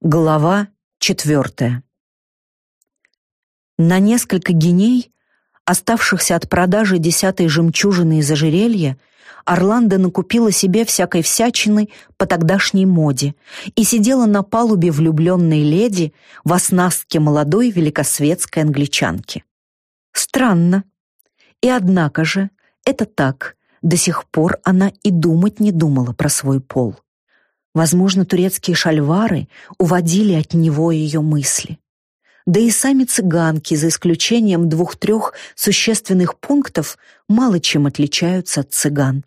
Глава четвертая. На несколько геней, оставшихся от продажи десятой жемчужины из ожерелья, Орландо накупила себе всякой всячины по тогдашней моде и сидела на палубе влюбленной леди в оснастке молодой великосветской англичанки. Странно. И однако же, это так, до сих пор она и думать не думала про свой пол. Возможно, турецкие шальвары уводили от него ее мысли. Да и сами цыганки, за исключением двух-трех существенных пунктов, мало чем отличаются от цыган.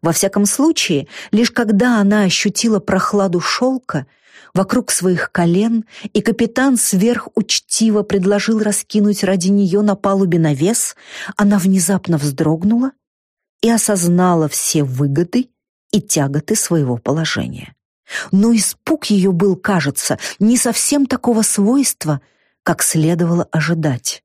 Во всяком случае, лишь когда она ощутила прохладу шелка вокруг своих колен, и капитан сверхучтиво предложил раскинуть ради нее на палубе навес, она внезапно вздрогнула и осознала все выгоды и тяготы своего положения. Но испуг ее был, кажется, не совсем такого свойства, как следовало ожидать.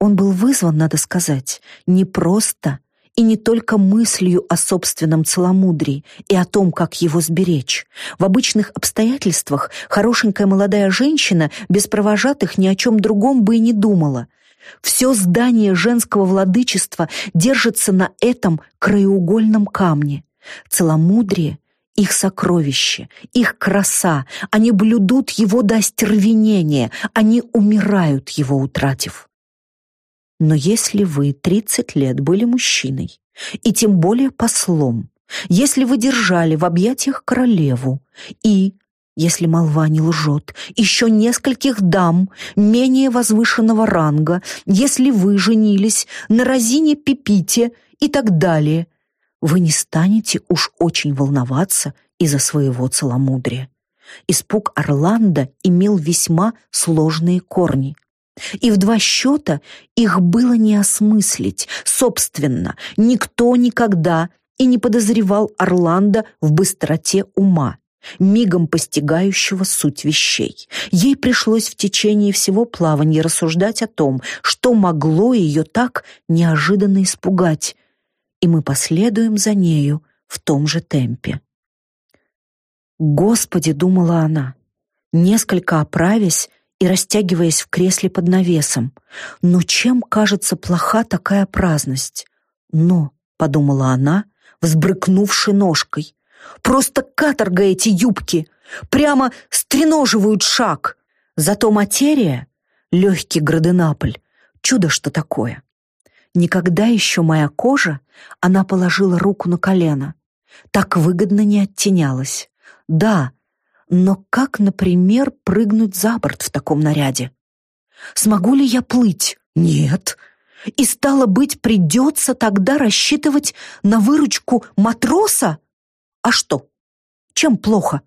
Он был вызван, надо сказать, не просто и не только мыслью о собственном целомудрии и о том, как его сберечь. В обычных обстоятельствах хорошенькая молодая женщина без провожатых ни о чем другом бы и не думала. Все здание женского владычества держится на этом краеугольном камне. Целомудрие их сокровище, их краса. Они блюдут его до остервенения, они умирают, его утратив. Но если вы 30 лет были мужчиной, и тем более послом, если вы держали в объятиях королеву и, если молва не лжет, еще нескольких дам менее возвышенного ранга, если вы женились на Розине Пепите и так далее – вы не станете уж очень волноваться из-за своего целомудрия. Испуг Орландо имел весьма сложные корни. И в два счета их было не осмыслить. Собственно, никто никогда и не подозревал Орландо в быстроте ума, мигом постигающего суть вещей. Ей пришлось в течение всего плавания рассуждать о том, что могло ее так неожиданно испугать, и мы последуем за нею в том же темпе. «Господи!» — думала она, несколько оправясь и растягиваясь в кресле под навесом. «Но чем кажется плоха такая праздность?» «Но», — подумала она, взбрыкнувши ножкой, «просто каторга эти юбки! Прямо стреноживают шаг! Зато материя — легкий граденаполь, чудо что такое!» Никогда еще моя кожа, она положила руку на колено, так выгодно не оттенялась. Да, но как, например, прыгнуть за борт в таком наряде? Смогу ли я плыть? Нет. И стало быть, придется тогда рассчитывать на выручку матроса? А что? Чем плохо?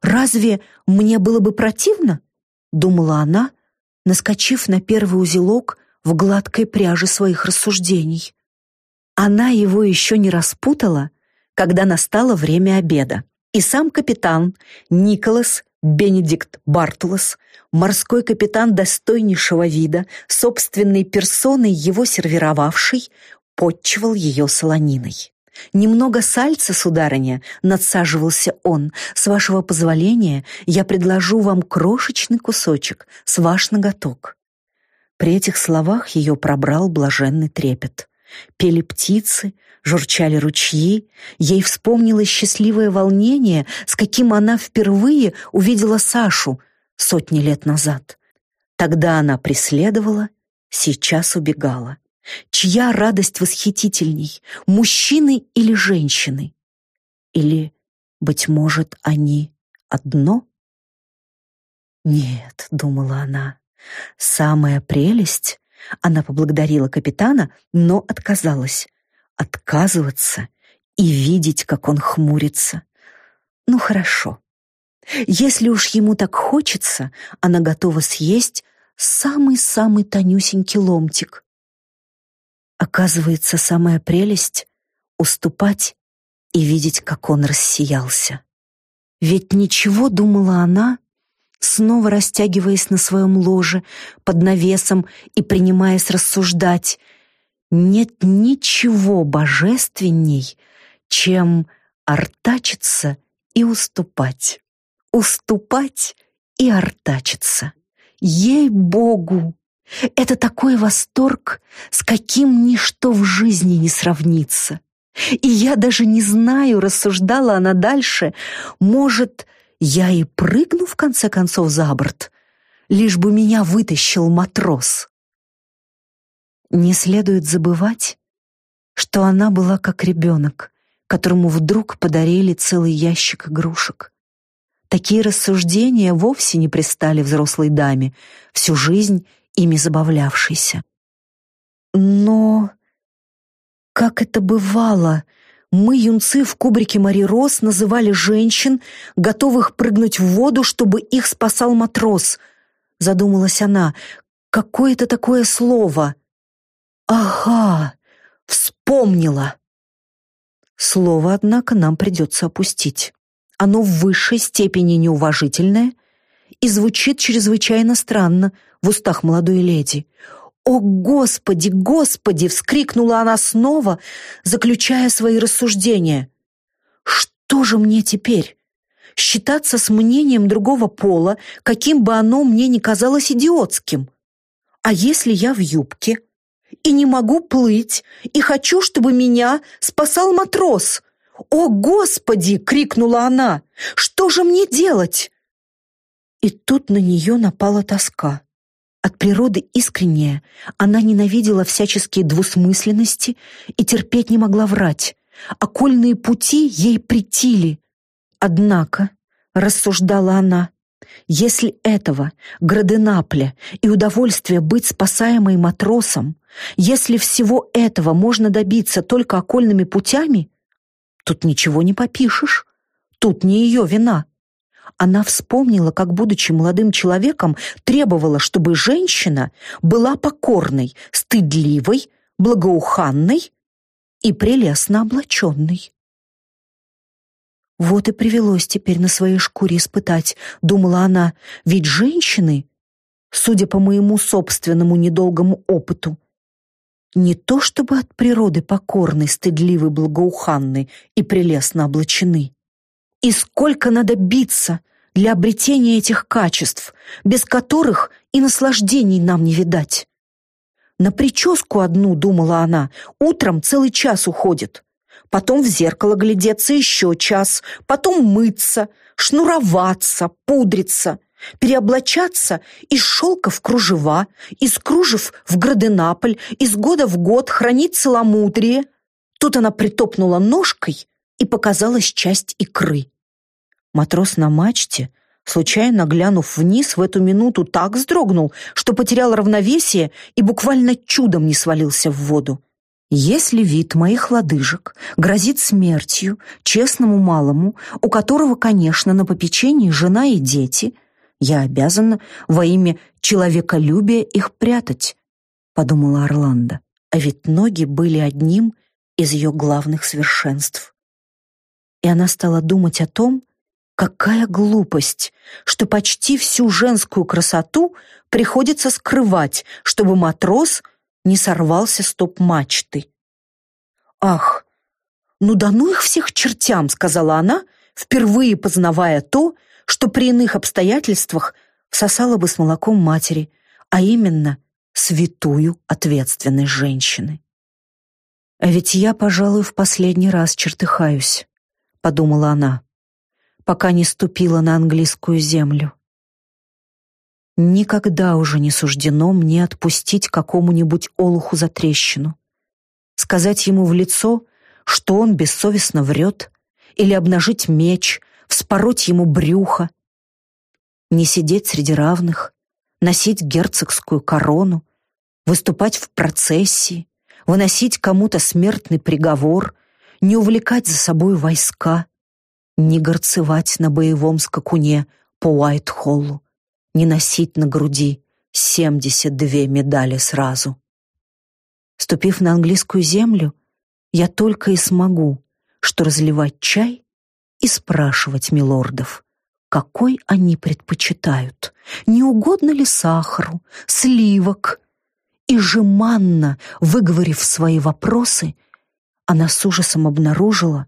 Разве мне было бы противно? Думала она, наскочив на первый узелок в гладкой пряже своих рассуждений. Она его еще не распутала, когда настало время обеда. И сам капитан Николас Бенедикт Бартулас, морской капитан достойнейшего вида, собственной персоной его сервировавший, подчивал ее солониной. «Немного сальца, сударыня», — надсаживался он. «С вашего позволения я предложу вам крошечный кусочек с ваш ноготок». При этих словах ее пробрал блаженный трепет. Пели птицы, журчали ручьи, ей вспомнилось счастливое волнение, с каким она впервые увидела Сашу сотни лет назад. Тогда она преследовала, сейчас убегала. Чья радость восхитительней, мужчины или женщины? Или, быть может, они одно? «Нет», — думала она, Самая прелесть, она поблагодарила капитана, но отказалась. Отказываться и видеть, как он хмурится. Ну хорошо. Если уж ему так хочется, она готова съесть самый-самый тонюсенький ломтик. Оказывается, самая прелесть — уступать и видеть, как он рассиялся. Ведь ничего, думала она, снова растягиваясь на своем ложе под навесом и принимаясь рассуждать. Нет ничего божественней, чем артачиться и уступать. уступать и артачиться. Ей-богу! Это такой восторг, с каким ничто в жизни не сравнится. И я даже не знаю, рассуждала она дальше, может, я и прыгну в конце концов за борт, лишь бы меня вытащил матрос. Не следует забывать, что она была как ребенок, которому вдруг подарили целый ящик игрушек. Такие рассуждения вовсе не пристали взрослой даме, всю жизнь ими забавлявшейся. Но, как это бывало, мы, юнцы в кубрике Мари Рос, называли женщин, готовых прыгнуть в воду, чтобы их спасал матрос. Задумалась она. Какое-то такое слово. Ага, вспомнила. Слово, однако, нам придется опустить. Оно в высшей степени неуважительное и звучит чрезвычайно странно в устах молодой леди. «О, Господи, Господи!» — вскрикнула она снова, заключая свои рассуждения. «Что же мне теперь? Считаться с мнением другого пола, каким бы оно мне ни казалось идиотским? А если я в юбке и не могу плыть, и хочу, чтобы меня спасал матрос?» «О, Господи!» — крикнула она. «Что же мне делать?» И тут на нее напала тоска. От природы искренняя, она ненавидела всяческие двусмысленности и терпеть не могла врать. Окольные пути ей притили. Однако, рассуждала она, если этого, Граденапля и удовольствия быть спасаемой матросом, если всего этого можно добиться только окольными путями, Тут ничего не попишешь. Тут не ее вина. Она вспомнила, как, будучи молодым человеком, требовала, чтобы женщина была покорной, стыдливой, благоуханной и прелестно облаченной. Вот и привелось теперь на своей шкуре испытать, думала она, ведь женщины, судя по моему собственному недолгому опыту, не то чтобы от природы покорны, стыдливы, благоуханны и прелестно облачены. И сколько надо биться для обретения этих качеств, без которых и наслаждений нам не видать. На прическу одну, думала она, утром целый час уходит. Потом в зеркало глядеться еще час, потом мыться, шнуроваться, пудриться — переоблачаться из шелка в кружева, из кружев в граденаполь, из года в год хранить целомудрие. Тут она притопнула ножкой, и показалась часть икры. Матрос на мачте, случайно глянув вниз, в эту минуту так вздрогнул, что потерял равновесие и буквально чудом не свалился в воду. Если вид моих лодыжек грозит смертью честному малому, у которого, конечно, на попечении жена и дети, я обязана во имя человеколюбия их прятать, подумала Орландо. А ведь ноги были одним из ее главных совершенств. И она стала думать о том, какая глупость, что почти всю женскую красоту приходится скрывать, чтобы матрос не сорвался с топ-мачты. «Ах, ну да ну их всех чертям!» — сказала она, впервые познавая то, что при иных обстоятельствах всосала бы с молоком матери, а именно святую ответственность женщины. «А ведь я, пожалуй, в последний раз чертыхаюсь», — подумала она, пока не ступила на английскую землю. Никогда уже не суждено мне отпустить какому-нибудь олуху за трещину, сказать ему в лицо, что он бессовестно врет, или обнажить меч — вспороть ему брюхо, не сидеть среди равных, носить герцогскую корону, выступать в процессии, выносить кому-то смертный приговор, не увлекать за собой войска, не горцевать на боевом скакуне по Уайт-Холлу, не носить на груди 72 медали сразу. Ступив на английскую землю, я только и смогу, что разливать чай и спрашивать милордов, какой они предпочитают, не угодно ли сахару, сливок. И жеманно, выговорив свои вопросы, она с ужасом обнаружила,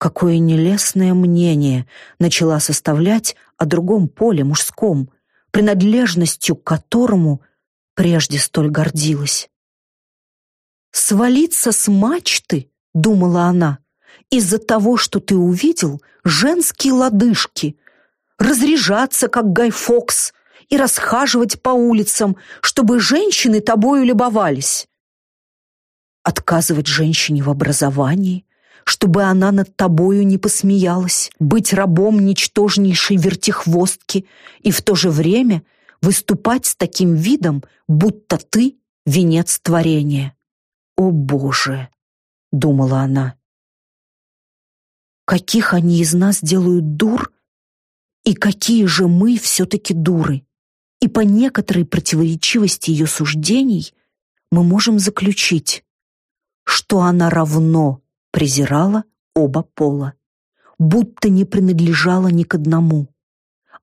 Какое нелестное мнение начала составлять о другом поле мужском, принадлежностью к которому прежде столь гордилась. «Свалиться с мачты, — думала она, — из-за того, что ты увидел женские лодыжки, разряжаться, как Гай Фокс, и расхаживать по улицам, чтобы женщины тобою любовались. Отказывать женщине в образовании, чтобы она над тобою не посмеялась, быть рабом ничтожнейшей вертихвостки и в то же время выступать с таким видом, будто ты — венец творения. «О, Боже!» — думала она. «Каких они из нас делают дур, и какие же мы все-таки дуры!» И по некоторой противоречивости ее суждений мы можем заключить, что она равно презирала оба пола, будто не принадлежала ни к одному.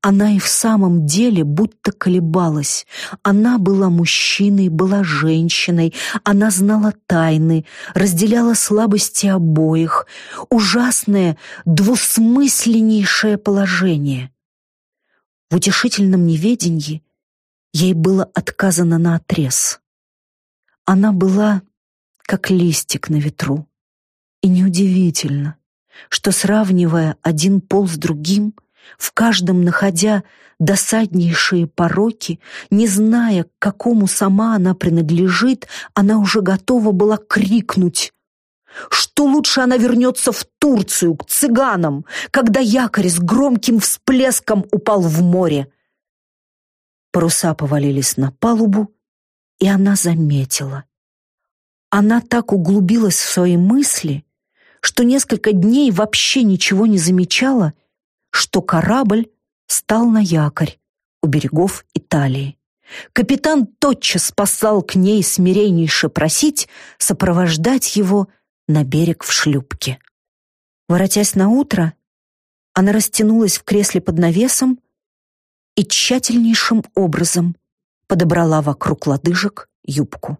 Она и в самом деле будто колебалась. Она была мужчиной, была женщиной, она знала тайны, разделяла слабости обоих, ужасное, двусмысленнейшее положение. В утешительном неведении ей было отказано наотрез. Она была как листик на ветру. И неудивительно, что, сравнивая один пол с другим, в каждом находя досаднейшие пороки, не зная, к какому сама она принадлежит, она уже готова была крикнуть что лучше она вернется в Турцию, к цыганам, когда якорь с громким всплеском упал в море. Паруса повалились на палубу, и она заметила. Она так углубилась в свои мысли, что несколько дней вообще ничего не замечала, что корабль стал на якорь у берегов Италии. Капитан тотчас послал к ней смиреннейше просить сопровождать его на берег в шлюпке. Воротясь на утро, она растянулась в кресле под навесом и тщательнейшим образом подобрала вокруг лодыжек юбку.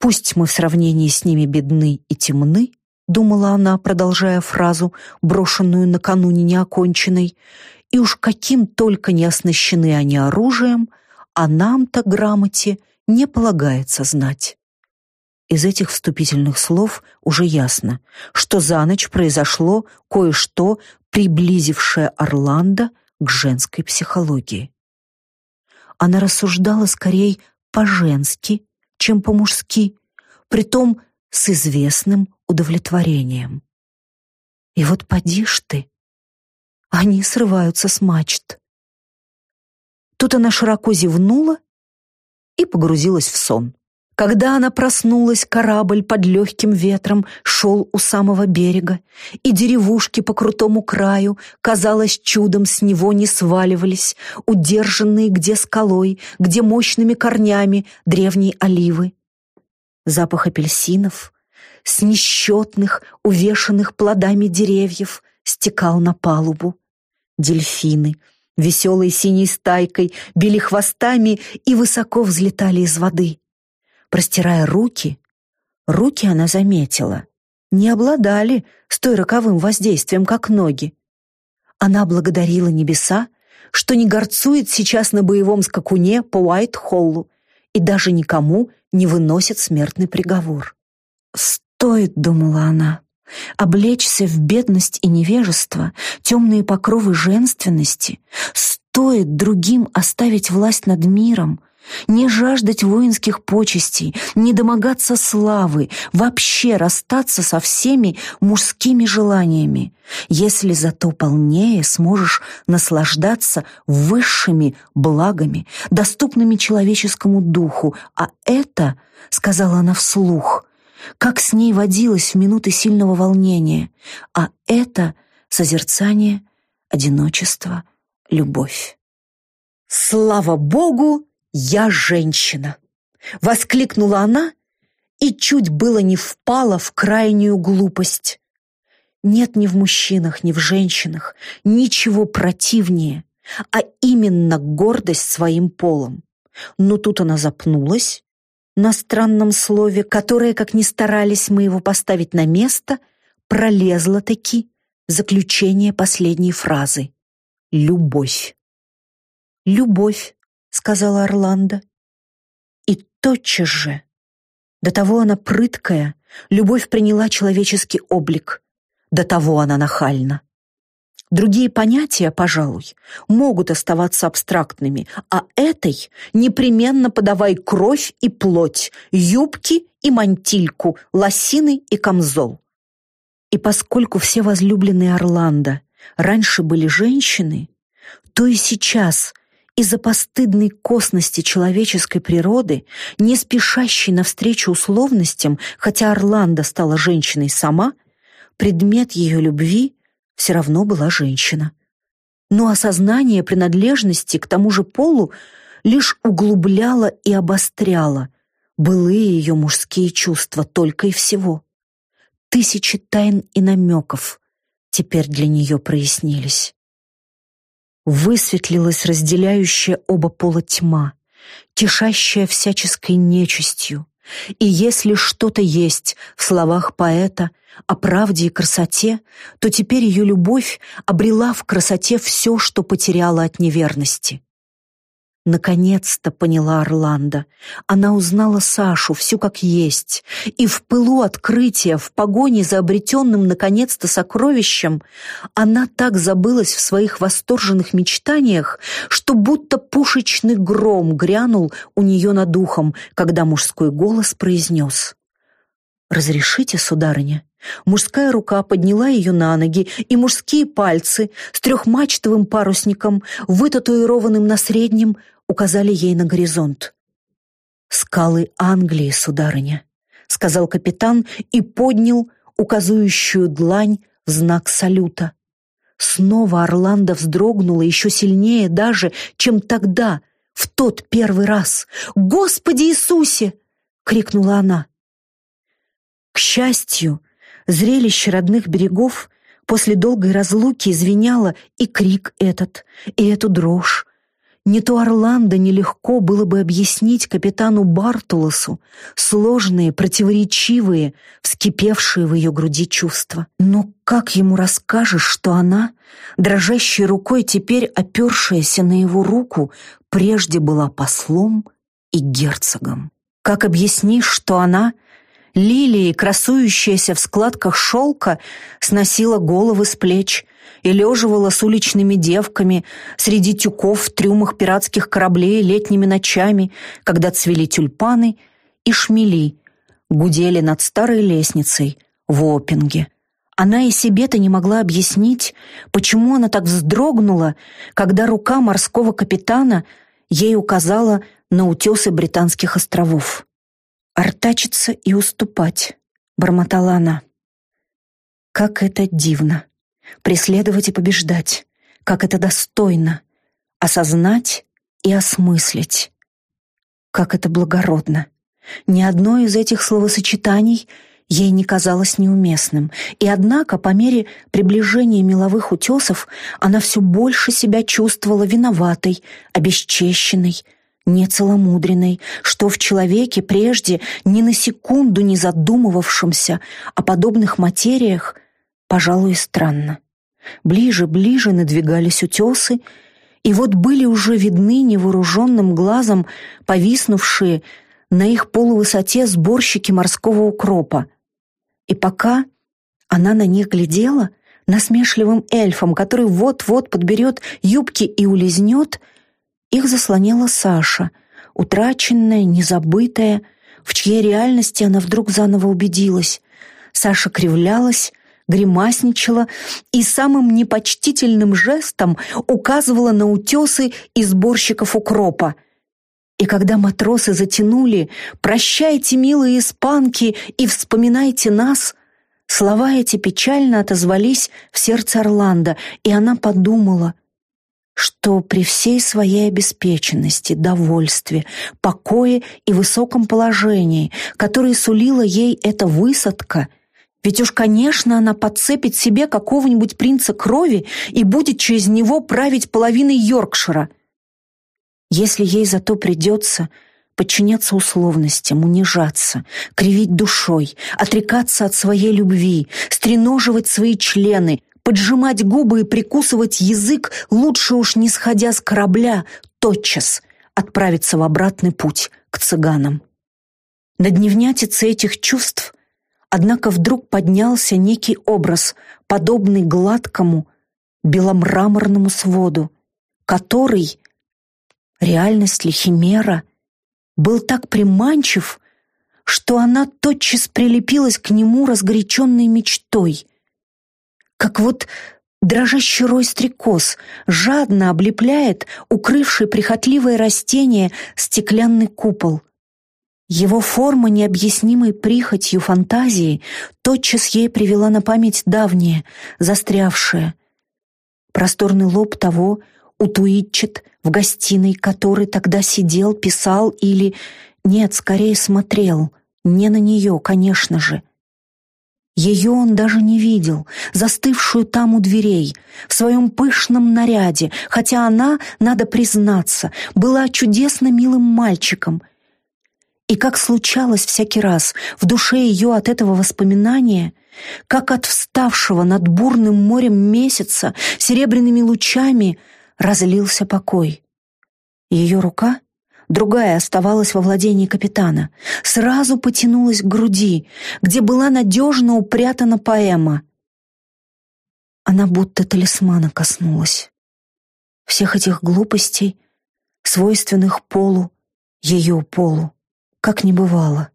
«Пусть мы в сравнении с ними бедны и темны», думала она, продолжая фразу, брошенную накануне неоконченной, «и уж каким только не оснащены они оружием, а нам-то грамоте не полагается знать». Из этих вступительных слов уже ясно, что за ночь произошло кое-что, приблизившее Орландо к женской психологии. Она рассуждала скорее по-женски, чем по-мужски, притом с известным удовлетворением. И вот поди ж ты, они срываются с мачт. Тут она широко зевнула и погрузилась в сон. Когда она проснулась, корабль под легким ветром шел у самого берега, и деревушки по крутому краю, казалось, чудом с него не сваливались, удержанные где скалой, где мощными корнями древней оливы. Запах апельсинов, с несчетных, увешанных плодами деревьев, стекал на палубу. Дельфины, веселой синей стайкой, били хвостами и высоко взлетали из воды. Простирая руки, руки она заметила, не обладали столь роковым воздействием, как ноги. Она благодарила небеса, что не горцует сейчас на боевом скакуне по Уайт-Холлу и даже никому не выносит смертный приговор. «Стоит», — думала она, — «облечься в бедность и невежество, темные покровы женственности, стоит другим оставить власть над миром, не жаждать воинских почестей, не домогаться славы, вообще расстаться со всеми мужскими желаниями, если зато полнее сможешь наслаждаться высшими благами, доступными человеческому духу, а это, сказала она вслух, как с ней водилось в минуты сильного волнения, а это созерцание, одиночество, любовь. Слава Богу, «Я женщина!» — воскликнула она и чуть было не впала в крайнюю глупость. Нет ни в мужчинах, ни в женщинах ничего противнее, а именно гордость своим полом. Но тут она запнулась на странном слове, которое, как ни старались мы его поставить на место, пролезла-таки заключение последней фразы. Любовь. «Любовь», — сказала Орландо. И тотчас же, до того она прыткая, любовь приняла человеческий облик, до того она нахальна. Другие понятия, пожалуй, могут оставаться абстрактными, а этой непременно подавай кровь и плоть, юбки и мантильку, лосины и камзол. И поскольку все возлюбленные Орландо раньше были женщины, то и сейчас из-за постыдной косности человеческой природы, не спешащей навстречу условностям, хотя Орландо стала женщиной сама, предмет ее любви все равно была женщина. Но осознание принадлежности к тому же полу лишь углубляло и обостряло былые ее мужские чувства только и всего. Тысячи тайн и намеков теперь для нее прояснились высветлилась разделяющая оба пола тьма, кишащая всяческой нечистью. И если что-то есть в словах поэта о правде и красоте, то теперь ее любовь обрела в красоте все, что потеряла от неверности. Наконец-то поняла Орландо. Она узнала Сашу, всю как есть, и в пылу открытия, в погоне за обретенным наконец-то сокровищем, она так забылась в своих восторженных мечтаниях, что будто пушечный гром грянул у нее над ухом, когда мужской голос произнес «Разрешите, сударыня?» Мужская рука подняла ее на ноги, и мужские пальцы с трехмачтовым парусником, вытатуированным на среднем, указали ей на горизонт. «Скалы Англии, сударыня», — сказал капитан и поднял указующую длань в знак салюта. Снова Орландо вздрогнула еще сильнее даже, чем тогда, в тот первый раз. «Господи Иисусе!» — крикнула она. К счастью, Зрелище родных берегов после долгой разлуки извиняло и крик этот, и эту дрожь. Не то Орландо нелегко было бы объяснить капитану Бартулосу сложные, противоречивые, вскипевшие в ее груди чувства. Но как ему расскажешь, что она, дрожащей рукой теперь опершаяся на его руку, прежде была послом и герцогом? Как объяснишь, что она — Лилии, красующаяся в складках шелка, сносила головы с плеч и леживала с уличными девками среди тюков в трюмах пиратских кораблей летними ночами, когда цвели тюльпаны и шмели, гудели над старой лестницей в Опинге. Она и себе-то не могла объяснить, почему она так вздрогнула, когда рука морского капитана ей указала на утесы Британских островов. «Артачиться и уступать», — бормотала она. «Как это дивно! Преследовать и побеждать! Как это достойно! Осознать и осмыслить! Как это благородно! Ни одно из этих словосочетаний ей не казалось неуместным, и однако по мере приближения меловых утесов она все больше себя чувствовала виноватой, обесчещенной, нецеломудренной, что в человеке прежде ни на секунду не задумывавшемся о подобных материях, пожалуй, странно. Ближе, ближе надвигались утесы, и вот были уже видны невооруженным глазом повиснувшие на их полувысоте сборщики морского укропа. И пока она на них глядела, насмешливым эльфом, который вот-вот подберет юбки и улизнет — их заслоняла Саша, утраченная, незабытая, в чьей реальности она вдруг заново убедилась. Саша кривлялась, гримасничала и самым непочтительным жестом указывала на утесы и сборщиков укропа. И когда матросы затянули «Прощайте, милые испанки, и вспоминайте нас», слова эти печально отозвались в сердце Орландо, и она подумала, что при всей своей обеспеченности, довольстве, покое и высоком положении, которые сулила ей эта высадка, ведь уж, конечно, она подцепит себе какого-нибудь принца крови и будет через него править половиной Йоркшира. Если ей зато придется подчиняться условностям, унижаться, кривить душой, отрекаться от своей любви, стреноживать свои члены, поджимать губы и прикусывать язык, лучше уж не сходя с корабля, тотчас отправиться в обратный путь к цыганам. На дневнятице этих чувств, однако, вдруг поднялся некий образ, подобный гладкому, беломраморному своду, который, реальность ли химера, был так приманчив, что она тотчас прилепилась к нему разгоряченной мечтой. Как вот дрожащий рой стрекоз жадно облепляет укрывший прихотливое растение стеклянный купол. Его форма необъяснимой прихотью фантазии тотчас ей привела на память давнее, застрявшее. Просторный лоб того Утуитчет в гостиной, который тогда сидел, писал или... Нет, скорее смотрел. Не на нее, конечно же. Ее он даже не видел, застывшую там у дверей, в своем пышном наряде, хотя она, надо признаться, была чудесно милым мальчиком. И как случалось всякий раз в душе ее от этого воспоминания, как от вставшего над бурным морем месяца серебряными лучами разлился покой. Ее рука другая оставалась во владении капитана, сразу потянулась к груди, где была надежно упрятана поэма. Она будто талисмана коснулась. Всех этих глупостей, свойственных полу, ее полу, как не бывало.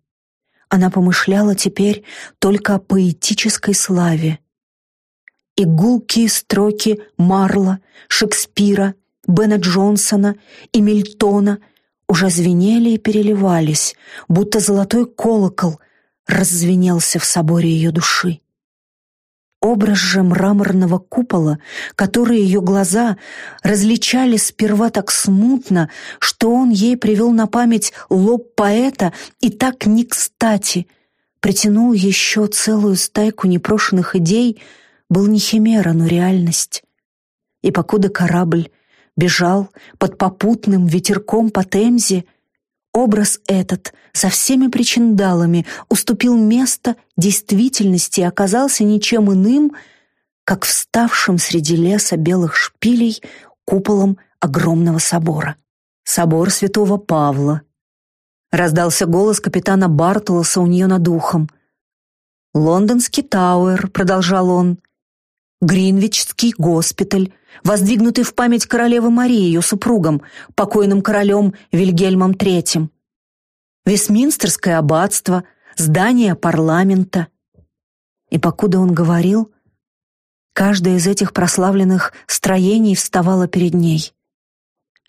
Она помышляла теперь только о поэтической славе. И гулкие строки Марла, Шекспира, Бена Джонсона и Мильтона — уже звенели и переливались, будто золотой колокол раззвенелся в соборе ее души. Образ же мраморного купола, который ее глаза различали сперва так смутно, что он ей привел на память лоб поэта и так не кстати, притянул еще целую стайку непрошенных идей, был не химера, но реальность. И покуда корабль бежал под попутным ветерком по Темзе, образ этот со всеми причиндалами уступил место действительности и оказался ничем иным, как вставшим среди леса белых шпилей куполом огромного собора. Собор святого Павла. Раздался голос капитана Бартолоса у нее над ухом. «Лондонский Тауэр», — продолжал он, — «Гринвичский госпиталь, воздвигнутый в память королевы Марии, ее супругом, покойным королем Вильгельмом III. Вестминстерское аббатство, здание парламента. И покуда он говорил, каждое из этих прославленных строений вставало перед ней.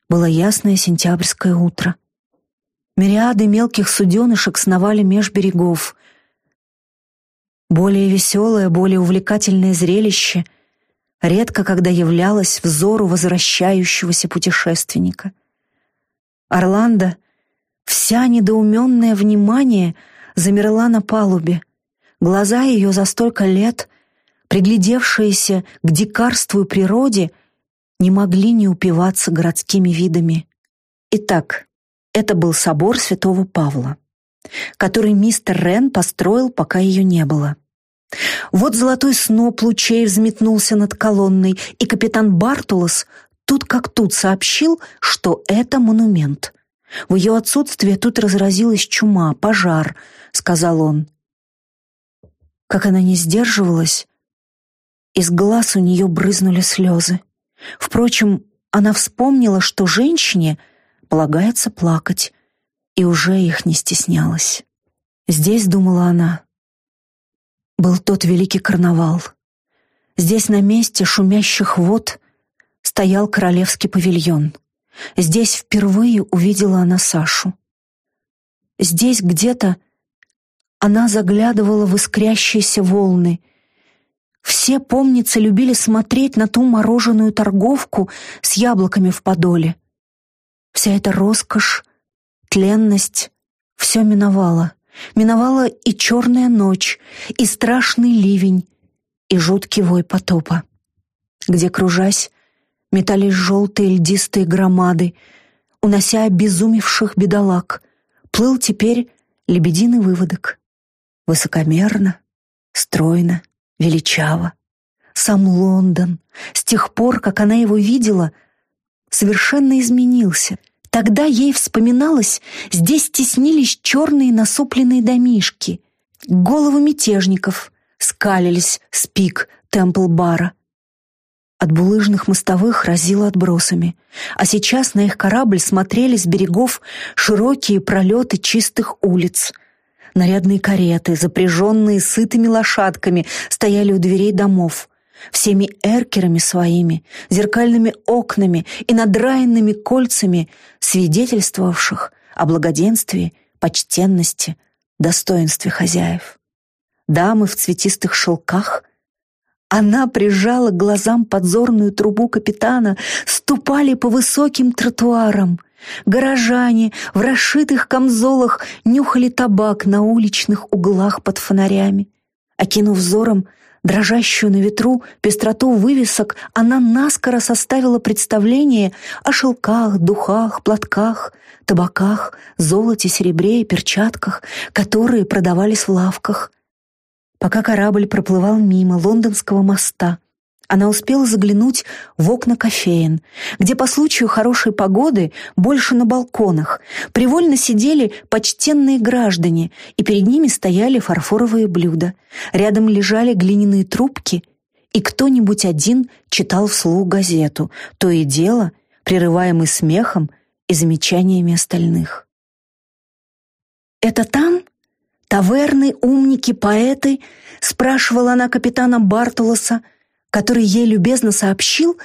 Было ясное сентябрьское утро. Мириады мелких суденышек сновали меж берегов. Более веселое, более увлекательное зрелище — редко когда являлась взору возвращающегося путешественника. Орландо, вся недоуменное внимание, замерла на палубе. Глаза ее за столько лет, приглядевшиеся к дикарству и природе, не могли не упиваться городскими видами. Итак, это был собор святого Павла, который мистер Рен построил, пока ее не было. Вот золотой сноп лучей взметнулся над колонной, и капитан Бартулос тут как тут сообщил, что это монумент. В ее отсутствие тут разразилась чума, пожар, сказал он. Как она не сдерживалась, из глаз у нее брызнули слезы. Впрочем, она вспомнила, что женщине полагается плакать, и уже их не стеснялась. Здесь, думала она, был тот великий карнавал. Здесь на месте шумящих вод стоял королевский павильон. Здесь впервые увидела она Сашу. Здесь где-то она заглядывала в искрящиеся волны. Все, помнится, любили смотреть на ту мороженую торговку с яблоками в подоле. Вся эта роскошь, тленность — все миновало. Миновала и черная ночь, и страшный ливень, и жуткий вой потопа, где, кружась, метались желтые льдистые громады, унося обезумевших бедолаг, плыл теперь лебединый выводок. Высокомерно, стройно, величаво. Сам Лондон, с тех пор, как она его видела, совершенно изменился. Тогда ей вспоминалось, здесь теснились черные насупленные домишки, головы мятежников скалились с пик Темпл-бара. От булыжных мостовых разило отбросами, а сейчас на их корабль смотрели с берегов широкие пролеты чистых улиц. Нарядные кареты, запряженные сытыми лошадками, стояли у дверей домов. Всеми эркерами своими, зеркальными окнами и надраенными кольцами, свидетельствовавших о благоденствии, почтенности, достоинстве хозяев. Дамы в цветистых шелках — она прижала к глазам подзорную трубу капитана, ступали по высоким тротуарам. Горожане в расшитых камзолах нюхали табак на уличных углах под фонарями. Окинув взором дрожащую на ветру пестроту вывесок, она наскоро составила представление о шелках, духах, платках, табаках, золоте, серебре и перчатках, которые продавались в лавках. Пока корабль проплывал мимо лондонского моста, она успела заглянуть в окна кофеен, где по случаю хорошей погоды больше на балконах привольно сидели почтенные граждане, и перед ними стояли фарфоровые блюда. Рядом лежали глиняные трубки, и кто-нибудь один читал вслух газету, то и дело, прерываемый смехом и замечаниями остальных. «Это там?» «Таверны, умники, поэты?» — спрашивала она капитана Бартолоса, который ей любезно сообщил,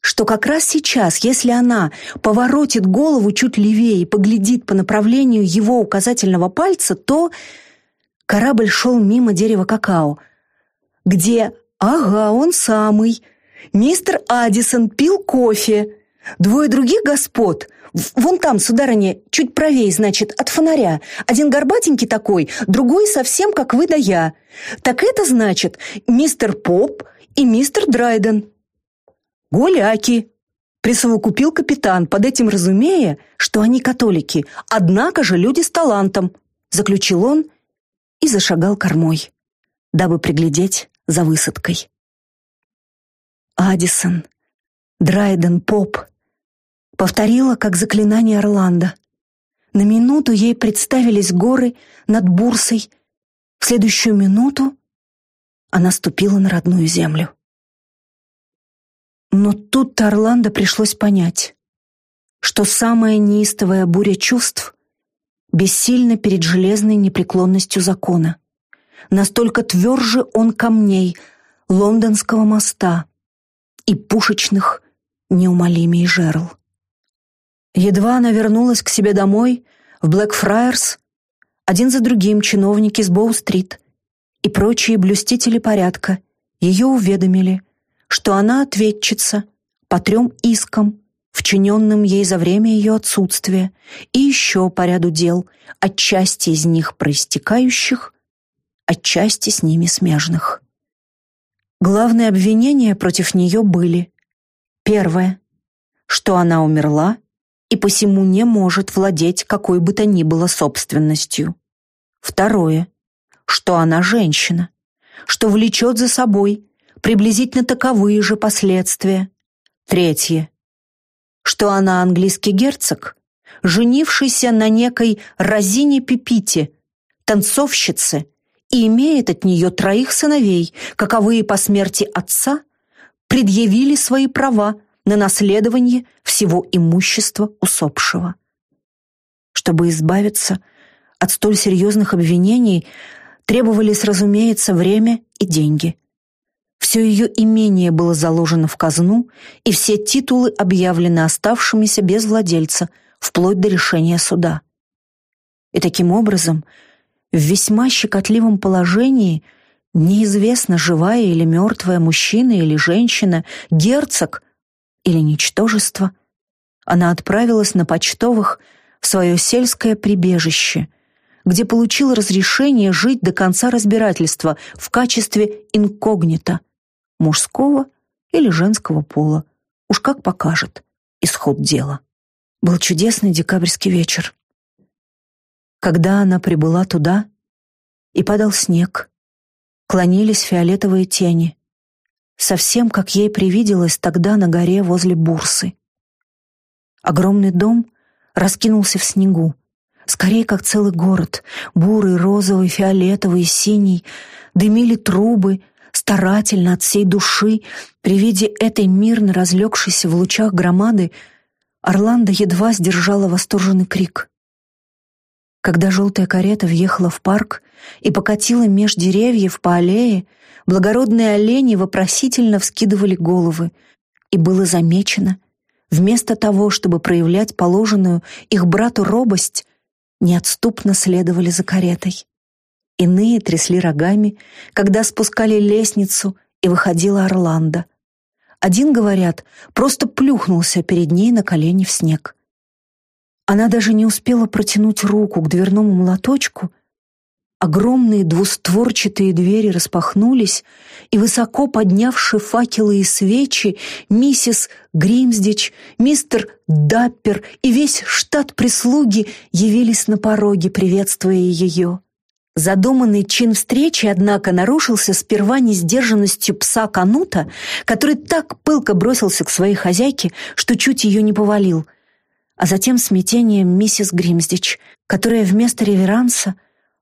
что как раз сейчас, если она поворотит голову чуть левее и поглядит по направлению его указательного пальца, то корабль шел мимо дерева какао, где, ага, он самый, мистер Адисон пил кофе, двое других господ Вон там, сударыня, чуть правее, значит, от фонаря. Один горбатенький такой, другой совсем как вы да я. Так это значит мистер Поп и мистер Драйден. Гуляки, присовокупил капитан, под этим разумея, что они католики, однако же люди с талантом, заключил он и зашагал кормой, дабы приглядеть за высадкой. Адисон, Драйден, Поп — Повторила, как заклинание Орландо. На минуту ей представились горы над Бурсой. В следующую минуту она ступила на родную землю. Но тут-то Орландо пришлось понять, что самая неистовая буря чувств бессильна перед железной непреклонностью закона. Настолько тверже он камней лондонского моста и пушечных неумолимей жерл. Едва она вернулась к себе домой, в Блэкфрайерс, один за другим чиновники с Боу-стрит и прочие блюстители порядка ее уведомили, что она ответчица по трем искам, вчиненным ей за время ее отсутствия, и еще по ряду дел, отчасти из них проистекающих, отчасти с ними смежных. Главные обвинения против нее были первое, что она умерла и посему не может владеть какой бы то ни было собственностью. Второе, что она женщина, что влечет за собой приблизительно таковые же последствия. Третье, что она английский герцог, женившийся на некой Розине Пипите, танцовщице, и имеет от нее троих сыновей, каковые по смерти отца предъявили свои права на наследование всего имущества усопшего. Чтобы избавиться от столь серьезных обвинений, требовались, разумеется, время и деньги. Все ее имение было заложено в казну, и все титулы объявлены оставшимися без владельца, вплоть до решения суда. И таким образом, в весьма щекотливом положении неизвестно, живая или мертвая, мужчина или женщина, герцог или ничтожество, она отправилась на почтовых в свое сельское прибежище, где получила разрешение жить до конца разбирательства в качестве инкогнито мужского или женского пола, уж как покажет исход дела. Был чудесный декабрьский вечер. Когда она прибыла туда, и падал снег, клонились фиолетовые тени, совсем как ей привиделось тогда на горе возле Бурсы. Огромный дом раскинулся в снегу, скорее как целый город, бурый, розовый, фиолетовый, синий, дымили трубы, старательно от всей души, при виде этой мирно разлегшейся в лучах громады, Орландо едва сдержала восторженный крик. Когда желтая карета въехала в парк и покатила меж деревьев по аллее, благородные олени вопросительно вскидывали головы, и было замечено, вместо того, чтобы проявлять положенную их брату робость, неотступно следовали за каретой. Иные трясли рогами, когда спускали лестницу, и выходила Орландо. Один, говорят, просто плюхнулся перед ней на колени в снег. Она даже не успела протянуть руку к дверному молоточку. Огромные двустворчатые двери распахнулись, и высоко поднявшие факелы и свечи миссис Гримсдич, мистер Даппер и весь штат прислуги явились на пороге, приветствуя ее. Задуманный чин встречи, однако, нарушился сперва несдержанностью пса Канута, который так пылко бросился к своей хозяйке, что чуть ее не повалил, а затем смятением миссис Гримсдич, которая вместо реверанса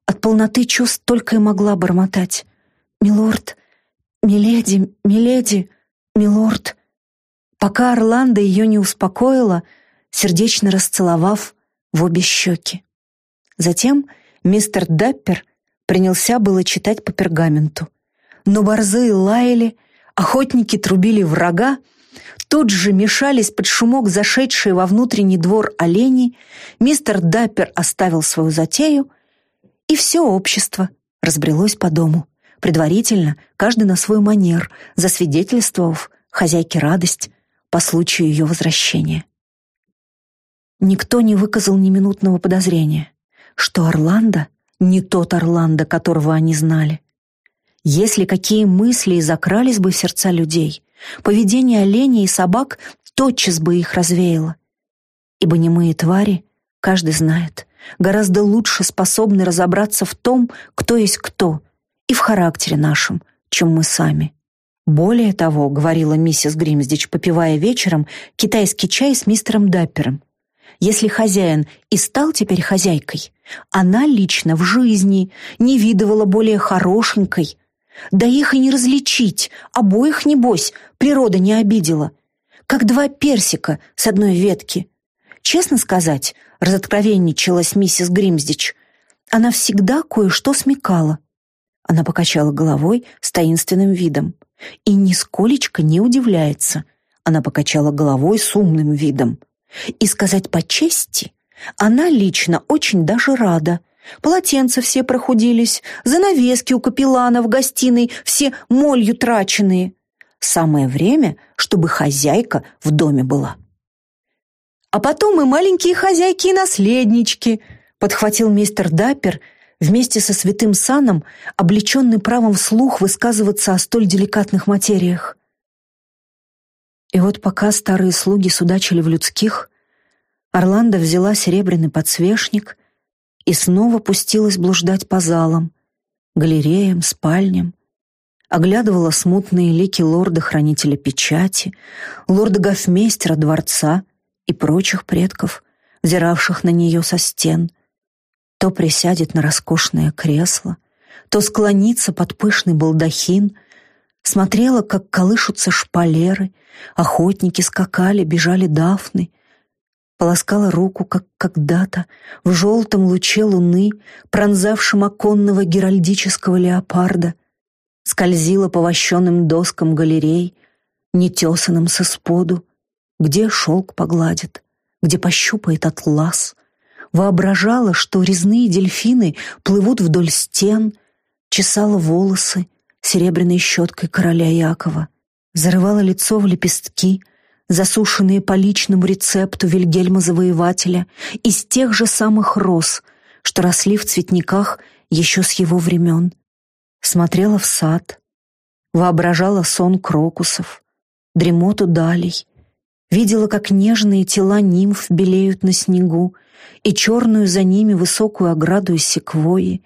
от полноты чувств только и могла бормотать. «Милорд, миледи, миледи, милорд». Пока Орландо ее не успокоила, сердечно расцеловав в обе щеки. Затем Мистер Даппер принялся было читать по пергаменту. Но борзые лаяли, охотники трубили врага, тут же мешались под шумок зашедшие во внутренний двор олени, мистер Даппер оставил свою затею, и все общество разбрелось по дому, предварительно, каждый на свой манер, засвидетельствовав хозяйке радость по случаю ее возвращения. Никто не выказал ни минутного подозрения что Орландо не тот Орландо, которого они знали. Если какие мысли и закрались бы в сердца людей, поведение оленей и собак тотчас бы их развеяло. Ибо немые твари, каждый знает, гораздо лучше способны разобраться в том, кто есть кто, и в характере нашем, чем мы сами. Более того, говорила миссис Гримсдич, попивая вечером китайский чай с мистером Даппером, если хозяин и стал теперь хозяйкой, она лично в жизни не видывала более хорошенькой. Да их и не различить, обоих, небось, природа не обидела. Как два персика с одной ветки. Честно сказать, разоткровенничалась миссис Гримсдич, она всегда кое-что смекала. Она покачала головой с таинственным видом. И нисколечко не удивляется. Она покачала головой с умным видом. И сказать по чести, она лично очень даже рада. Полотенца все прохудились, занавески у капеллана в гостиной все молью траченные. Самое время, чтобы хозяйка в доме была. А потом и маленькие хозяйки и наследнички, подхватил мистер Даппер вместе со святым саном, облеченный правом вслух высказываться о столь деликатных материях. И вот пока старые слуги судачили в людских, Орландо взяла серебряный подсвечник и снова пустилась блуждать по залам, галереям, спальням, оглядывала смутные лики лорда-хранителя печати, лорда-гофмейстера дворца и прочих предков, взиравших на нее со стен, то присядет на роскошное кресло, то склонится под пышный балдахин, смотрела, как колышутся шпалеры, охотники скакали, бежали дафны, полоскала руку, как когда-то, в желтом луче луны, пронзавшем оконного геральдического леопарда, скользила по вощенным доскам галерей, нетесанным со споду, где шелк погладит, где пощупает атлас, воображала, что резные дельфины плывут вдоль стен, чесала волосы, серебряной щеткой короля Якова, зарывала лицо в лепестки, засушенные по личному рецепту Вильгельма Завоевателя, из тех же самых роз, что росли в цветниках еще с его времен. Смотрела в сад, воображала сон крокусов, дремоту далей, видела, как нежные тела нимф белеют на снегу, и черную за ними высокую ограду из секвойи,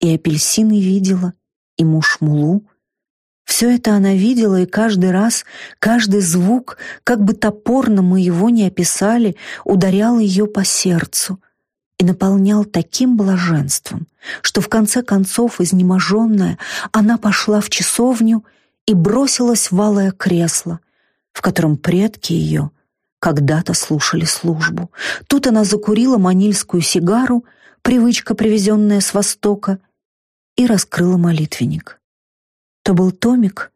и апельсины видела, и мушмулу. Все это она видела, и каждый раз, каждый звук, как бы топорно мы его не описали, ударял ее по сердцу и наполнял таким блаженством, что в конце концов, изнеможенная, она пошла в часовню и бросилась в валое кресло, в котором предки ее когда-то слушали службу. Тут она закурила манильскую сигару, привычка, привезенная с Востока, и раскрыла молитвенник. То был томик,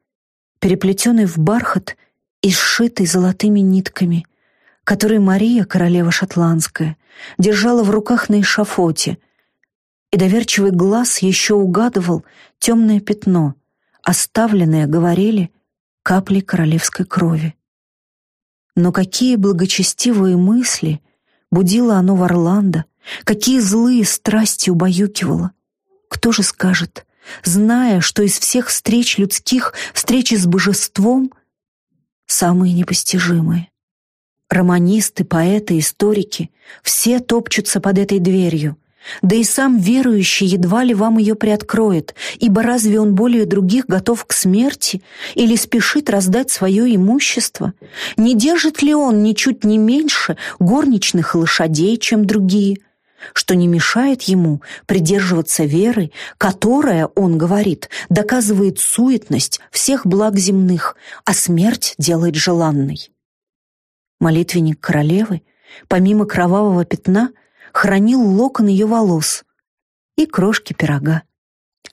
переплетенный в бархат и сшитый золотыми нитками, который Мария, королева шотландская, держала в руках на эшафоте, и доверчивый глаз еще угадывал темное пятно, оставленное, говорили, каплей королевской крови. Но какие благочестивые мысли будило оно в Орландо, какие злые страсти убаюкивало. Кто же скажет, зная, что из всех встреч людских встречи с божеством самые непостижимые? Романисты, поэты, историки — все топчутся под этой дверью, да и сам верующий едва ли вам ее приоткроет, ибо разве он более других готов к смерти или спешит раздать свое имущество? Не держит ли он ничуть не меньше горничных лошадей, чем другие? Что не мешает ему придерживаться веры, которая, он говорит, доказывает суетность всех благ земных, а смерть делает желанной. Молитвенник королевы, помимо кровавого пятна — хранил локон ее волос и крошки пирога.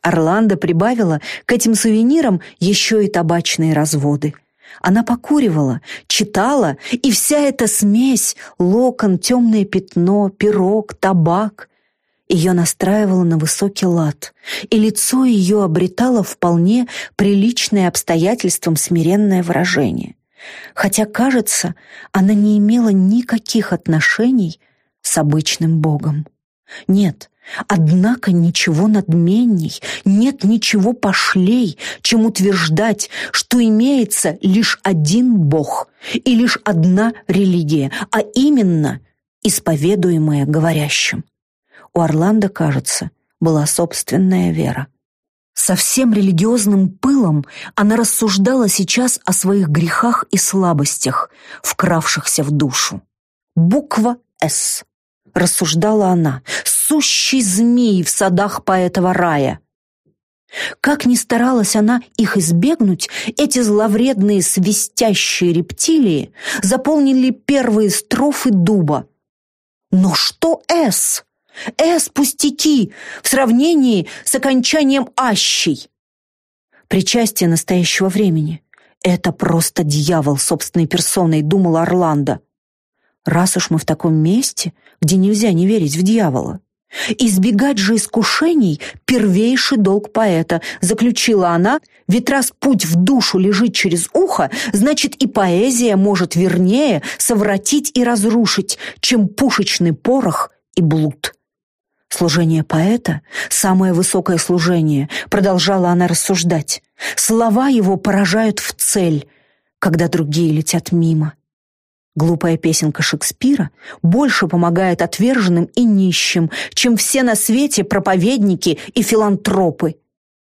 Орландо прибавила к этим сувенирам еще и табачные разводы. Она покуривала, читала, и вся эта смесь — локон, темное пятно, пирог, табак — ее настраивала на высокий лад, и лицо ее обретало вполне приличное обстоятельствам смиренное выражение. Хотя, кажется, она не имела никаких отношений с обычным Богом. Нет, однако ничего надменней, нет ничего пошлей, чем утверждать, что имеется лишь один Бог и лишь одна религия, а именно исповедуемая говорящим. У Орландо, кажется, была собственная вера. Со всем религиозным пылом она рассуждала сейчас о своих грехах и слабостях, вкравшихся в душу. Буква «С» рассуждала она, сущий змей в садах поэтого рая. Как ни старалась она их избегнуть, эти зловредные свистящие рептилии заполнили первые строфы дуба. Но что «С»? «С» пустяки в сравнении с окончанием «Ащей». Причастие настоящего времени. Это просто дьявол собственной персоной, думал Орландо. Раз уж мы в таком месте, где нельзя не верить в дьявола. «Избегать же искушений — первейший долг поэта», заключила она, ведь раз путь в душу лежит через ухо, значит и поэзия может вернее совратить и разрушить, чем пушечный порох и блуд. Служение поэта — самое высокое служение, продолжала она рассуждать. Слова его поражают в цель, когда другие летят мимо. Глупая песенка Шекспира больше помогает отверженным и нищим, чем все на свете проповедники и филантропы.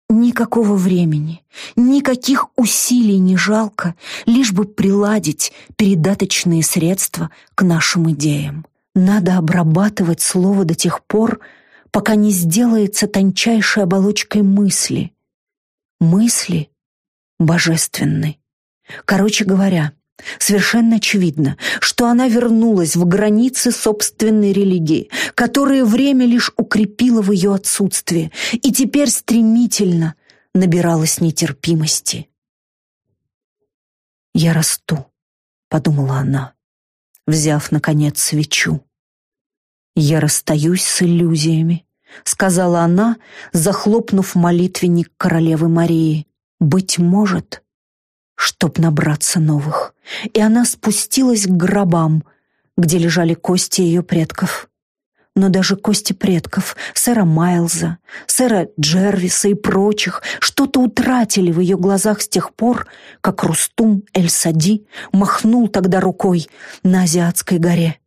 Никакого времени, никаких усилий не жалко, лишь бы приладить передаточные средства к нашим идеям. Надо обрабатывать слово до тех пор, пока не сделается тончайшей оболочкой мысли. Мысли божественны. Короче говоря, Совершенно очевидно, что она вернулась в границы собственной религии, которые время лишь укрепило в ее отсутствии, и теперь стремительно набиралась нетерпимости. «Я расту», — подумала она, взяв, наконец, свечу. «Я расстаюсь с иллюзиями», — сказала она, захлопнув молитвенник королевы Марии. «Быть может...» чтоб набраться новых, и она спустилась к гробам, где лежали кости ее предков. но даже кости предков, сэра Майлза, сэра Джервиса и прочих, что-то утратили в ее глазах с тех пор, как Рустум Эль-Сади махнул тогда рукой на Азиатской горе.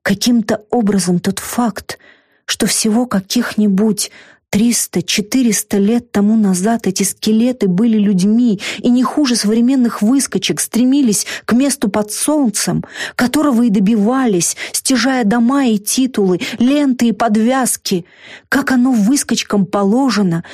Каким-то образом тот факт, что всего каких-нибудь Триста-четыреста лет тому назад эти скелеты были людьми и не хуже современных выскочек стремились к месту под солнцем, которого и добивались, стяжая дома и титулы, ленты и подвязки. Как оно выскочкам положено,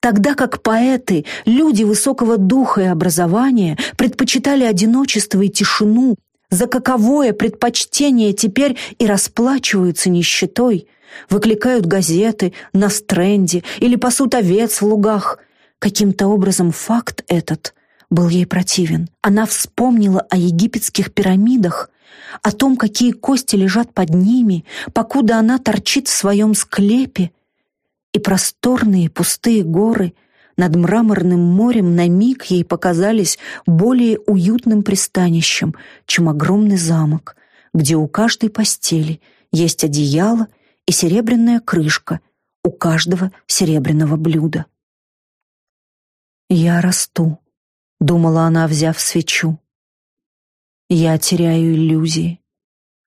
тогда как поэты, люди высокого духа и образования предпочитали одиночество и тишину, за каковое предпочтение теперь и расплачиваются нищетой – выкликают газеты на стренде или пасут овец в лугах. Каким-то образом факт этот был ей противен. Она вспомнила о египетских пирамидах, о том, какие кости лежат под ними, покуда она торчит в своем склепе, и просторные пустые горы над мраморным морем на миг ей показались более уютным пристанищем, чем огромный замок, где у каждой постели есть одеяло и серебряная крышка у каждого серебряного блюда. «Я расту», — думала она, взяв свечу. «Я теряю иллюзии,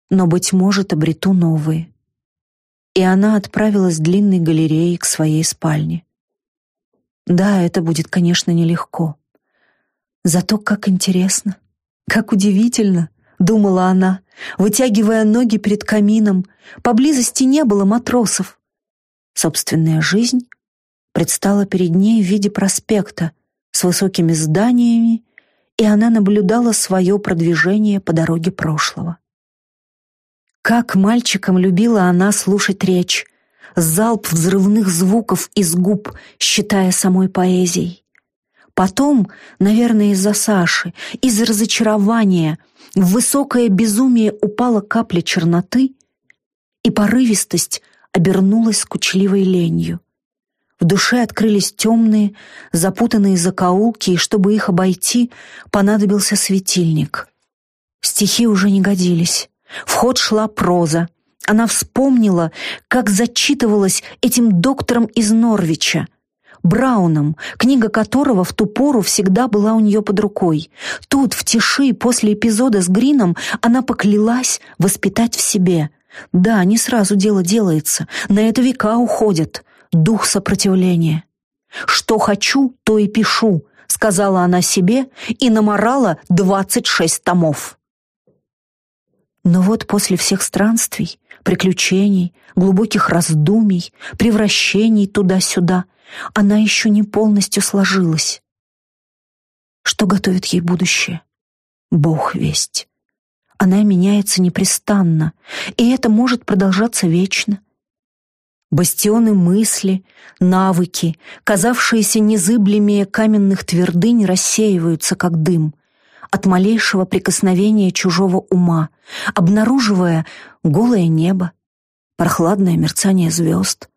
но, быть может, обрету новые». И она отправилась длинной галереей к своей спальне. Да, это будет, конечно, нелегко. Зато как интересно, как удивительно, думала она, вытягивая ноги перед камином. Поблизости не было матросов. Собственная жизнь предстала перед ней в виде проспекта с высокими зданиями, и она наблюдала свое продвижение по дороге прошлого. Как мальчиком любила она слушать речь, залп взрывных звуков из губ, считая самой поэзией. Потом, наверное, из-за Саши, из-за разочарования, в высокое безумие упала капля черноты, и порывистость обернулась скучливой ленью. В душе открылись темные, запутанные закоулки, и чтобы их обойти, понадобился светильник. Стихи уже не годились. В ход шла проза. Она вспомнила, как зачитывалась этим доктором из Норвича — Брауном, книга которого в ту пору всегда была у нее под рукой. Тут, в тиши, после эпизода с Грином, она поклялась воспитать в себе. Да, не сразу дело делается, на это века уходит. Дух сопротивления. «Что хочу, то и пишу», — сказала она себе и наморала двадцать шесть томов. Но вот после всех странствий, приключений, глубоких раздумий, превращений туда-сюда — она еще не полностью сложилась. Что готовит ей будущее? Бог весть. Она меняется непрестанно, и это может продолжаться вечно. Бастионы мысли, навыки, казавшиеся незыблемее каменных твердынь, рассеиваются, как дым, от малейшего прикосновения чужого ума, обнаруживая голое небо, прохладное мерцание звезд,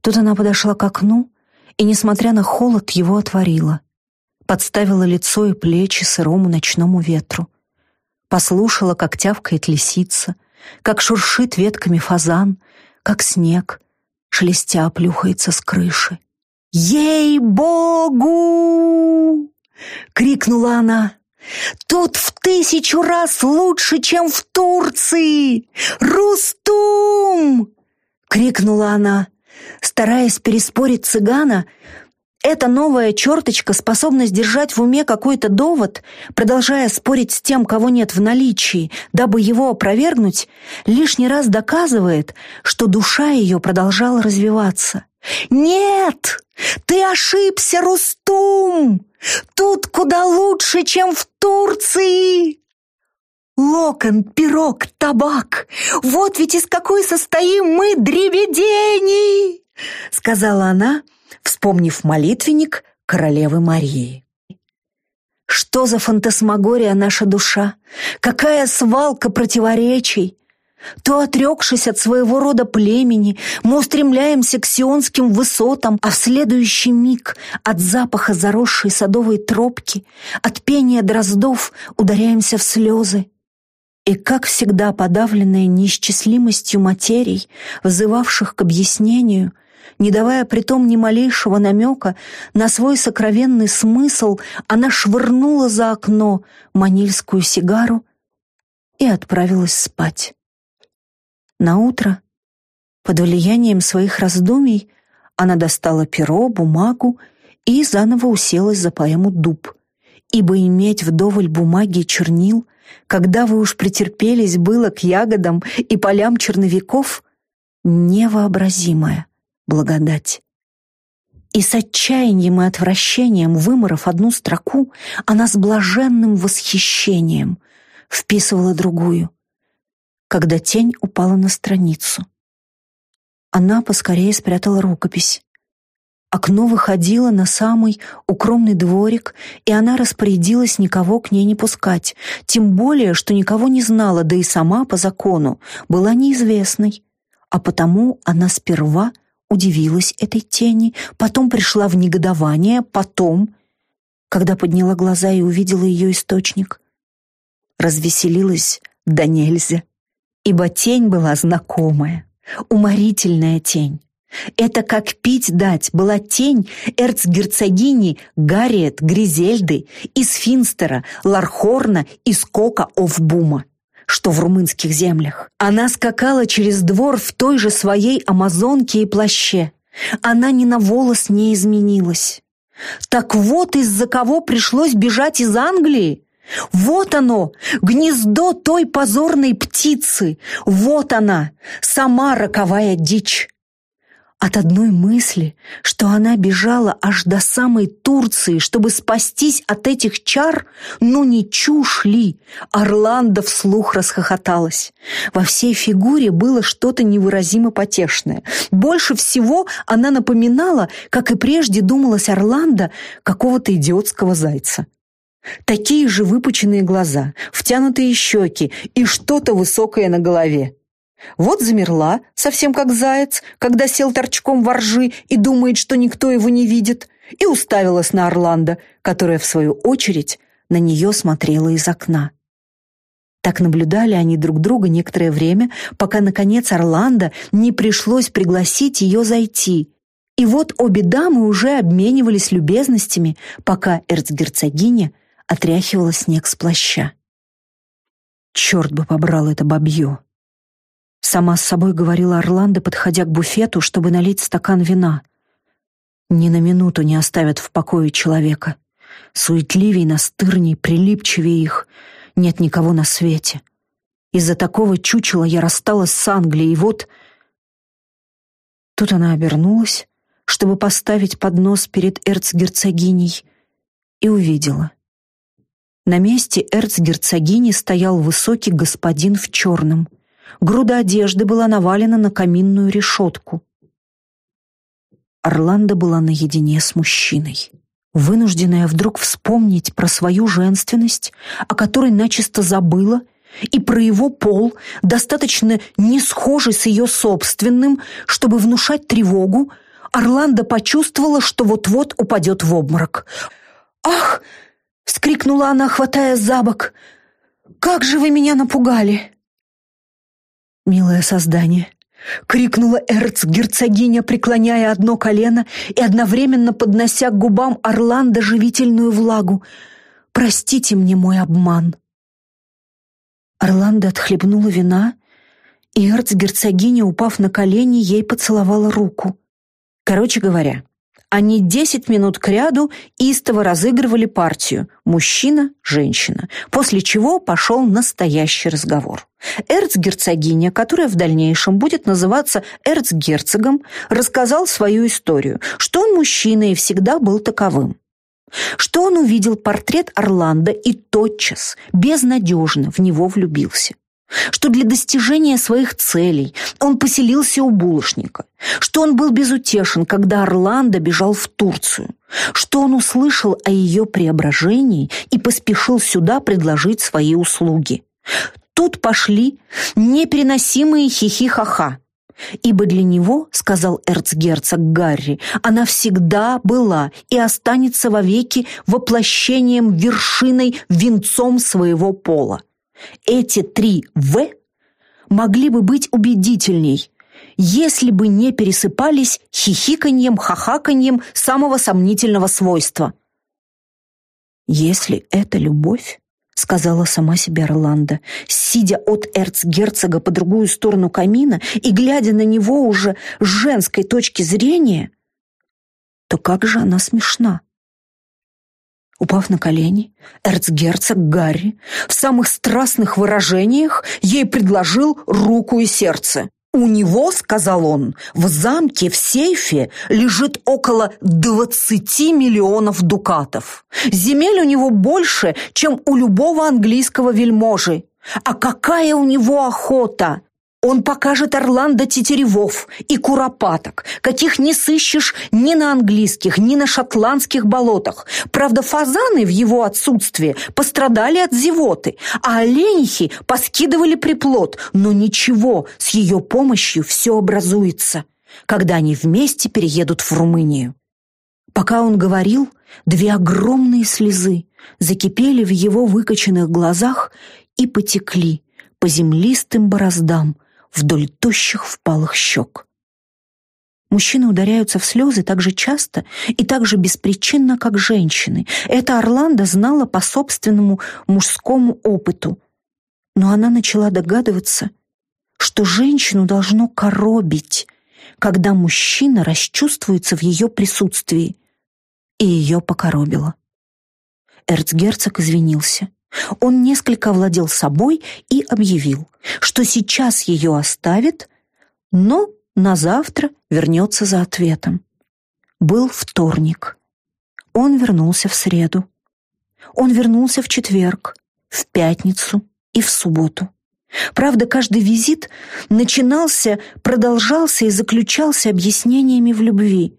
Тут она подошла к окну и, несмотря на холод, его отворила. Подставила лицо и плечи сырому ночному ветру. Послушала, как тявкает лисица, как шуршит ветками фазан, как снег, шелестя плюхается с крыши. «Ей-богу!» — крикнула она. «Тут в тысячу раз лучше, чем в Турции! Рустум!» — крикнула она. Стараясь переспорить цыгана, эта новая черточка способна сдержать в уме какой-то довод, продолжая спорить с тем, кого нет в наличии, дабы его опровергнуть, лишний раз доказывает, что душа ее продолжала развиваться. «Нет! Ты ошибся, Рустум! Тут куда лучше, чем в Турции!» Локон, пирог, табак. Вот ведь из какой состоим мы дребедений!» Сказала она, вспомнив молитвенник королевы Марии. Что за фантасмагория наша душа? Какая свалка противоречий! То, отрекшись от своего рода племени, мы устремляемся к сионским высотам, а в следующий миг от запаха заросшей садовой тропки, от пения дроздов ударяемся в слезы. И, как всегда, подавленная неисчислимостью материй, вызывавших к объяснению, не давая притом ни малейшего намека на свой сокровенный смысл, она швырнула за окно манильскую сигару и отправилась спать. На утро, под влиянием своих раздумий, она достала перо, бумагу и заново уселась за поэму «Дуб», ибо иметь вдоволь бумаги и чернил, когда вы уж претерпелись было к ягодам и полям черновиков, невообразимая благодать. И с отчаянием и отвращением, выморов одну строку, она с блаженным восхищением вписывала другую, когда тень упала на страницу. Она поскорее спрятала рукопись. Окно выходило на самый укромный дворик, и она распорядилась никого к ней не пускать, тем более, что никого не знала, да и сама по закону была неизвестной, а потому она сперва удивилась этой тени, потом пришла в негодование, потом, когда подняла глаза и увидела ее источник, развеселилась да нельзя, ибо тень была знакомая, уморительная тень. Это как пить дать была тень эрцгерцогини Гарриет Гризельды из Финстера, Лархорна и Скока Офбума что в румынских землях. Она скакала через двор в той же своей амазонке и плаще. Она ни на волос не изменилась. Так вот из-за кого пришлось бежать из Англии. Вот оно, гнездо той позорной птицы. Вот она, сама роковая дичь. От одной мысли, что она бежала аж до самой Турции, чтобы спастись от этих чар, ну не чушь ли, Орландо вслух расхохоталась. Во всей фигуре было что-то невыразимо потешное. Больше всего она напоминала, как и прежде думалась Орландо, какого-то идиотского зайца. Такие же выпученные глаза, втянутые щеки и что-то высокое на голове. Вот замерла, совсем как заяц, когда сел торчком во ржи и думает, что никто его не видит, и уставилась на Орландо, которая, в свою очередь, на нее смотрела из окна. Так наблюдали они друг друга некоторое время, пока, наконец, Орландо не пришлось пригласить ее зайти. И вот обе дамы уже обменивались любезностями, пока эрцгерцогиня отряхивала снег с плаща. «Черт бы побрал это бабье!» Сама с собой говорила Орландо, подходя к буфету, чтобы налить стакан вина. Ни на минуту не оставят в покое человека. Суетливей, настырней, прилипчивее их нет никого на свете. Из-за такого чучела я рассталась с Англией, и вот... Тут она обернулась, чтобы поставить поднос перед эрцгерцогиней, и увидела. На месте эрцгерцогини стоял высокий господин в черном — Груда одежды была навалена на каминную решетку. Орландо была наедине с мужчиной. Вынужденная вдруг вспомнить про свою женственность, о которой начисто забыла, и про его пол, достаточно не схожий с ее собственным, чтобы внушать тревогу, Орландо почувствовала, что вот-вот упадет в обморок. «Ах!» — вскрикнула она, хватая за бок. «Как же вы меня напугали!» «Милое создание!» — крикнула эрцгерцогиня, преклоняя одно колено и одновременно поднося к губам Орландо живительную влагу. «Простите мне мой обман!» Орландо отхлебнула вина, и эрцгерцогиня, упав на колени, ей поцеловала руку. Короче говоря, они десять минут кряду истово разыгрывали партию «мужчина-женщина», после чего пошел настоящий разговор. Эрцгерцогиня, которая в дальнейшем будет называться эрцгерцогом, рассказал свою историю, что он мужчина и всегда был таковым что он увидел портрет Орландо и тотчас, безнадежно, в него влюбился что для достижения своих целей он поселился у булочника, что он был безутешен, когда Орландо бежал в Турцию, что он услышал о ее преображении и поспешил сюда предложить свои услуги. Тут пошли непереносимые хихи-ха-ха, ибо для него, сказал эрцгерцог Гарри, она всегда была и останется вовеки воплощением вершиной венцом своего пола. Эти три «В» могли бы быть убедительней, если бы не пересыпались хихиканьем, хахаканьем самого сомнительного свойства. «Если это любовь, — сказала сама себе Орландо, сидя от эрцгерцога по другую сторону камина и глядя на него уже с женской точки зрения, то как же она смешна. Упав на колени, эрцгерцог Гарри в самых страстных выражениях ей предложил руку и сердце. «У него, — сказал он, — в замке в сейфе лежит около двадцати миллионов дукатов. Земель у него больше, чем у любого английского вельможи. А какая у него охота! Он покажет Орландо тетеревов и куропаток, каких не сыщешь ни на английских, ни на шотландских болотах. Правда, фазаны в его отсутствие пострадали от зевоты, а оленихи поскидывали приплод. Но ничего, с ее помощью все образуется, когда они вместе переедут в Румынию. Пока он говорил, две огромные слезы закипели в его выкоченных глазах и потекли по землистым бороздам, вдоль тощих впалых щек. Мужчины ударяются в слезы так же часто и так же беспричинно, как женщины. Это Орландо знала по собственному мужскому опыту. Но она начала догадываться, что женщину должно коробить, когда мужчина расчувствуется в ее присутствии. И ее покоробило. Эрцгерцог извинился. Он несколько овладел собой и объявил, что сейчас ее оставит, но на завтра вернется за ответом. Был вторник. Он вернулся в среду. Он вернулся в четверг, в пятницу и в субботу. Правда, каждый визит начинался, продолжался и заключался объяснениями в любви.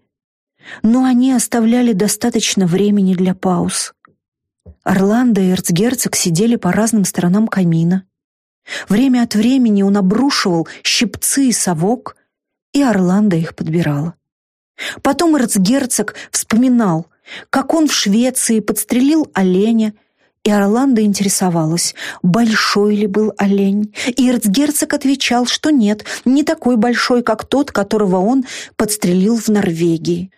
Но они оставляли достаточно времени для пауз. Орландо и эрцгерцог сидели по разным сторонам камина. Время от времени он обрушивал щипцы и совок, и Орландо их подбирала. Потом эрцгерцог вспоминал, как он в Швеции подстрелил оленя, и Орландо интересовалась, большой ли был олень. И эрцгерцог отвечал, что нет, не такой большой, как тот, которого он подстрелил в Норвегии.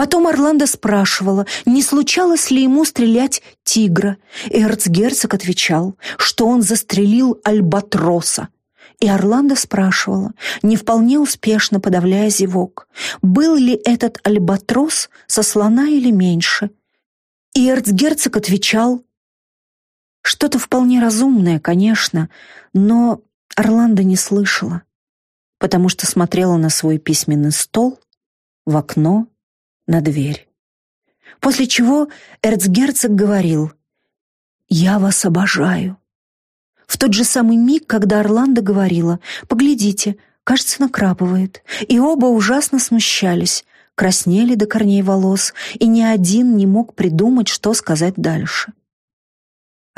Потом Орландо спрашивала, не случалось ли ему стрелять тигра. Эрцгерцог отвечал, что он застрелил альбатроса. И Орландо спрашивала, не вполне успешно подавляя зевок, был ли этот альбатрос со слона или меньше. И эрцгерцог отвечал, что-то вполне разумное, конечно, но Орландо не слышала, потому что смотрела на свой письменный стол, в окно на дверь. После чего эрцгерцог говорил «Я вас обожаю». В тот же самый миг, когда Орландо говорила «Поглядите, кажется, накрапывает», и оба ужасно смущались, краснели до корней волос, и ни один не мог придумать, что сказать дальше.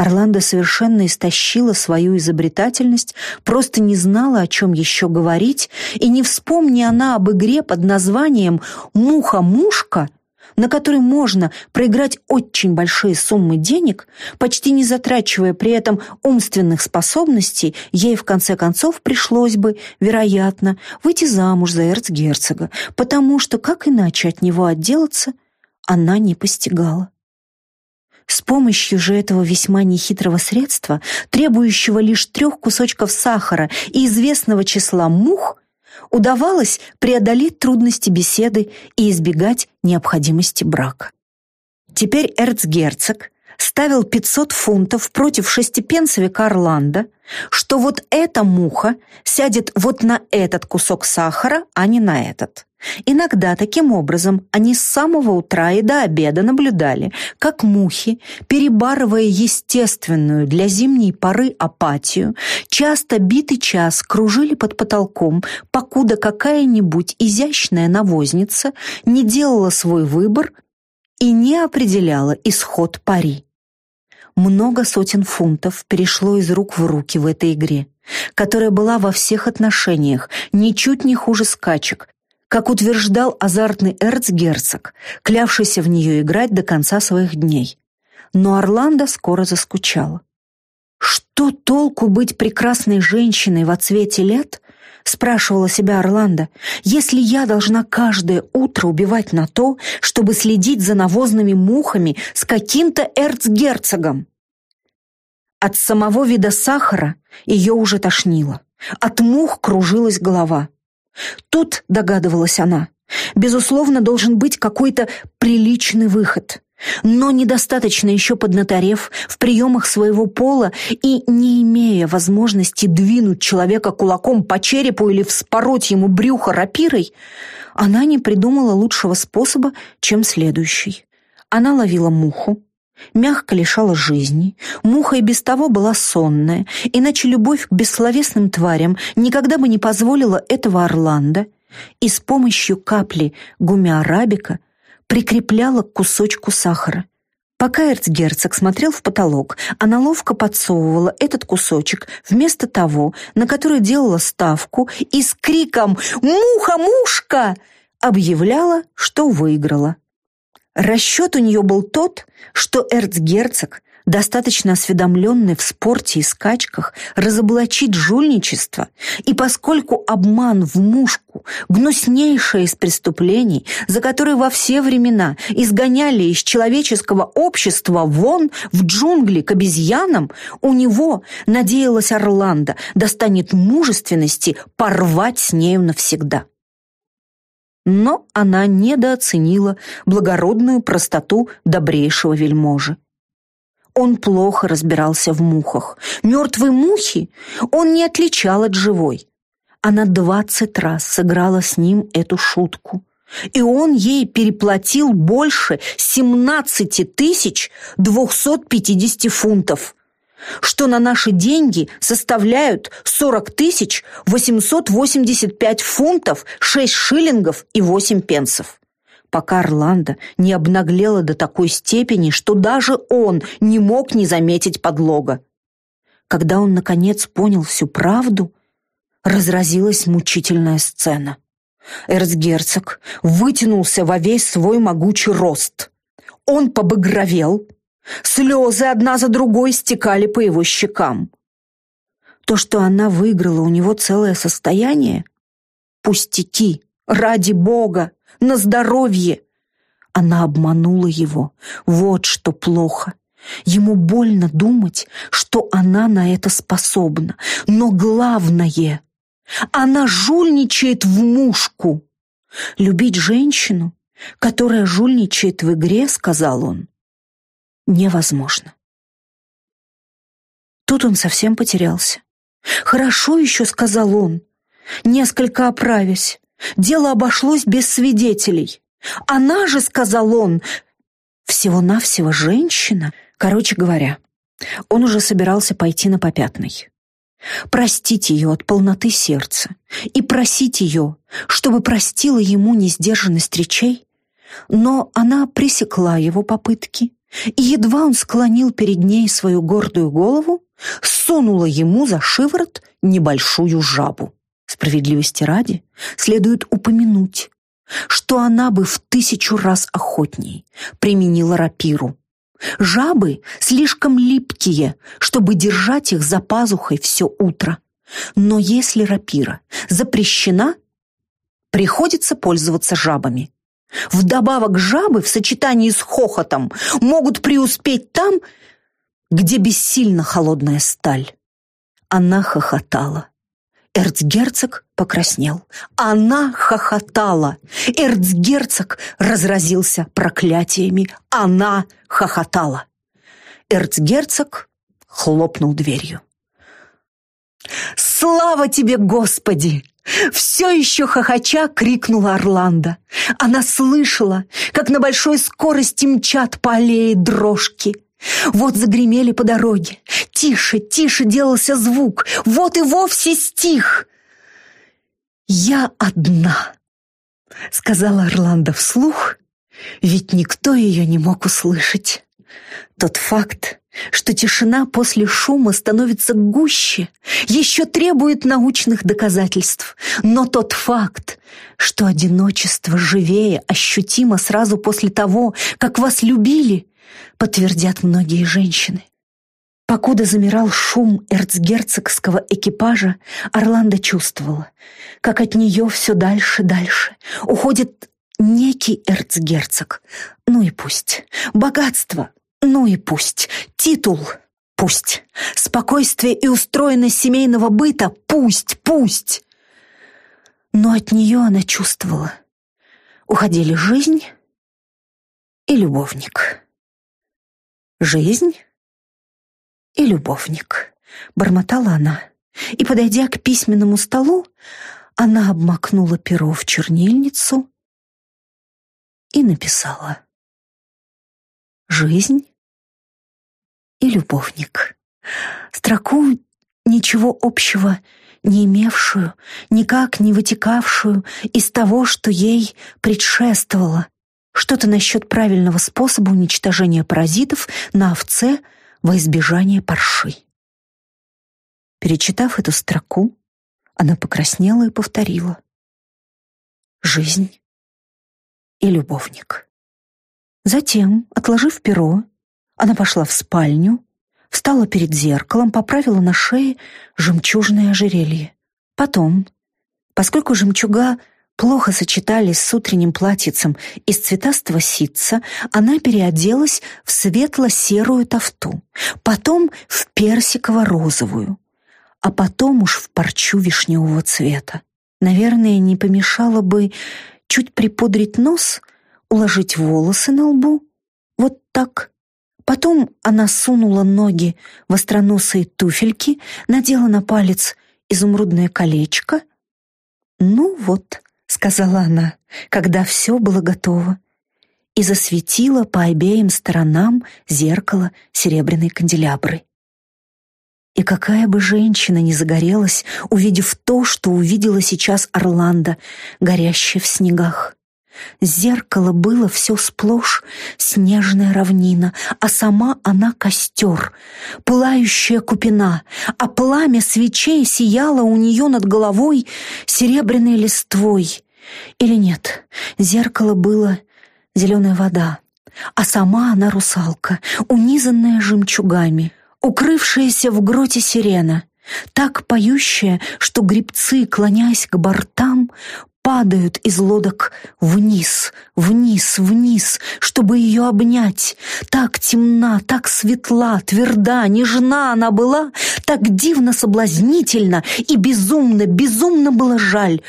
Орландо совершенно истощила свою изобретательность, просто не знала, о чем еще говорить, и не вспомни она об игре под названием «Муха-мушка», на которой можно проиграть очень большие суммы денег, почти не затрачивая при этом умственных способностей, ей в конце концов пришлось бы, вероятно, выйти замуж за эрцгерцога, потому что как иначе от него отделаться она не постигала. С помощью же этого весьма нехитрого средства, требующего лишь трех кусочков сахара и известного числа мух, удавалось преодолеть трудности беседы и избегать необходимости брака. Теперь эрцгерцог ставил 500 фунтов против шестипенсовика Орландо, что вот эта муха сядет вот на этот кусок сахара, а не на этот. Иногда таким образом они с самого утра и до обеда наблюдали, как мухи, перебарывая естественную для зимней поры апатию, часто битый час кружили под потолком, покуда какая-нибудь изящная навозница не делала свой выбор и не определяла исход пари. Много сотен фунтов перешло из рук в руки в этой игре, которая была во всех отношениях ничуть не хуже скачек, как утверждал азартный эрцгерцог, клявшийся в нее играть до конца своих дней. Но Орландо скоро заскучала. Что толку быть прекрасной женщиной в отсвете лет, спрашивала себя Орландо, если я должна каждое утро убивать на то, чтобы следить за навозными мухами с каким-то эрцгерцогом? От самого вида сахара ее уже тошнило. От мух кружилась голова. Тут, догадывалась она, безусловно, должен быть какой-то приличный выход но недостаточно еще поднаторев в приемах своего пола и не имея возможности двинуть человека кулаком по черепу или вспороть ему брюхо рапирой, она не придумала лучшего способа, чем следующий. Она ловила муху, мягко лишала жизни, муха и без того была сонная, иначе любовь к бессловесным тварям никогда бы не позволила этого Орландо, и с помощью капли гумиарабика – прикрепляла к кусочку сахара. Пока эрцгерцог смотрел в потолок, она ловко подсовывала этот кусочек вместо того, на который делала ставку, и с криком «Муха, мушка!» объявляла, что выиграла. Расчет у нее был тот, что эрцгерцог достаточно осведомленный в спорте и скачках, разоблачит жульничество, и поскольку обман в мушку – гнуснейшее из преступлений, за которые во все времена изгоняли из человеческого общества вон в джунгли к обезьянам, у него, надеялась Орландо, достанет мужественности порвать с нею навсегда. Но она недооценила благородную простоту добрейшего вельможи. Он плохо разбирался в мухах. Мертвые мухи он не отличал от живой. Она двадцать раз сыграла с ним эту шутку. И он ей переплатил больше 17 тысяч 250 фунтов, что на наши деньги составляют 40 тысяч 885 фунтов 6 шиллингов и 8 пенсов пока Орландо не обнаглела до такой степени, что даже он не мог не заметить подлога. Когда он, наконец, понял всю правду, разразилась мучительная сцена. Эрцгерцог вытянулся во весь свой могучий рост. Он побагровел, слезы одна за другой стекали по его щекам. То, что она выиграла у него целое состояние, пустяки, ради бога, на здоровье. Она обманула его. Вот что плохо. Ему больно думать, что она на это способна. Но главное, она жульничает в мушку. Любить женщину, которая жульничает в игре, сказал он, невозможно. Тут он совсем потерялся. «Хорошо еще», — сказал он, несколько оправясь. Дело обошлось без свидетелей. Она же, сказал он, всего-навсего женщина. Короче говоря, он уже собирался пойти на попятный. Простить ее от полноты сердца и просить ее, чтобы простила ему несдержанность речей, но она пресекла его попытки, и едва он склонил перед ней свою гордую голову, сунула ему за шиворот небольшую жабу. Справедливости ради следует упомянуть, что она бы в тысячу раз охотней применила рапиру. Жабы слишком липкие, чтобы держать их за пазухой все утро. Но если рапира запрещена, приходится пользоваться жабами. Вдобавок жабы в сочетании с хохотом могут преуспеть там, где бессильно холодная сталь. Она хохотала. Эрцгерцог покраснел. Она хохотала. Эрцгерцог разразился проклятиями. Она хохотала. Эрцгерцог хлопнул дверью. «Слава тебе, Господи!» Все еще хохоча крикнула Орландо. Она слышала, как на большой скорости мчат по аллее дрожки. Вот загремели по дороге. Тише, тише делался звук. Вот и вовсе стих. «Я одна», — сказала Орландо вслух, ведь никто ее не мог услышать. Тот факт, что тишина после шума становится гуще, еще требует научных доказательств. Но тот факт, что одиночество живее ощутимо сразу после того, как вас любили, подтвердят многие женщины. Покуда замирал шум эрцгерцогского экипажа, Орландо чувствовала, как от нее все дальше дальше уходит некий эрцгерцог. Ну и пусть. Богатство. Ну и пусть. Титул. Пусть. Спокойствие и устроенность семейного быта. Пусть, пусть. Но от нее она чувствовала. Уходили жизнь и любовник. Жизнь и любовник, бормотала она. И, подойдя к письменному столу, она обмакнула перо в чернильницу и написала «Жизнь и любовник». Строку ничего общего не имевшую, никак не вытекавшую из того, что ей предшествовало, что-то насчет правильного способа уничтожения паразитов на овце во избежание парши. Перечитав эту строку, она покраснела и повторила. «Жизнь и любовник». Затем, отложив перо, она пошла в спальню, встала перед зеркалом, поправила на шее жемчужное ожерелье. Потом, поскольку жемчуга плохо сочетались с утренним платьицем из цветастого ситца, она переоделась в светло-серую тафту, потом в персиково-розовую, а потом уж в парчу вишневого цвета. Наверное, не помешало бы чуть припудрить нос, уложить волосы на лбу, вот так, Потом она сунула ноги в остроносые туфельки, надела на палец изумрудное колечко. «Ну вот», — сказала она, когда все было готово, и засветила по обеим сторонам зеркала серебряной канделябры. И какая бы женщина ни загорелась, увидев то, что увидела сейчас Орландо, горящее в снегах. Зеркало было все сплошь снежная равнина, а сама она костер, пылающая купина, а пламя свечей сияло у нее над головой серебряной листвой. Или нет, зеркало было зеленая вода, а сама она русалка, унизанная жемчугами, укрывшаяся в гроте сирена — так поющая, что грибцы, клонясь к бортам, падают из лодок вниз, вниз, вниз, чтобы ее обнять. Так темна, так светла, тверда, нежна она была, так дивно соблазнительно и безумно, безумно было жаль,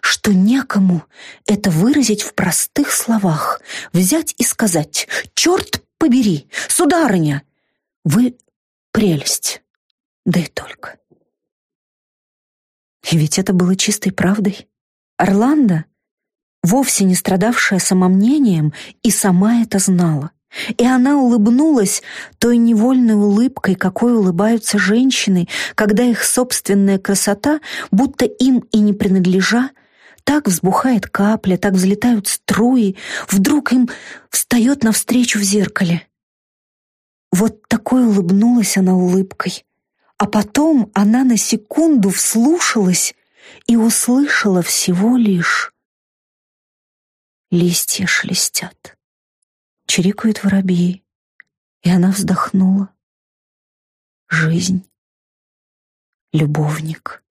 что некому это выразить в простых словах, взять и сказать «Черт побери, сударыня, вы прелесть». Да и только. И ведь это было чистой правдой. Орландо, вовсе не страдавшая самомнением, и сама это знала. И она улыбнулась той невольной улыбкой, какой улыбаются женщины, когда их собственная красота, будто им и не принадлежа, так взбухает капля, так взлетают струи, вдруг им встает навстречу в зеркале. Вот такой улыбнулась она улыбкой. А потом она на секунду вслушалась и услышала всего лишь листья шелестят, чирикают воробьи, и она вздохнула. Жизнь, любовник.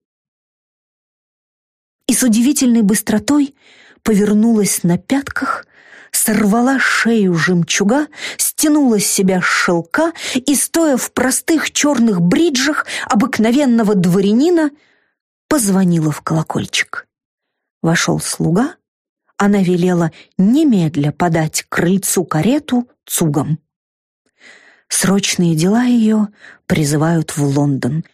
И с удивительной быстротой повернулась на пятках, сорвала шею жемчуга, стянула с себя шелка и, стоя в простых черных бриджах обыкновенного дворянина, позвонила в колокольчик. Вошел слуга, она велела немедля подать крыльцу карету цугом. Срочные дела ее призывают в Лондон.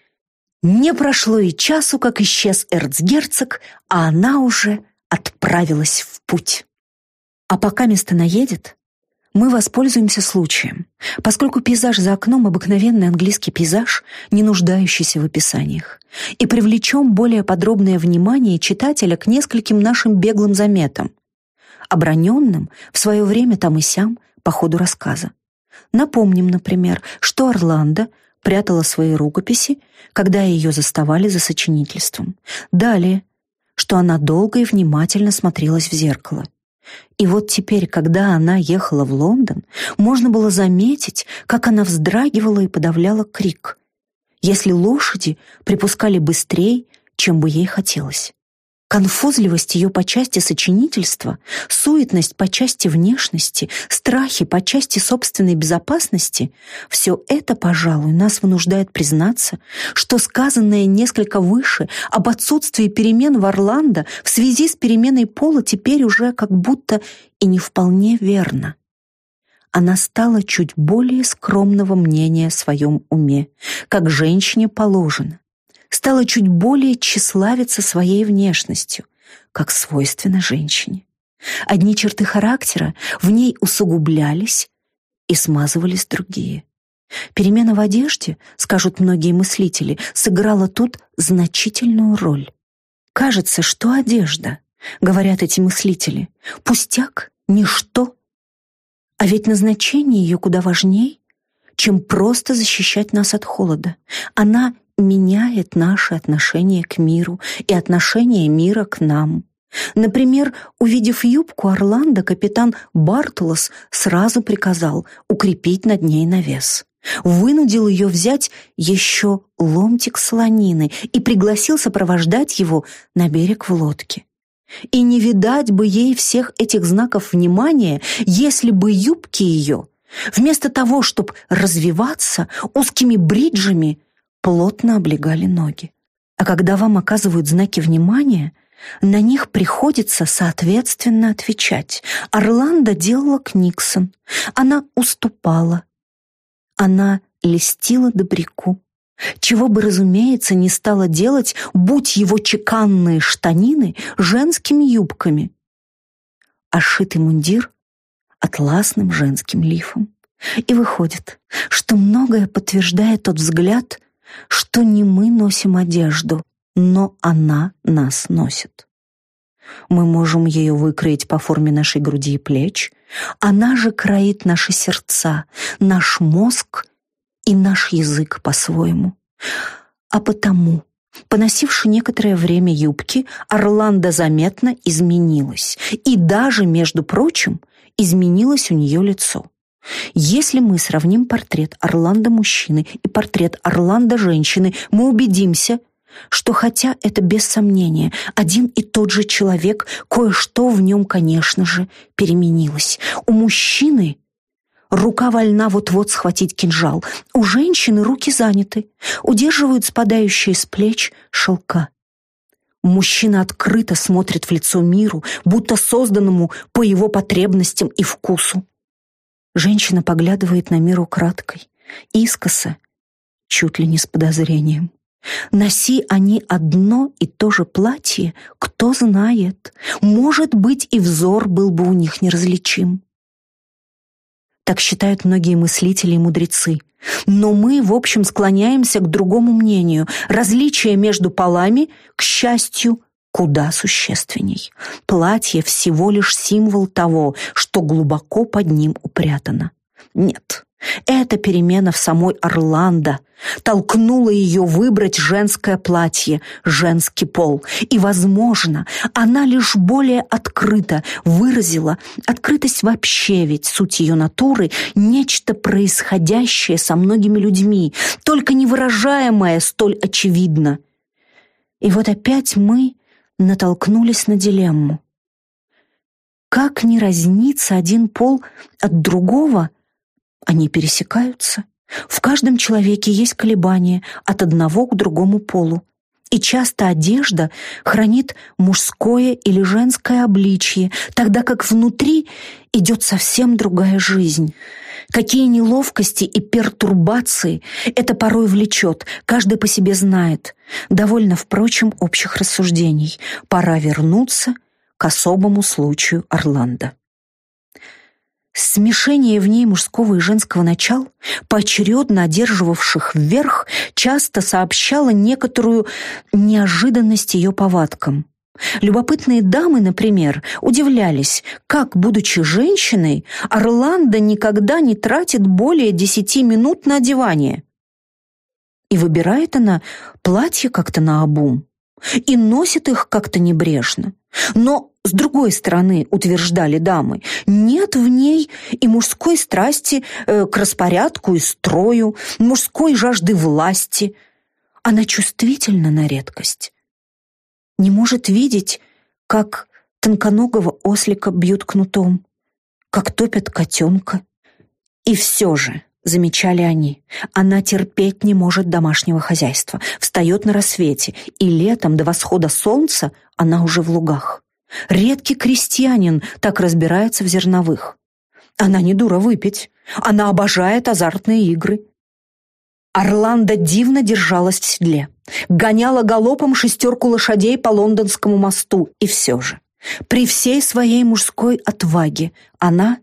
Не прошло и часу, как исчез эрцгерцог, а она уже отправилась в путь. А пока место наедет, мы воспользуемся случаем, поскольку пейзаж за окном — обыкновенный английский пейзаж, не нуждающийся в описаниях, и привлечем более подробное внимание читателя к нескольким нашим беглым заметам, оброненным в свое время там и сям по ходу рассказа. Напомним, например, что Орландо прятала свои рукописи, когда ее заставали за сочинительством. Далее, что она долго и внимательно смотрелась в зеркало. И вот теперь, когда она ехала в Лондон, можно было заметить, как она вздрагивала и подавляла крик, если лошади припускали быстрее, чем бы ей хотелось. Конфузливость ее по части сочинительства, суетность по части внешности, страхи по части собственной безопасности — все это, пожалуй, нас вынуждает признаться, что сказанное несколько выше об отсутствии перемен в Орландо в связи с переменой пола теперь уже как будто и не вполне верно. Она стала чуть более скромного мнения о своем уме, как женщине положено стала чуть более тщеславиться своей внешностью, как свойственно женщине. Одни черты характера в ней усугублялись и смазывались другие. Перемена в одежде, скажут многие мыслители, сыграла тут значительную роль. Кажется, что одежда, говорят эти мыслители, пустяк, ничто. А ведь назначение ее куда важней, чем просто защищать нас от холода. Она меняет наше отношение к миру и отношение мира к нам. Например, увидев юбку Орландо, капитан Бартолос сразу приказал укрепить над ней навес. Вынудил ее взять еще ломтик солонины и пригласил сопровождать его на берег в лодке. И не видать бы ей всех этих знаков внимания, если бы юбки ее, вместо того, чтобы развиваться узкими бриджами, плотно облегали ноги. А когда вам оказывают знаки внимания, на них приходится соответственно отвечать. Орландо делала Книксон. Она уступала. Она листила добряку. Чего бы, разумеется, не стала делать, будь его чеканные штанины женскими юбками. А мундир — атласным женским лифом. И выходит, что многое подтверждает тот взгляд, что не мы носим одежду, но она нас носит. Мы можем ее выкроить по форме нашей груди и плеч, она же кроит наши сердца, наш мозг и наш язык по-своему. А потому, поносивши некоторое время юбки, Орландо заметно изменилась, и даже, между прочим, изменилось у нее лицо. Если мы сравним портрет Орландо мужчины и портрет Орландо женщины, мы убедимся, что хотя это без сомнения один и тот же человек, кое-что в нем, конечно же, переменилось. У мужчины рука вольна вот-вот схватить кинжал, у женщины руки заняты, удерживают спадающие с плеч шелка. Мужчина открыто смотрит в лицо миру, будто созданному по его потребностям и вкусу. Женщина поглядывает на мир украдкой, искоса, чуть ли не с подозрением. Носи они одно и то же платье, кто знает, может быть, и взор был бы у них неразличим. Так считают многие мыслители и мудрецы. Но мы, в общем, склоняемся к другому мнению. Различие между полами, к счастью, куда существенней. Платье всего лишь символ того, что глубоко под ним упрятано. Нет, эта перемена в самой Орландо толкнула ее выбрать женское платье, женский пол. И, возможно, она лишь более открыто выразила открытость вообще, ведь суть ее натуры — нечто происходящее со многими людьми, только невыражаемое столь очевидно. И вот опять мы натолкнулись на дилемму. Как не разнится один пол от другого, они пересекаются. В каждом человеке есть колебания от одного к другому полу. И часто одежда хранит мужское или женское обличье, тогда как внутри идет совсем другая жизнь. Какие неловкости и пертурбации это порой влечет, каждый по себе знает. Довольно, впрочем, общих рассуждений. Пора вернуться к особому случаю Орландо. Смешение в ней мужского и женского начал, поочередно одерживавших вверх, часто сообщало некоторую неожиданность ее повадкам. Любопытные дамы, например, удивлялись, как, будучи женщиной, Орландо никогда не тратит более десяти минут на одевание. И выбирает она платье как-то наобум, и носит их как-то небрежно. Но, с другой стороны, утверждали дамы, нет в ней и мужской страсти э, к распорядку и строю, мужской жажды власти. Она чувствительна на редкость. Не может видеть, как тонконогого ослика бьют кнутом, как топят котенка. И все же, замечали они, она терпеть не может домашнего хозяйства, встает на рассвете, и летом до восхода солнца она уже в лугах. Редкий крестьянин так разбирается в зерновых. Она не дура выпить, она обожает азартные игры. Орландо дивно держалась в седле, гоняла галопом шестерку лошадей по лондонскому мосту, и все же. При всей своей мужской отваге она,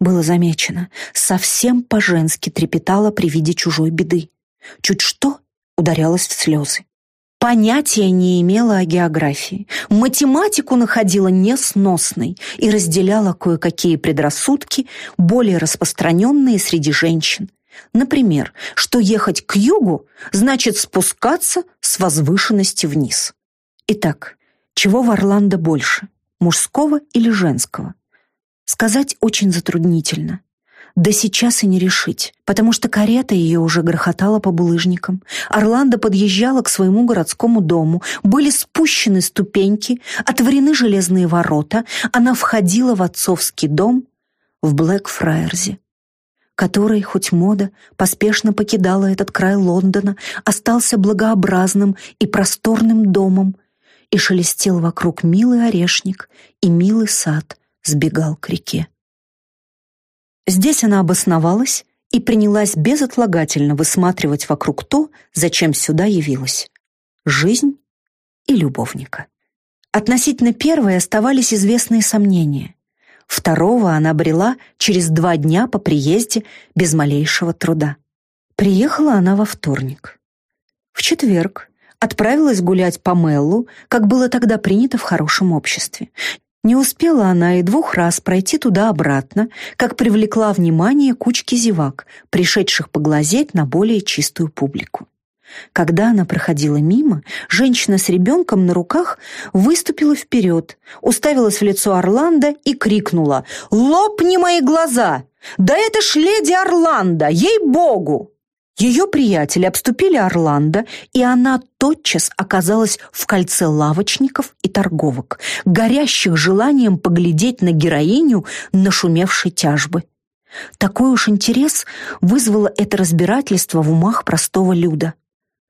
было замечено, совсем по-женски трепетала при виде чужой беды. Чуть что ударялась в слезы. Понятия не имела о географии, математику находила несносной и разделяла кое-какие предрассудки, более распространенные среди женщин. Например, что ехать к югу значит спускаться с возвышенности вниз. Итак, чего в Орландо больше – мужского или женского? Сказать очень затруднительно. Да сейчас и не решить, потому что карета ее уже грохотала по булыжникам. Орландо подъезжала к своему городскому дому, были спущены ступеньки, отворены железные ворота, она входила в отцовский дом в Блэкфраерзе, который, хоть мода, поспешно покидала этот край Лондона, остался благообразным и просторным домом, и шелестел вокруг милый орешник, и милый сад сбегал к реке. Здесь она обосновалась и принялась безотлагательно высматривать вокруг то, зачем сюда явилась. Жизнь и любовника. Относительно первой оставались известные сомнения. Второго она брела через два дня по приезде без малейшего труда. Приехала она во вторник. В четверг отправилась гулять по Меллу, как было тогда принято в хорошем обществе. Не успела она и двух раз пройти туда-обратно, как привлекла внимание кучки зевак, пришедших поглазеть на более чистую публику. Когда она проходила мимо, женщина с ребенком на руках выступила вперед, уставилась в лицо Орландо и крикнула «Лопни мои глаза! Да это ж леди Орландо, ей-богу!» Ее приятели обступили Орландо, и она тотчас оказалась в кольце лавочников и торговок, горящих желанием поглядеть на героиню нашумевшей тяжбы. Такой уж интерес вызвало это разбирательство в умах простого люда.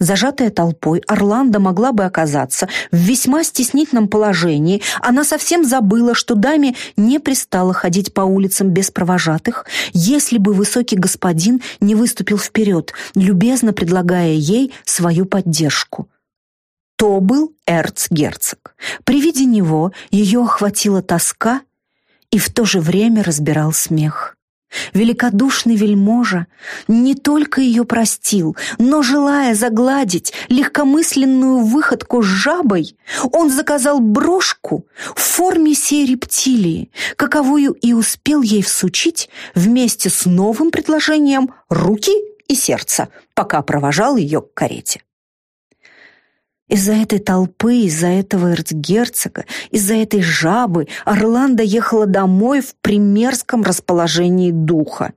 Зажатая толпой, Орландо могла бы оказаться в весьма стеснительном положении. Она совсем забыла, что даме не пристало ходить по улицам без провожатых, если бы высокий господин не выступил вперед, любезно предлагая ей свою поддержку. То был эрцгерцог. При виде него ее охватила тоска и в то же время разбирал смех. Великодушный вельможа не только ее простил, но, желая загладить легкомысленную выходку с жабой, он заказал брошку в форме сей рептилии, каковую и успел ей всучить вместе с новым предложением руки и сердца, пока провожал ее к карете. Из-за этой толпы, из-за этого эрцгерцога, из-за этой жабы Орландо ехала домой в примерском расположении духа.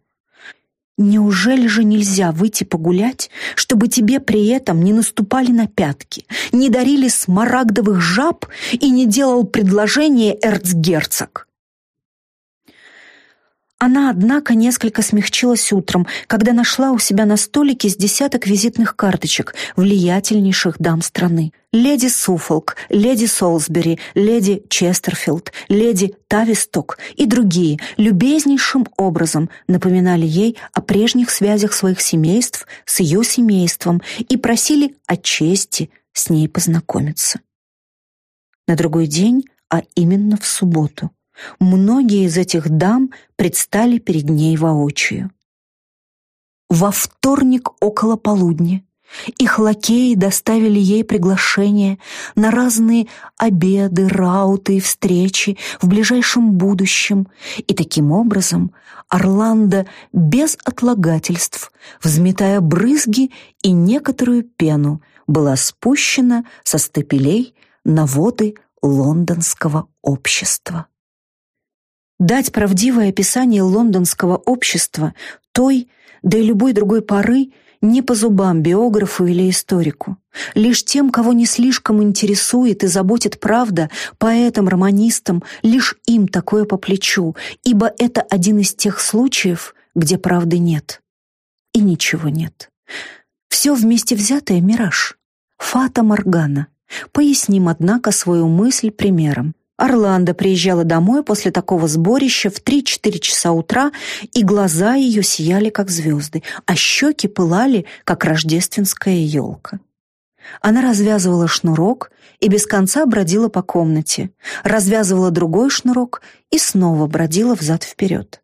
Неужели же нельзя выйти погулять, чтобы тебе при этом не наступали на пятки, не дарили смарагдовых жаб и не делал предложение эрцгерцог? Она, однако, несколько смягчилась утром, когда нашла у себя на столике с десяток визитных карточек влиятельнейших дам страны. Леди Суфолк, леди Солсбери, леди Честерфилд, леди Тависток и другие любезнейшим образом напоминали ей о прежних связях своих семейств с ее семейством и просили о чести с ней познакомиться. На другой день, а именно в субботу, Многие из этих дам предстали перед ней воочию. Во вторник около полудня их лакеи доставили ей приглашение на разные обеды, рауты и встречи в ближайшем будущем, и таким образом Орландо без отлагательств, взметая брызги и некоторую пену, была спущена со стапелей на воды лондонского общества. Дать правдивое описание лондонского общества той, да и любой другой поры не по зубам биографу или историку. Лишь тем, кого не слишком интересует и заботит правда, поэтам, романистам, лишь им такое по плечу, ибо это один из тех случаев, где правды нет. И ничего нет. Все вместе взятое — мираж. Фата Моргана. Поясним, однако, свою мысль примером. Орландо приезжала домой после такого сборища в 3-4 часа утра, и глаза ее сияли, как звезды, а щеки пылали, как рождественская елка. Она развязывала шнурок и без конца бродила по комнате, развязывала другой шнурок и снова бродила взад-вперед.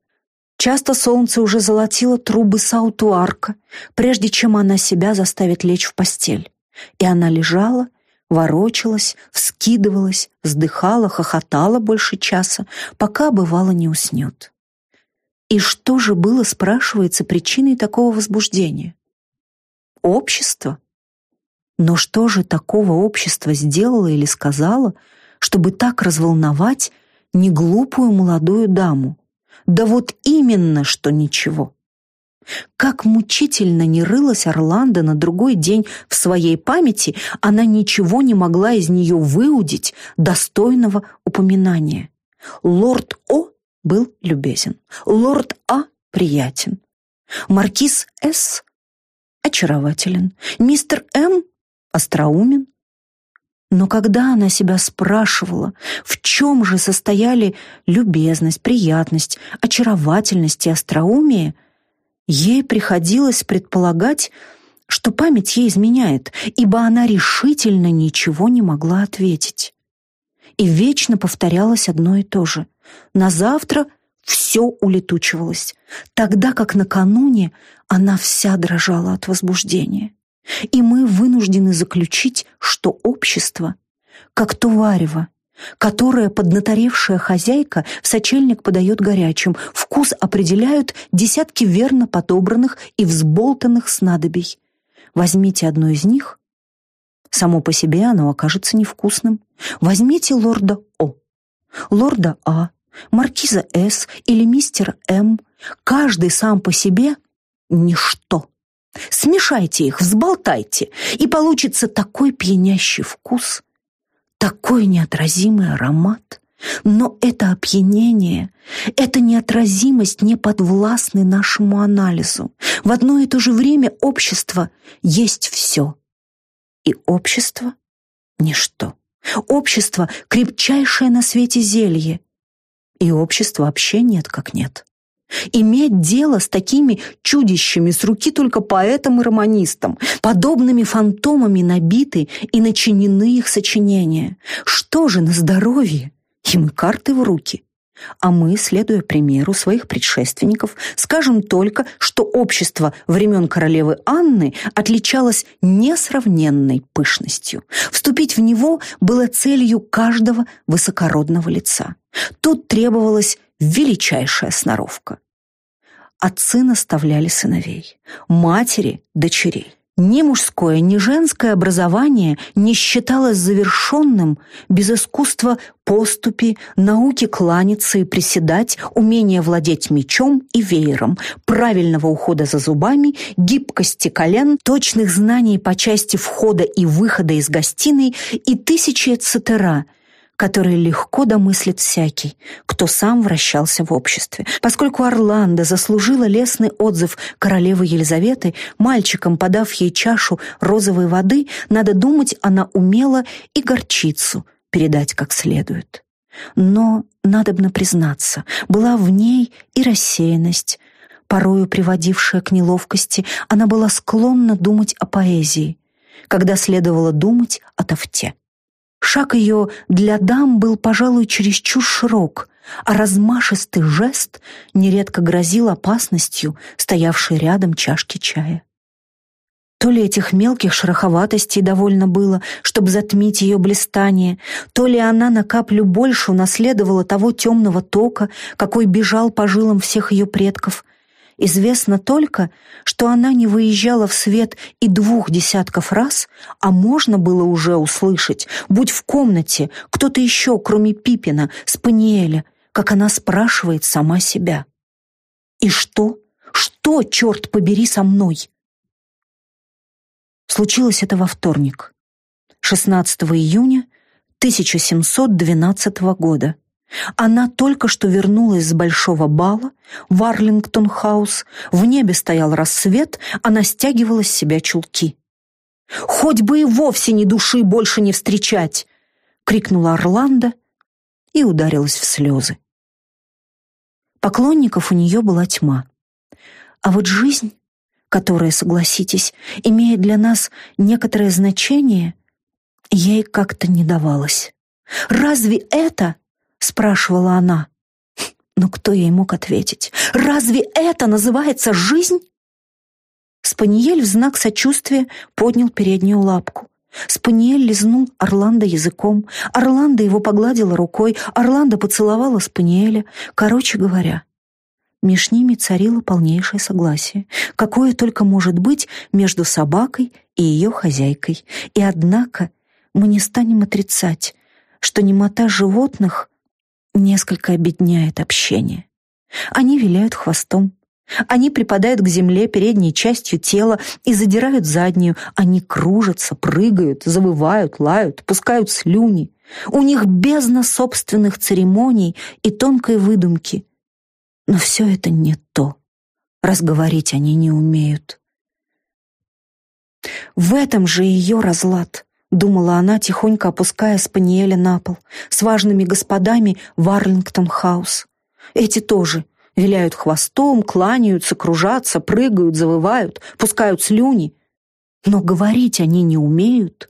Часто солнце уже золотило трубы саутуарка, прежде чем она себя заставит лечь в постель. И она лежала, ворочалась, вскидывалась, вздыхала, хохотала больше часа, пока, бывало, не уснет. И что же было, спрашивается, причиной такого возбуждения? Общество? Но что же такого общество сделало или сказало, чтобы так разволновать неглупую молодую даму? Да вот именно, что ничего. Как мучительно не рылась Орландо на другой день в своей памяти, она ничего не могла из нее выудить достойного упоминания. Лорд О был любезен, лорд А приятен, маркиз С очарователен, мистер М остроумен. Но когда она себя спрашивала, в чем же состояли любезность, приятность, очаровательность и остроумие, Ей приходилось предполагать, что память ей изменяет, ибо она решительно ничего не могла ответить. И вечно повторялось одно и то же. На завтра все улетучивалось, тогда как накануне она вся дрожала от возбуждения. И мы вынуждены заключить, что общество, как то варево, которое поднаторевшая хозяйка в сочельник подает горячим. Вкус определяют десятки верно подобранных и взболтанных снадобий. Возьмите одно из них, само по себе оно окажется невкусным. Возьмите лорда О, лорда А, маркиза С или мистера М. Каждый сам по себе — ничто. Смешайте их, взболтайте, и получится такой пьянящий вкус — такой неотразимый аромат. Но это опьянение, эта неотразимость не подвластны нашему анализу. В одно и то же время общество есть все. И общество — ничто. Общество — крепчайшее на свете зелье. И общества вообще нет как нет. Иметь дело с такими чудищами с руки только поэтам и романистам, подобными фантомами набиты и начинены их сочинения. Что же на здоровье? Им карты в руки. А мы, следуя примеру своих предшественников, скажем только, что общество времен королевы Анны отличалось несравненной пышностью. Вступить в него было целью каждого высокородного лица. Тут требовалось величайшая сноровка. Отцы наставляли сыновей, матери – дочерей. Ни мужское, ни женское образование не считалось завершенным без искусства поступи, науки кланяться и приседать, умения владеть мечом и веером, правильного ухода за зубами, гибкости колен, точных знаний по части входа и выхода из гостиной и тысячи цитера – которые легко домыслит всякий, кто сам вращался в обществе. Поскольку Орландо заслужила лестный отзыв королевы Елизаветы, мальчикам, подав ей чашу розовой воды, надо думать, она умела и горчицу передать как следует. Но, надобно признаться, была в ней и рассеянность, порою приводившая к неловкости, она была склонна думать о поэзии, когда следовало думать о тофте. Шаг ее для дам был, пожалуй, чересчур широк, а размашистый жест нередко грозил опасностью стоявшей рядом чашки чая. То ли этих мелких шероховатостей довольно было, чтобы затмить ее блистание, то ли она на каплю больше унаследовала того темного тока, какой бежал по жилам всех ее предков. Известно только, что она не выезжала в свет и двух десятков раз, а можно было уже услышать, будь в комнате, кто-то еще, кроме Пипина, Спаниеля, как она спрашивает сама себя. «И что? Что, черт побери, со мной?» Случилось это во вторник, 16 июня 1712 года. Она только что вернулась с большого бала в Арлингтон-хаус, в небе стоял рассвет, она стягивала с себя чулки. «Хоть бы и вовсе ни души больше не встречать!» — крикнула Орландо и ударилась в слезы. Поклонников у нее была тьма. А вот жизнь, которая, согласитесь, имеет для нас некоторое значение, ей как-то не давалась. Разве это — спрашивала она. Но кто ей мог ответить? «Разве это называется жизнь?» Спаниель в знак сочувствия поднял переднюю лапку. Спаниель лизнул Орландо языком, Орландо его погладила рукой, Орландо поцеловала Спаниеля. Короче говоря, меж ними царило полнейшее согласие, какое только может быть между собакой и ее хозяйкой. И однако мы не станем отрицать, что немота животных несколько обедняет общение. Они виляют хвостом, они припадают к земле передней частью тела и задирают заднюю. Они кружатся, прыгают, завывают, лают, пускают слюни. У них бездна собственных церемоний и тонкой выдумки. Но все это не то. Разговорить они не умеют. В этом же ее разлад. — думала она, тихонько опуская спаниеля на пол, с важными господами в Арлингтон-хаус. Эти тоже виляют хвостом, кланяются, кружатся, прыгают, завывают, пускают слюни. Но говорить они не умеют.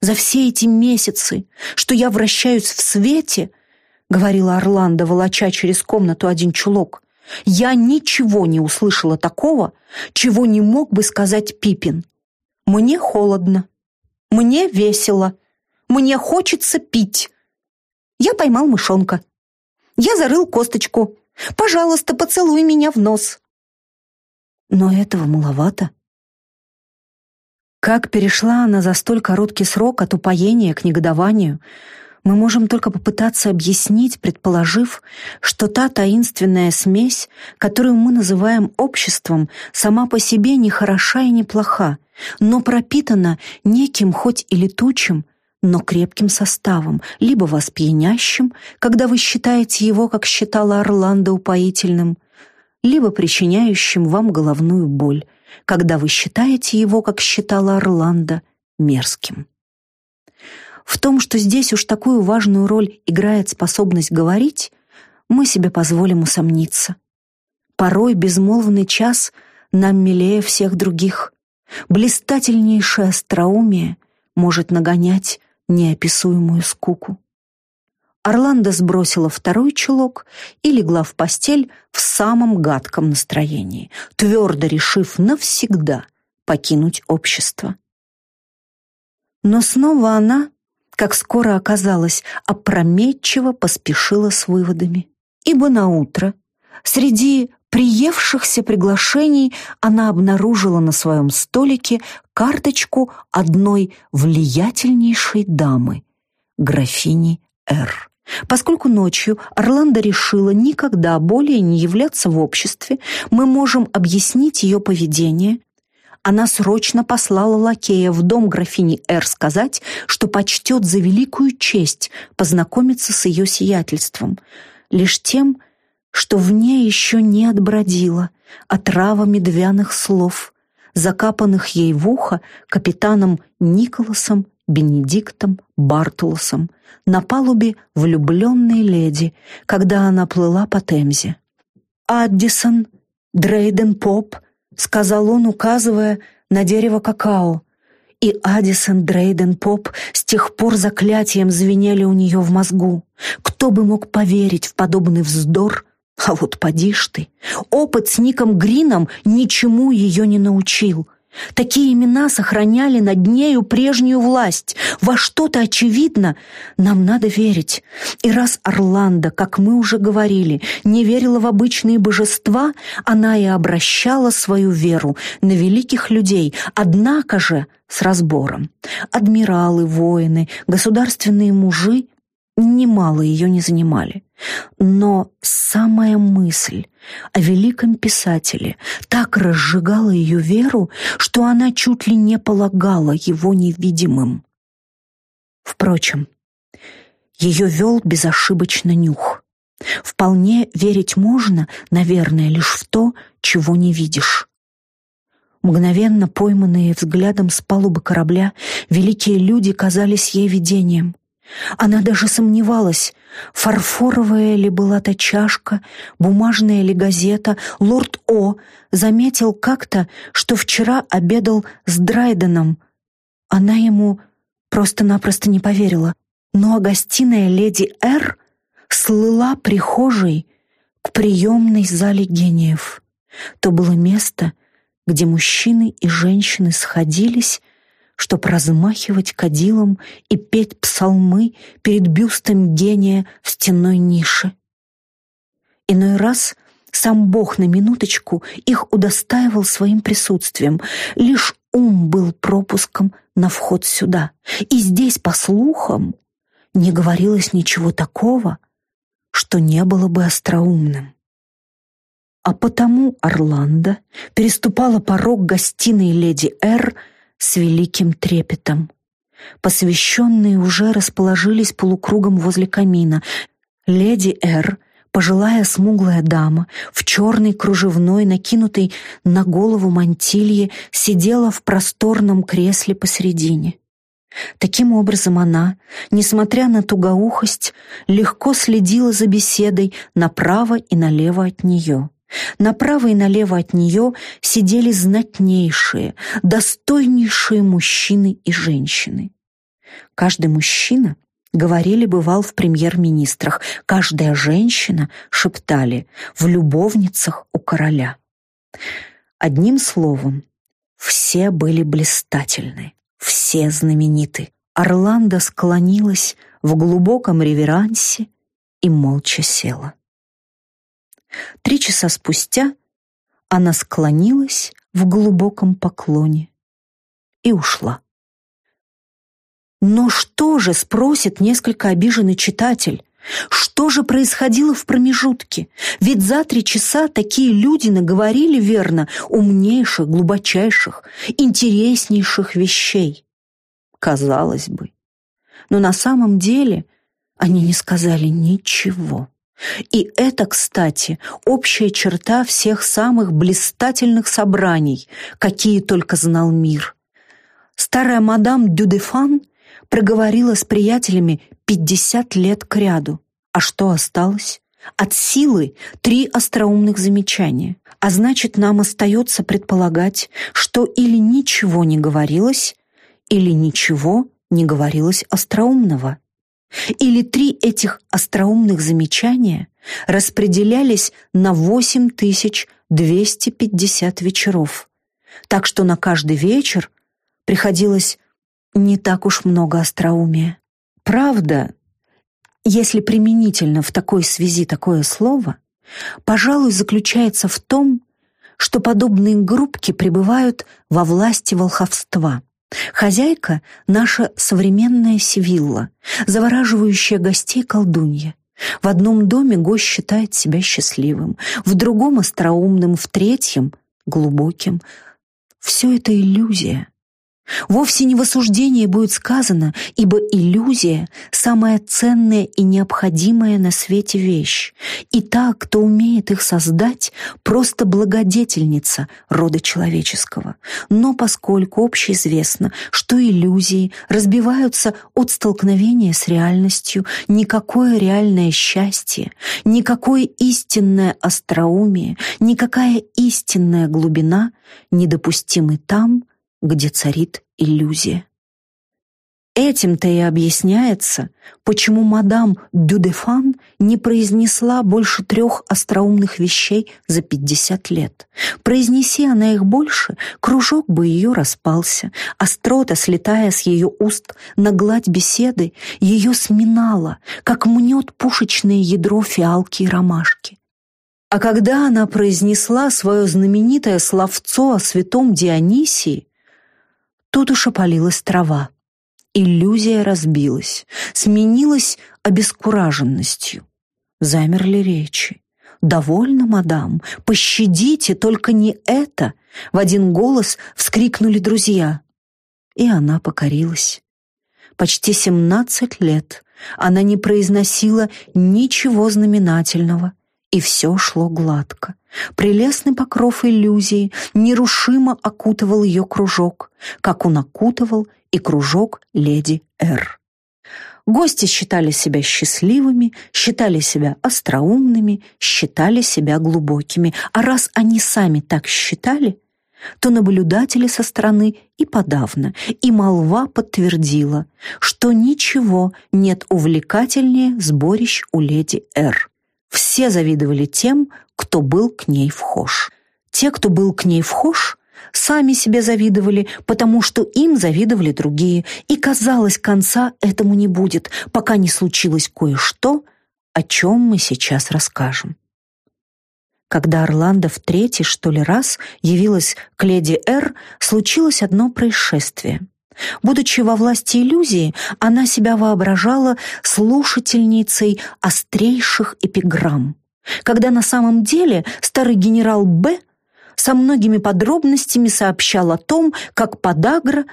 За все эти месяцы, что я вращаюсь в свете, — говорила Орландо, волоча через комнату один чулок, — я ничего не услышала такого, чего не мог бы сказать Пипин. Мне холодно. Мне весело. Мне хочется пить. Я поймал мышонка. Я зарыл косточку. Пожалуйста, поцелуй меня в нос. Но этого маловато. Как перешла она за столь короткий срок от упоения к негодованию, мы можем только попытаться объяснить, предположив, что та таинственная смесь, которую мы называем обществом, сама по себе не хороша и не плоха, но пропитана неким хоть и летучим, но крепким составом, либо вас когда вы считаете его, как считала Орландо, упоительным, либо причиняющим вам головную боль, когда вы считаете его, как считала Орландо, мерзким. В том, что здесь уж такую важную роль играет способность говорить, мы себе позволим усомниться. Порой безмолвный час нам милее всех других. Блистательнейшее остроумие может нагонять неописуемую скуку. Орландо сбросила второй чулок и легла в постель в самом гадком настроении, твердо решив навсегда покинуть общество. Но снова она, как скоро оказалось, опрометчиво поспешила с выводами. Ибо на утро среди приевшихся приглашений она обнаружила на своем столике карточку одной влиятельнейшей дамы, графини Р. Поскольку ночью Орландо решила никогда более не являться в обществе, мы можем объяснить ее поведение. Она срочно послала лакея в дом графини Р сказать, что почтет за великую честь познакомиться с ее сиятельством. Лишь тем, что в ней еще не отбродила отрава медвяных слов, закапанных ей в ухо капитаном Николасом Бенедиктом Бартулосом на палубе влюбленной леди, когда она плыла по Темзе. «Аддисон, Дрейден Поп», — сказал он, указывая на дерево какао, и Аддисон Дрейден Поп с тех пор заклятием звенели у нее в мозгу. Кто бы мог поверить в подобный вздор а вот поди ж ты, опыт с Ником Грином ничему ее не научил. Такие имена сохраняли над нею прежнюю власть. Во что-то очевидно нам надо верить. И раз Орландо, как мы уже говорили, не верила в обычные божества, она и обращала свою веру на великих людей, однако же с разбором. Адмиралы, воины, государственные мужи немало ее не занимали. Но самая мысль о великом писателе так разжигала ее веру, что она чуть ли не полагала его невидимым. Впрочем, ее вел безошибочно нюх. Вполне верить можно, наверное, лишь в то, чего не видишь. Мгновенно пойманные взглядом с палубы корабля, великие люди казались ей видением. Она даже сомневалась, фарфоровая ли была та чашка, бумажная ли газета. Лорд О. заметил как-то, что вчера обедал с Драйденом. Она ему просто-напросто не поверила. Ну а гостиная леди Р. слыла прихожей к приемной зале гениев. То было место, где мужчины и женщины сходились чтоб размахивать кадилом и петь псалмы перед бюстом гения в стенной нише. Иной раз сам Бог на минуточку их удостаивал своим присутствием, лишь ум был пропуском на вход сюда. И здесь, по слухам, не говорилось ничего такого, что не было бы остроумным. А потому Орландо переступала порог гостиной леди Р с великим трепетом. Посвященные уже расположились полукругом возле камина. Леди Р., пожилая смуглая дама, в черной кружевной, накинутой на голову мантилье, сидела в просторном кресле посередине. Таким образом она, несмотря на тугоухость, легко следила за беседой направо и налево от нее. Направо и налево от нее сидели знатнейшие, достойнейшие мужчины и женщины. Каждый мужчина, говорили, бывал в премьер-министрах, каждая женщина, шептали, в любовницах у короля. Одним словом, все были блистательны, все знамениты. Орландо склонилась в глубоком реверансе и молча села. Три часа спустя она склонилась в глубоком поклоне и ушла. Но что же, спросит несколько обиженный читатель, что же происходило в промежутке? Ведь за три часа такие люди наговорили верно умнейших, глубочайших, интереснейших вещей. Казалось бы. Но на самом деле они не сказали ничего. И это, кстати, общая черта всех самых блистательных собраний, какие только знал мир. Старая мадам Дюдефан проговорила с приятелями 50 лет кряду. А что осталось? От силы три остроумных замечания. А значит, нам остается предполагать, что или ничего не говорилось, или ничего не говорилось остроумного. Или три этих остроумных замечания распределялись на 8250 вечеров, так что на каждый вечер приходилось не так уж много остроумия. Правда, если применительно в такой связи такое слово, пожалуй, заключается в том, что подобные группки пребывают во власти волховства – Хозяйка — наша современная Севилла, завораживающая гостей колдунья. В одном доме гость считает себя счастливым, в другом — остроумным, в третьем — глубоким. Все это иллюзия. Вовсе не в осуждении будет сказано, ибо иллюзия — самая ценная и необходимая на свете вещь, и та, кто умеет их создать, просто благодетельница рода человеческого. Но поскольку общеизвестно, что иллюзии разбиваются от столкновения с реальностью, никакое реальное счастье, никакое истинное остроумие, никакая истинная глубина недопустимы там, где царит иллюзия. Этим-то и объясняется, почему мадам Дюдефан не произнесла больше трех остроумных вещей за пятьдесят лет. Произнеси она их больше, кружок бы ее распался, острота, слетая с ее уст на гладь беседы, ее сминала, как мнет пушечное ядро фиалки и ромашки. А когда она произнесла свое знаменитое словцо о святом Дионисии, тут уж опалилась трава. Иллюзия разбилась, сменилась обескураженностью. Замерли речи. «Довольно, мадам, пощадите, только не это!» В один голос вскрикнули друзья. И она покорилась. Почти семнадцать лет она не произносила ничего знаменательного, и все шло гладко. Прелестный покров иллюзии нерушимо окутывал ее кружок, как он окутывал и кружок леди Р. Гости считали себя счастливыми, считали себя остроумными, считали себя глубокими, а раз они сами так считали, то наблюдатели со стороны и подавно, и молва подтвердила, что ничего нет увлекательнее сборищ у леди Р. Все завидовали тем, кто был к ней вхож. Те, кто был к ней вхож, сами себе завидовали, потому что им завидовали другие, и, казалось, конца этому не будет, пока не случилось кое-что, о чем мы сейчас расскажем. Когда Орландо в третий, что ли, раз явилась к леди Р, случилось одно происшествие. Будучи во власти иллюзии, она себя воображала слушательницей острейших эпиграмм. Когда на самом деле старый генерал Б – со многими подробностями сообщал о том, как подагра,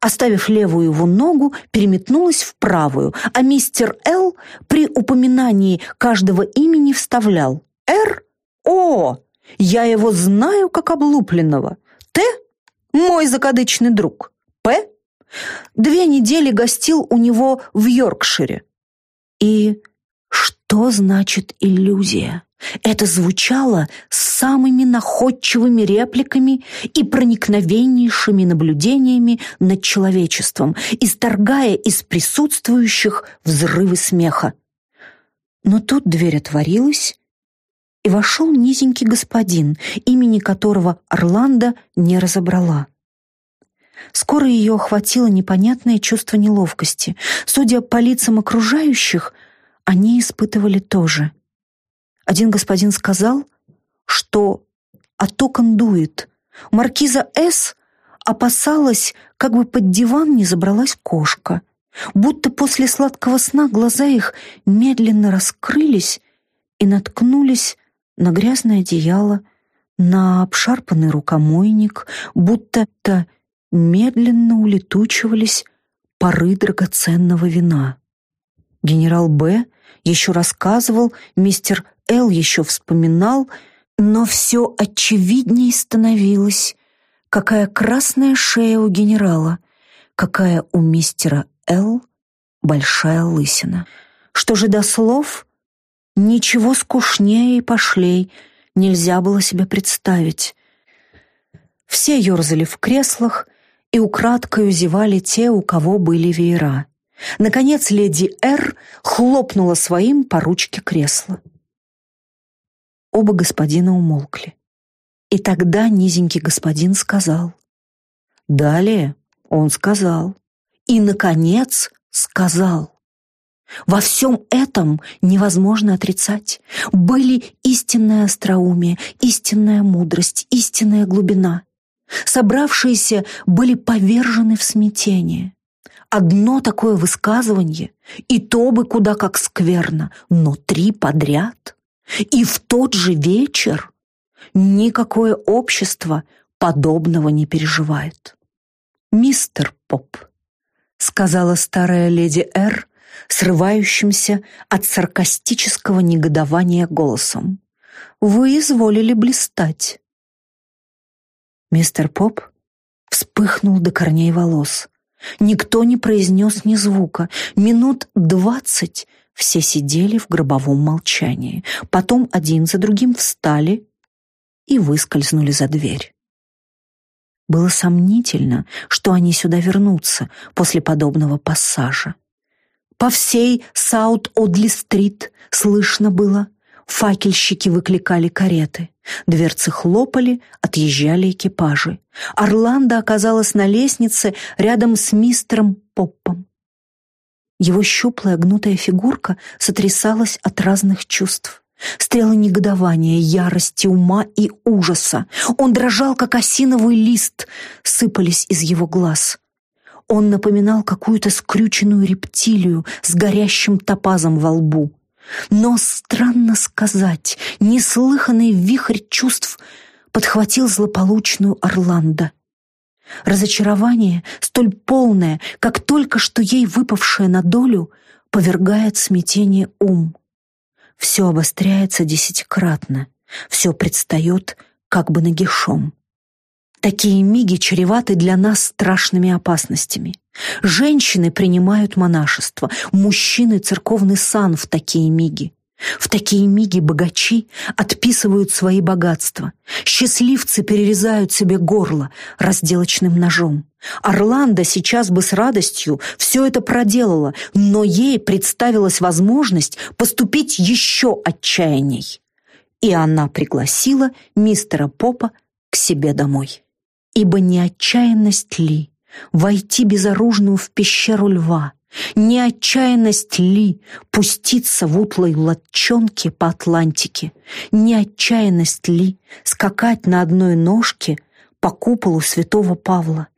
оставив левую его ногу, переметнулась в правую, а мистер Л при упоминании каждого имени вставлял «Р? О! Я его знаю как облупленного. Т? Мой закадычный друг. П? Две недели гостил у него в Йоркшире. И что значит иллюзия? Это звучало самыми находчивыми репликами и проникновеннейшими наблюдениями над человечеством, исторгая из присутствующих взрывы смеха. Но тут дверь отворилась, и вошел низенький господин, имени которого Орландо не разобрала. Скоро ее охватило непонятное чувство неловкости. Судя по лицам окружающих, они испытывали тоже — один господин сказал, что от окон дует. Маркиза С. опасалась, как бы под диван не забралась кошка. Будто после сладкого сна глаза их медленно раскрылись и наткнулись на грязное одеяло, на обшарпанный рукомойник, будто-то медленно улетучивались пары драгоценного вина. Генерал Б. еще рассказывал, мистер Эл еще вспоминал, но все очевидней становилось, какая красная шея у генерала, какая у мистера Эл большая лысина. Что же до слов, ничего скучнее и пошлей нельзя было себе представить. Все ерзали в креслах и украдкою зевали те, у кого были веера. Наконец леди Р хлопнула своим по ручке кресла. Оба господина умолкли. И тогда низенький господин сказал. Далее он сказал. И, наконец, сказал. Во всем этом невозможно отрицать. Были истинное остроумие, истинная мудрость, истинная глубина. Собравшиеся были повержены в смятение. Одно такое высказывание, и то бы куда как скверно, но три подряд. И в тот же вечер никакое общество подобного не переживает. «Мистер Поп», — сказала старая леди Р, срывающимся от саркастического негодования голосом, «вы изволили блистать». Мистер Поп вспыхнул до корней волос. Никто не произнес ни звука. Минут двадцать все сидели в гробовом молчании. Потом один за другим встали и выскользнули за дверь. Было сомнительно, что они сюда вернутся после подобного пассажа. По всей Саут-Одли-стрит слышно было. Факельщики выкликали кареты. Дверцы хлопали, отъезжали экипажи. Орландо оказалась на лестнице рядом с мистером Поппом. Его щуплая гнутая фигурка сотрясалась от разных чувств. Стрелы негодования, ярости, ума и ужаса. Он дрожал, как осиновый лист, сыпались из его глаз. Он напоминал какую-то скрюченную рептилию с горящим топазом во лбу. Но, странно сказать, неслыханный вихрь чувств подхватил злополучную Орландо. Разочарование, столь полное, как только что ей выпавшее на долю, повергает смятение ум. Все обостряется десятикратно, все предстает как бы нагишом. Такие миги чреваты для нас страшными опасностями. Женщины принимают монашество, мужчины — церковный сан в такие миги. В такие миги богачи отписывают свои богатства. Счастливцы перерезают себе горло разделочным ножом. Орландо сейчас бы с радостью все это проделала, но ей представилась возможность поступить еще отчаянней. И она пригласила мистера Попа к себе домой. Ибо не отчаянность ли войти безоружную в пещеру льва, не отчаянность ли пуститься в утлой латчонке по Атлантике, не отчаянность ли скакать на одной ножке по куполу святого Павла.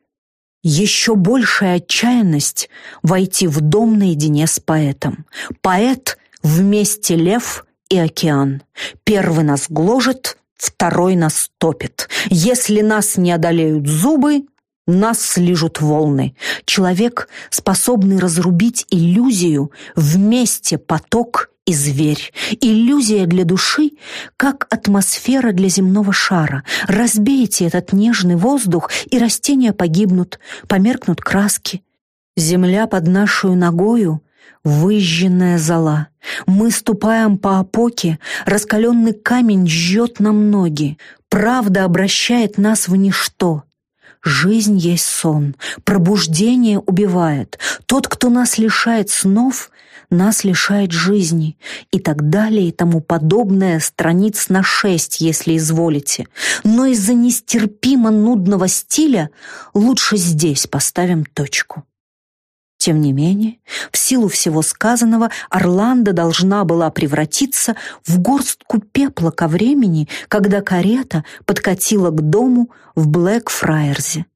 Еще большая отчаянность войти в дом наедине с поэтом. Поэт вместе лев и океан. Первый нас гложет, второй нас топит. Если нас не одолеют зубы, нас слижут волны. Человек, способный разрубить иллюзию, вместе поток и зверь. Иллюзия для души, как атмосфера для земного шара. Разбейте этот нежный воздух, и растения погибнут, померкнут краски. Земля под нашу ногою — выжженная зола. Мы ступаем по опоке, раскаленный камень жжет нам ноги. Правда обращает нас в ничто — Жизнь есть сон, пробуждение убивает. Тот, кто нас лишает снов, нас лишает жизни. И так далее, и тому подобное, страниц на шесть, если изволите. Но из-за нестерпимо нудного стиля лучше здесь поставим точку. Тем не менее, в силу всего сказанного, Орландо должна была превратиться в горстку пепла ко времени, когда карета подкатила к дому в Блэкфраерзе.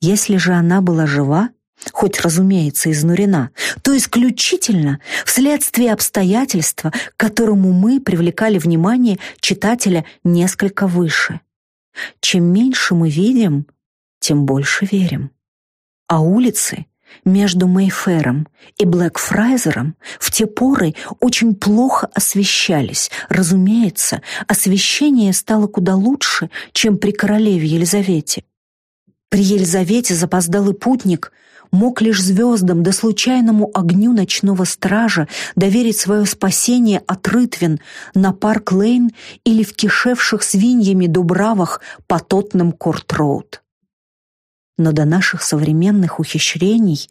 Если же она была жива, хоть, разумеется, изнурена, то исключительно вследствие обстоятельства, к которому мы привлекали внимание читателя несколько выше. Чем меньше мы видим, тем больше верим. А улицы — между Мейфером и Блэкфрайзером в те поры очень плохо освещались. Разумеется, освещение стало куда лучше, чем при королеве Елизавете. При Елизавете запоздалый путник мог лишь звездам да случайному огню ночного стража доверить свое спасение от рытвин на Парк-Лейн или в кишевших свиньями дубравах по Тотнам Корт-Роуд но до наших современных ухищрений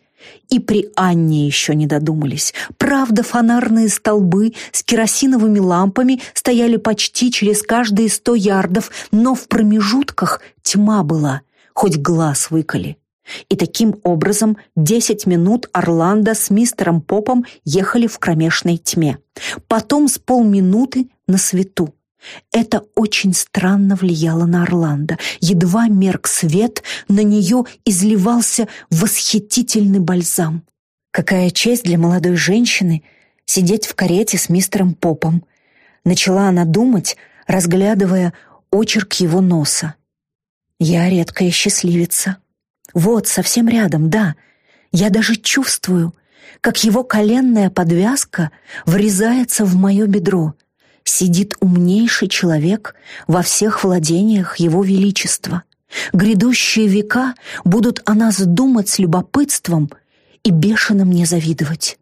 и при Анне еще не додумались. Правда, фонарные столбы с керосиновыми лампами стояли почти через каждые сто ярдов, но в промежутках тьма была, хоть глаз выколи. И таким образом десять минут Орландо с мистером Попом ехали в кромешной тьме. Потом с полминуты на свету. Это очень странно влияло на Орландо. Едва мерк свет, на нее изливался восхитительный бальзам. Какая честь для молодой женщины сидеть в карете с мистером Попом. Начала она думать, разглядывая очерк его носа. Я редкая счастливица. Вот, совсем рядом, да. Я даже чувствую, как его коленная подвязка врезается в мое бедро — сидит умнейший человек во всех владениях Его Величества. Грядущие века будут о нас думать с любопытством и бешено мне завидовать.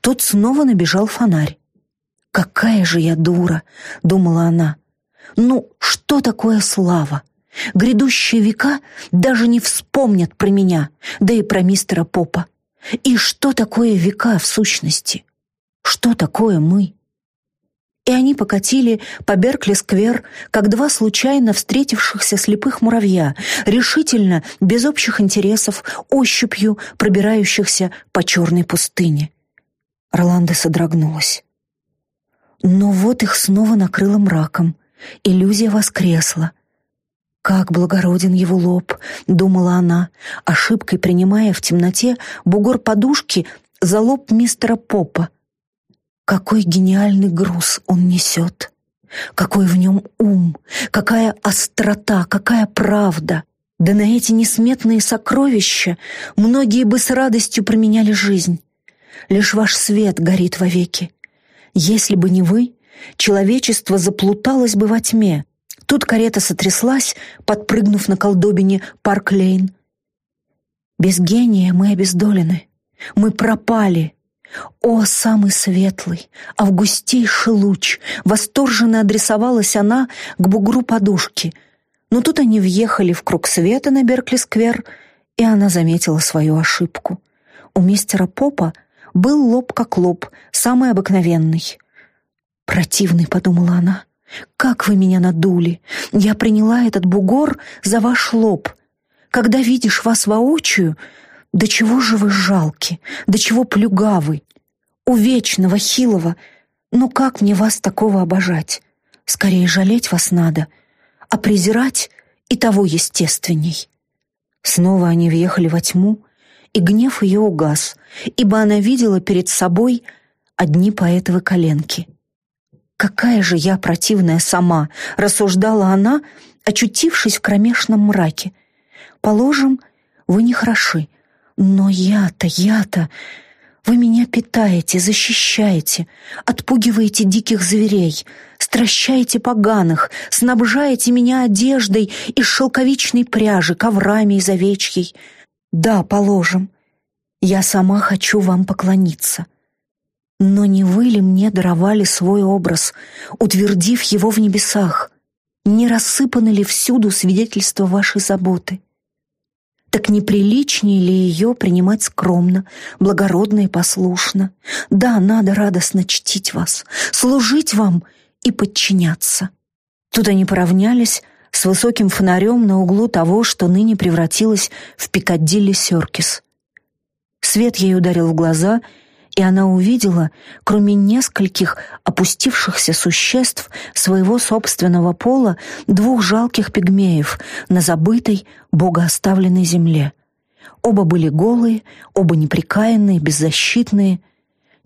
Тут снова набежал фонарь. «Какая же я дура!» — думала она. «Ну, что такое слава? Грядущие века даже не вспомнят про меня, да и про мистера Попа. И что такое века в сущности? Что такое мы? И они покатили по Беркли-сквер, как два случайно встретившихся слепых муравья, решительно, без общих интересов, ощупью пробирающихся по черной пустыне. Роланда содрогнулась. Но вот их снова накрыло мраком. Иллюзия воскресла. «Как благороден его лоб!» — думала она, ошибкой принимая в темноте бугор подушки за лоб мистера Попа. Какой гениальный груз он несет! Какой в нем ум! Какая острота! Какая правда! Да на эти несметные сокровища многие бы с радостью променяли жизнь. Лишь ваш свет горит вовеки. Если бы не вы, человечество заплуталось бы во тьме, Тут карета сотряслась, подпрыгнув на колдобине Парк-Лейн. Без гения мы обездолены. Мы пропали. О, самый светлый, августейший луч! Восторженно адресовалась она к бугру подушки. Но тут они въехали в круг света на Беркли-сквер, и она заметила свою ошибку. У мистера Попа был лоб как лоб, самый обыкновенный. «Противный», — подумала она, — «Как вы меня надули! Я приняла этот бугор за ваш лоб. Когда видишь вас воочию, до чего же вы жалки, до чего плюгавы, у вечного, хилого. Ну как мне вас такого обожать? Скорее жалеть вас надо, а презирать и того естественней». Снова они въехали во тьму, и гнев ее угас, ибо она видела перед собой одни поэтовы коленки — «Какая же я противная сама!» — рассуждала она, очутившись в кромешном мраке. «Положим, вы не хороши, но я-то, я-то...» Вы меня питаете, защищаете, отпугиваете диких зверей, стращаете поганых, снабжаете меня одеждой из шелковичной пряжи, коврами из овечьей. Да, положим, я сама хочу вам поклониться. Но не вы ли мне даровали свой образ, утвердив его в небесах? Не рассыпаны ли всюду свидетельства вашей заботы? Так неприличнее ли ее принимать скромно, благородно и послушно? Да, надо радостно чтить вас, служить вам и подчиняться. Тут они поравнялись с высоким фонарем на углу того, что ныне превратилось в Пикадилли Серкис. Свет ей ударил в глаза — и она увидела, кроме нескольких опустившихся существ своего собственного пола, двух жалких пигмеев на забытой, богооставленной земле. Оба были голые, оба неприкаянные, беззащитные.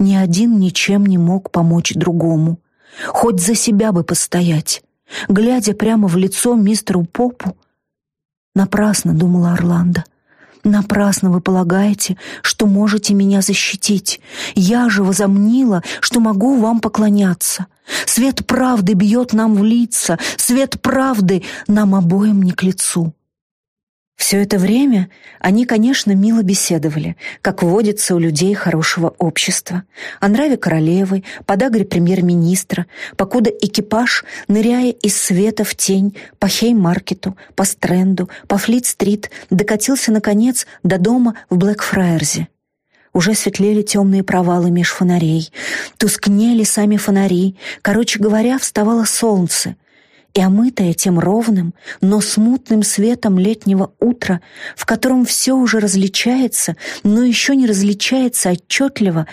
Ни один ничем не мог помочь другому. Хоть за себя бы постоять. Глядя прямо в лицо мистеру Попу, напрасно думала Орландо. Напрасно вы полагаете, что можете меня защитить. Я же возомнила, что могу вам поклоняться. Свет правды бьет нам в лица, свет правды нам обоим не к лицу. Все это время они, конечно, мило беседовали, как водится у людей хорошего общества, о нраве королевы, подагре премьер-министра, покуда экипаж, ныряя из света в тень по Хей-маркету, по Стренду, по Флит-стрит, докатился, наконец, до дома в Блэкфраерзе. Уже светлели темные провалы меж фонарей, тускнели сами фонари, короче говоря, вставало солнце — и омытая тем ровным, но смутным светом летнего утра, в котором все уже различается, но еще не различается отчетливо,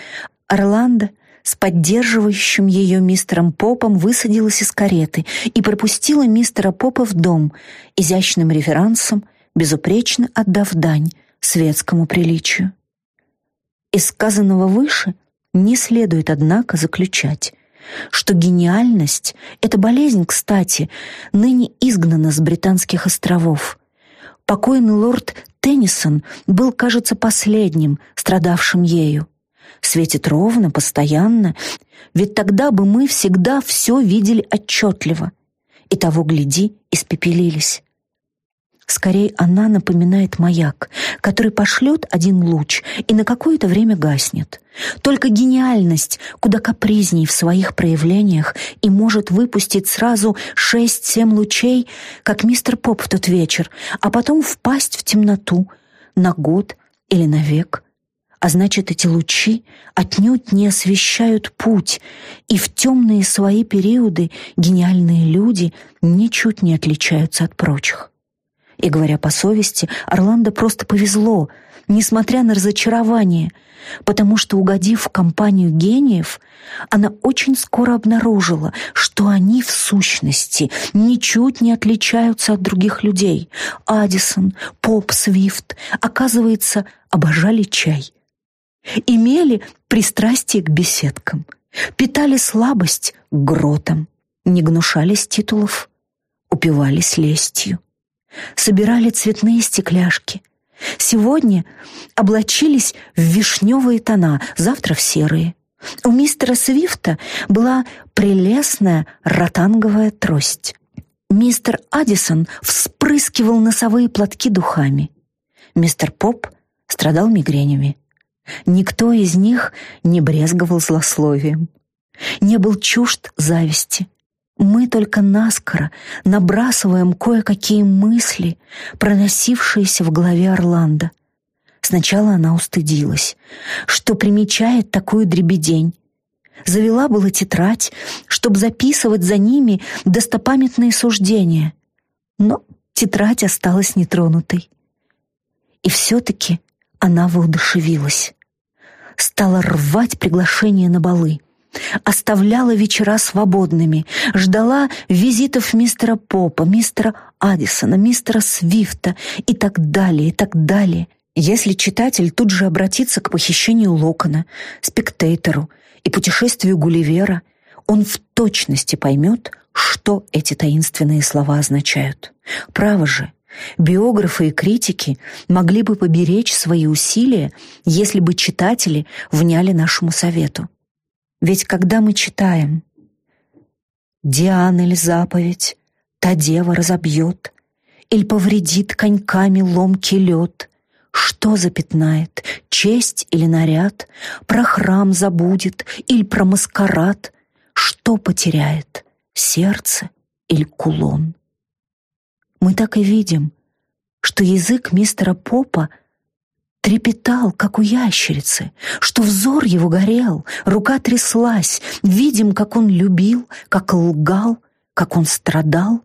Орландо с поддерживающим ее мистером Попом высадилась из кареты и пропустила мистера Попа в дом, изящным реверансом, безупречно отдав дань светскому приличию. Из сказанного выше не следует, однако, заключать, что гениальность — это болезнь, кстати, ныне изгнана с британских островов. Покойный лорд Теннисон был, кажется, последним, страдавшим ею. Светит ровно, постоянно, ведь тогда бы мы всегда все видели отчетливо. И того, гляди, испепелились. Скорее, она напоминает маяк, который пошлет один луч и на какое-то время гаснет. Только гениальность куда капризней в своих проявлениях и может выпустить сразу шесть-семь лучей, как мистер Поп в тот вечер, а потом впасть в темноту на год или на век. А значит, эти лучи отнюдь не освещают путь, и в темные свои периоды гениальные люди ничуть не отличаются от прочих. И, говоря по совести, Орландо просто повезло, несмотря на разочарование, потому что, угодив в компанию гениев, она очень скоро обнаружила, что они в сущности ничуть не отличаются от других людей. Адисон, Поп, Свифт, оказывается, обожали чай. Имели пристрастие к беседкам, питали слабость к гротам, не гнушались титулов, упивались лестью собирали цветные стекляшки. Сегодня облачились в вишневые тона, завтра в серые. У мистера Свифта была прелестная ротанговая трость. Мистер Адисон вспрыскивал носовые платки духами. Мистер Поп страдал мигренями. Никто из них не брезговал злословием, не был чужд зависти. Мы только наскоро набрасываем кое-какие мысли, проносившиеся в голове Орландо. Сначала она устыдилась, что примечает такую дребедень. Завела была тетрадь, чтобы записывать за ними достопамятные суждения. Но тетрадь осталась нетронутой. И все-таки она воодушевилась. Стала рвать приглашение на балы — оставляла вечера свободными, ждала визитов мистера Попа, мистера Аддисона, мистера Свифта и так далее, и так далее. Если читатель тут же обратится к похищению Локона, спектейтору и путешествию Гулливера, он в точности поймет, что эти таинственные слова означают. Право же, биографы и критики могли бы поберечь свои усилия, если бы читатели вняли нашему совету. Ведь когда мы читаем «Диана ли заповедь, та дева разобьет, Иль повредит коньками ломкий лед», что запятнает, честь или наряд, Про храм забудет или про маскарад, Что потеряет, сердце или кулон? Мы так и видим, что язык мистера Попа — трепетал, как у ящерицы, что взор его горел, рука тряслась, видим, как он любил, как лгал, как он страдал.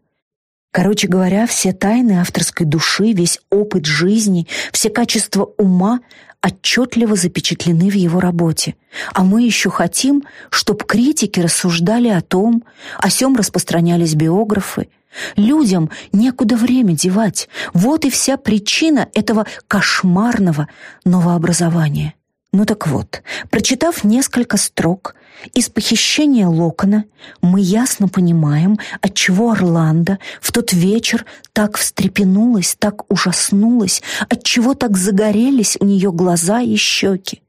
Короче говоря, все тайны авторской души, весь опыт жизни, все качества ума отчетливо запечатлены в его работе. А мы еще хотим, чтобы критики рассуждали о том, о сем распространялись биографы, Людям некуда время девать. Вот и вся причина этого кошмарного новообразования. Ну так вот, прочитав несколько строк из похищения Локона, мы ясно понимаем, отчего Орландо в тот вечер так встрепенулась, так ужаснулась, отчего так загорелись у нее глаза и щеки.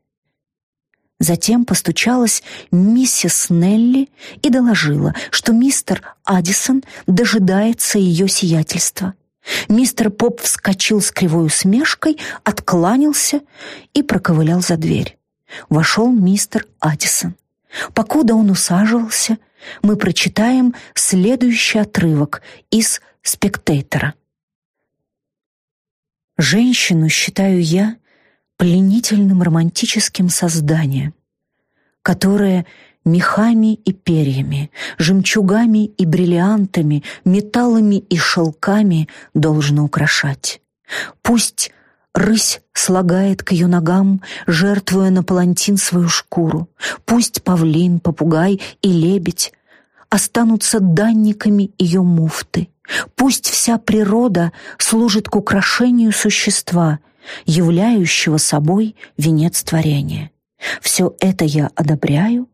Затем постучалась миссис Нелли и доложила, что мистер Адисон дожидается ее сиятельства. Мистер Поп вскочил с кривой усмешкой, откланялся и проковылял за дверь. Вошел мистер Адисон. Покуда он усаживался, мы прочитаем следующий отрывок из «Спектейтора». «Женщину считаю я пленительным романтическим созданием, которое мехами и перьями, жемчугами и бриллиантами, металлами и шелками должно украшать. Пусть рысь слагает к ее ногам, жертвуя на палантин свою шкуру. Пусть павлин, попугай и лебедь останутся данниками ее муфты. Пусть вся природа служит к украшению существа — являющего собой венец творения. Все это я одобряю,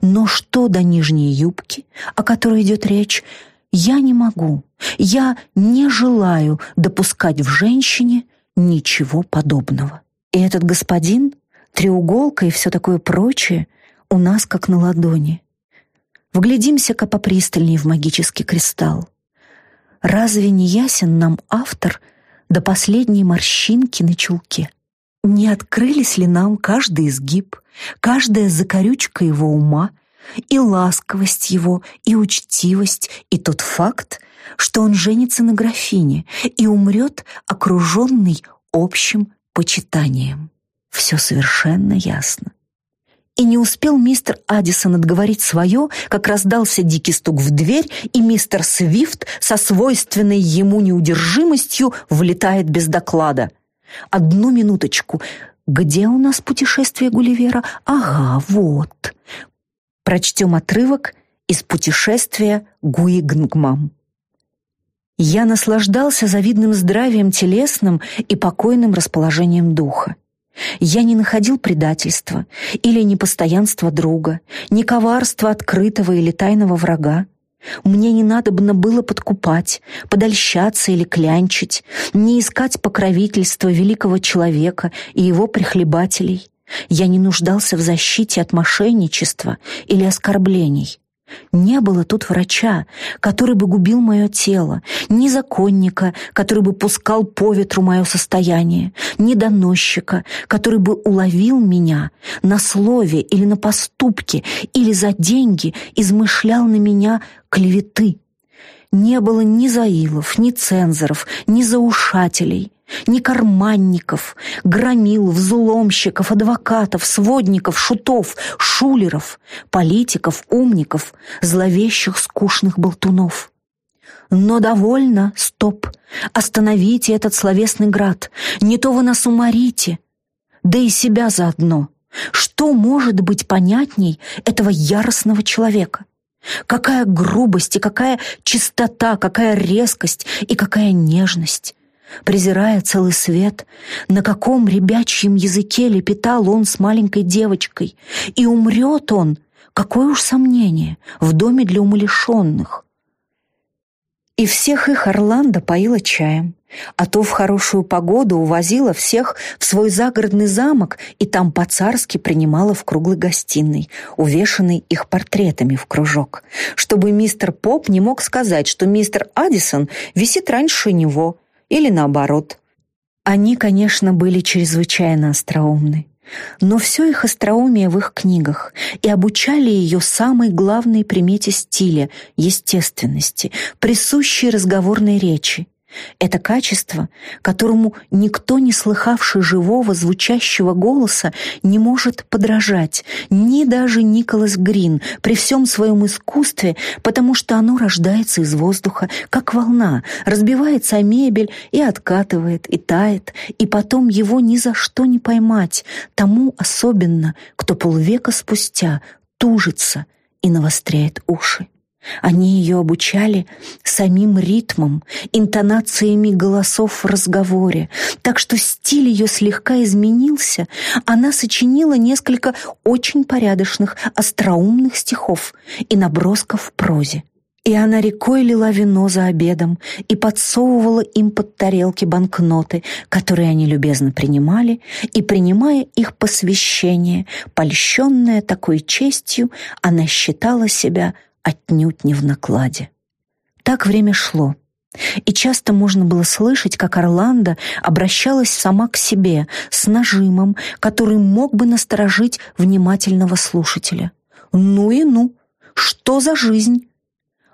но что до нижней юбки, о которой идет речь, я не могу, я не желаю допускать в женщине ничего подобного. И этот господин, треуголка и все такое прочее у нас как на ладони. Вглядимся-ка попристальней в магический кристалл. Разве не ясен нам автор до последней морщинки на чулке. Не открылись ли нам каждый изгиб, каждая закорючка его ума, и ласковость его, и учтивость, и тот факт, что он женится на графине и умрет, окруженный общим почитанием. Все совершенно ясно. И не успел мистер Аддисон отговорить свое, как раздался дикий стук в дверь, и мистер Свифт со свойственной ему неудержимостью влетает без доклада. «Одну минуточку. Где у нас путешествие Гулливера? Ага, вот. Прочтем отрывок из путешествия Гуигнгмам. Я наслаждался завидным здравием телесным и покойным расположением духа. Я не находил предательства или непостоянства друга, ни коварства открытого или тайного врага. Мне не надобно было подкупать, подольщаться или клянчить, не искать покровительства великого человека и его прихлебателей. Я не нуждался в защите от мошенничества или оскорблений. Не было тут врача, который бы губил мое тело, ни законника, который бы пускал по ветру мое состояние, ни доносчика, который бы уловил меня на слове или на поступке, или за деньги измышлял на меня клеветы. Не было ни заилов, ни цензоров, ни заушателей, ни карманников, громил, взломщиков, адвокатов, сводников, шутов, шулеров, политиков, умников, зловещих скучных болтунов. Но довольно, стоп, остановите этот словесный град, не то вы нас уморите, да и себя заодно. Что может быть понятней этого яростного человека? Какая грубость и какая чистота, какая резкость и какая нежность презирая целый свет, на каком ребячьем языке лепетал он с маленькой девочкой, и умрет он, какое уж сомнение, в доме для умалишенных. И всех их Орландо поила чаем, а то в хорошую погоду увозила всех в свой загородный замок и там по-царски принимала в круглой гостиной, увешанной их портретами в кружок, чтобы мистер Поп не мог сказать, что мистер Аддисон висит раньше него – или наоборот. Они, конечно, были чрезвычайно остроумны, но все их остроумие в их книгах и обучали ее самой главной примете стиля, естественности, присущей разговорной речи, это качество, которому никто, не слыхавший живого звучащего голоса, не может подражать, ни даже Николас Грин при всем своем искусстве, потому что оно рождается из воздуха, как волна, разбивается о мебель и откатывает, и тает, и потом его ни за что не поймать, тому особенно, кто полвека спустя тужится и навостряет уши. Они ее обучали самим ритмом, интонациями голосов в разговоре, так что стиль ее слегка изменился, она сочинила несколько очень порядочных, остроумных стихов и набросков в прозе. И она рекой лила вино за обедом и подсовывала им под тарелки банкноты, которые они любезно принимали, и, принимая их посвящение, польщенная такой честью, она считала себя отнюдь не в накладе. Так время шло, и часто можно было слышать, как Орландо обращалась сама к себе с нажимом, который мог бы насторожить внимательного слушателя. «Ну и ну! Что за жизнь?»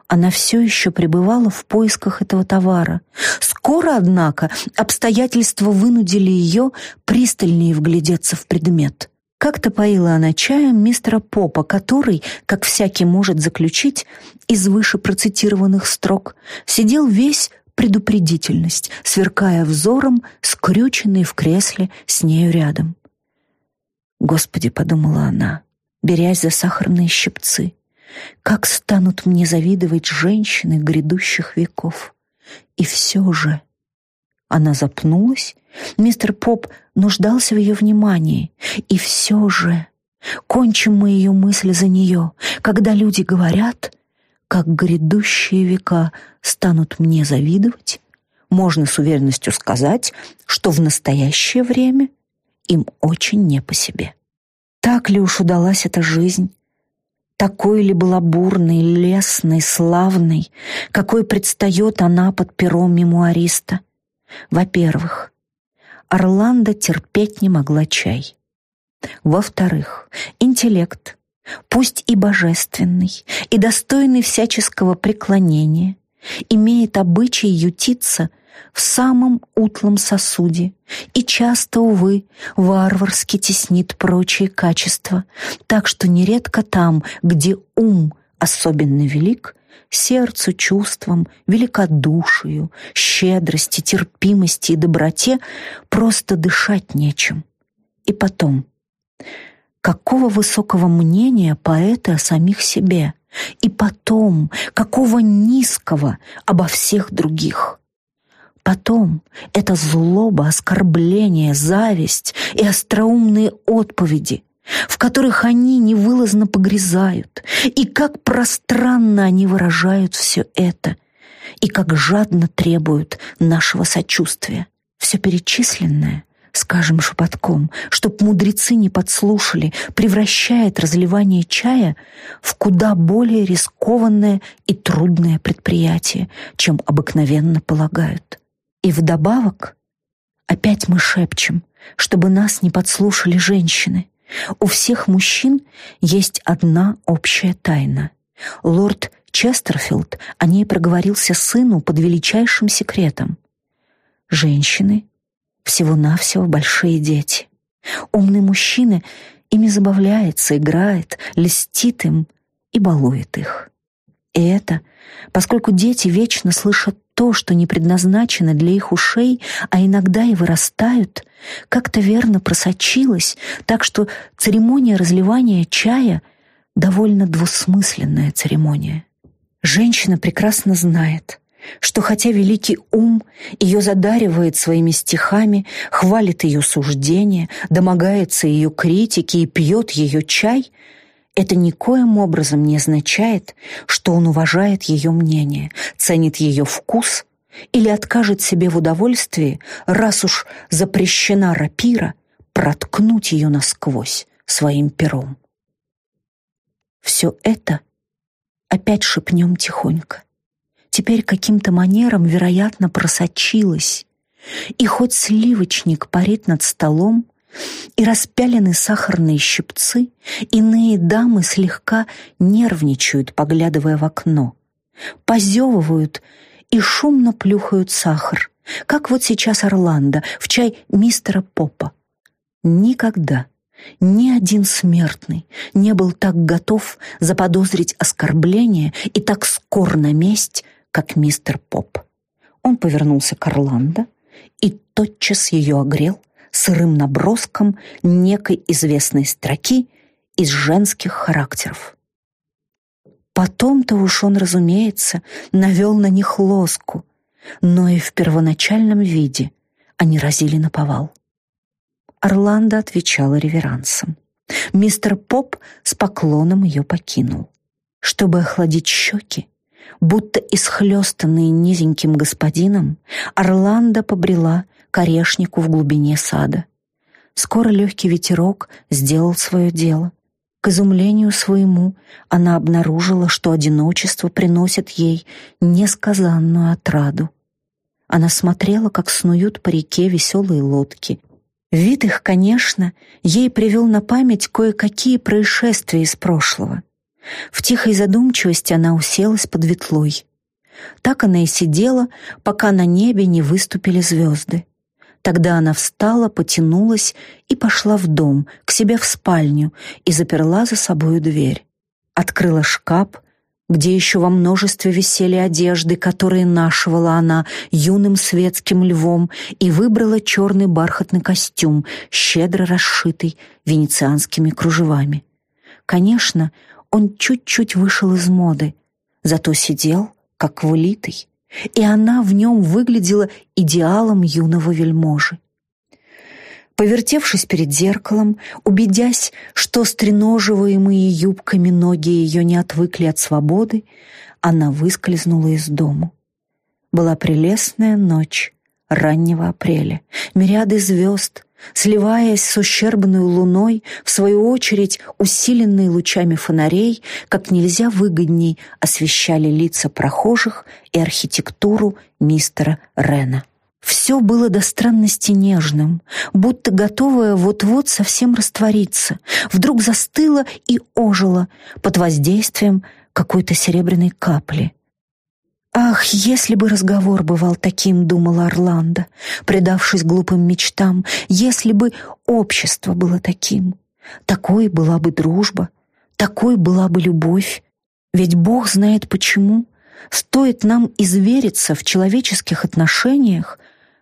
Она все еще пребывала в поисках этого товара. Скоро, однако, обстоятельства вынудили ее пристальнее вглядеться в предмет. Как-то поила она чаем мистера Попа, который, как всякий может заключить из выше процитированных строк, сидел весь предупредительность, сверкая взором, скрюченный в кресле с нею рядом. «Господи», — подумала она, берясь за сахарные щипцы, «как станут мне завидовать женщины грядущих веков!» И все же... Она запнулась. Мистер Поп нуждался в ее внимании. И все же... Кончим мы ее мысли за нее, когда люди говорят, как грядущие века станут мне завидовать, можно с уверенностью сказать, что в настоящее время им очень не по себе. Так ли уж удалась эта жизнь? Такой ли была бурной, лесной, славной, какой предстает она под пером мемуариста? Во-первых, Орландо терпеть не могла чай. Во-вторых, интеллект, пусть и божественный, и достойный всяческого преклонения, имеет обычай ютиться в самом утлом сосуде и часто, увы, варварски теснит прочие качества, так что нередко там, где ум особенно велик, сердцу, чувствам, великодушию, щедрости, терпимости и доброте просто дышать нечем. И потом, какого высокого мнения поэты о самих себе, и потом, какого низкого обо всех других. Потом это злоба, оскорбление, зависть и остроумные отповеди, в которых они невылазно погрязают, и как пространно они выражают все это, и как жадно требуют нашего сочувствия. Все перечисленное, скажем шепотком, чтоб мудрецы не подслушали, превращает разливание чая в куда более рискованное и трудное предприятие, чем обыкновенно полагают. И вдобавок, опять мы шепчем, чтобы нас не подслушали женщины. У всех мужчин есть одна общая тайна. Лорд Честерфилд о ней проговорился сыну под величайшим секретом. Женщины всего-навсего большие дети. Умный мужчина ими забавляется, играет, льстит им и балует их. И это, поскольку дети вечно слышат то, что не предназначено для их ушей, а иногда и вырастают, как-то верно просочилось, так что церемония разливания чая — довольно двусмысленная церемония. Женщина прекрасно знает, что хотя великий ум ее задаривает своими стихами, хвалит ее суждения, домогается ее критики и пьет ее чай — это никоим образом не означает, что он уважает ее мнение, ценит ее вкус или откажет себе в удовольствии, раз уж запрещена рапира, проткнуть ее насквозь своим пером. Все это опять шепнем тихонько. Теперь каким-то манером, вероятно, просочилось, и хоть сливочник парит над столом, и распялены сахарные щипцы, иные дамы слегка нервничают, поглядывая в окно, позевывают и шумно плюхают сахар, как вот сейчас Орландо в чай мистера Попа. Никогда ни один смертный не был так готов заподозрить оскорбление и так скор на месть, как мистер Поп. Он повернулся к Орландо и тотчас ее огрел, сырым наброском некой известной строки из женских характеров. Потом-то уж он, разумеется, навел на них лоску, но и в первоначальном виде они разили на повал. Орландо отвечала реверансом. Мистер Поп с поклоном ее покинул. Чтобы охладить щеки, будто исхлестанные низеньким господином, Орландо побрела к орешнику в глубине сада. Скоро легкий ветерок сделал свое дело. К изумлению своему она обнаружила, что одиночество приносит ей несказанную отраду. Она смотрела, как снуют по реке веселые лодки. Вид их, конечно, ей привел на память кое-какие происшествия из прошлого. В тихой задумчивости она уселась под ветлой. Так она и сидела, пока на небе не выступили звезды. Тогда она встала, потянулась и пошла в дом, к себе в спальню, и заперла за собою дверь. Открыла шкаф, где еще во множестве висели одежды, которые нашивала она юным светским львом, и выбрала черный бархатный костюм, щедро расшитый венецианскими кружевами. Конечно, он чуть-чуть вышел из моды, зато сидел, как вылитый и она в нем выглядела идеалом юного вельможи. Повертевшись перед зеркалом, убедясь, что стреноживаемые юбками ноги ее не отвыкли от свободы, она выскользнула из дому. Была прелестная ночь раннего апреля. Мириады звезд, сливаясь с ущербной луной, в свою очередь усиленные лучами фонарей, как нельзя выгодней освещали лица прохожих и архитектуру мистера Рена. Все было до странности нежным, будто готовое вот-вот совсем раствориться, вдруг застыло и ожило под воздействием какой-то серебряной капли. «Ах, если бы разговор бывал таким, — думала Орландо, предавшись глупым мечтам, — если бы общество было таким, такой была бы дружба, такой была бы любовь. Ведь Бог знает почему. Стоит нам извериться в человеческих отношениях,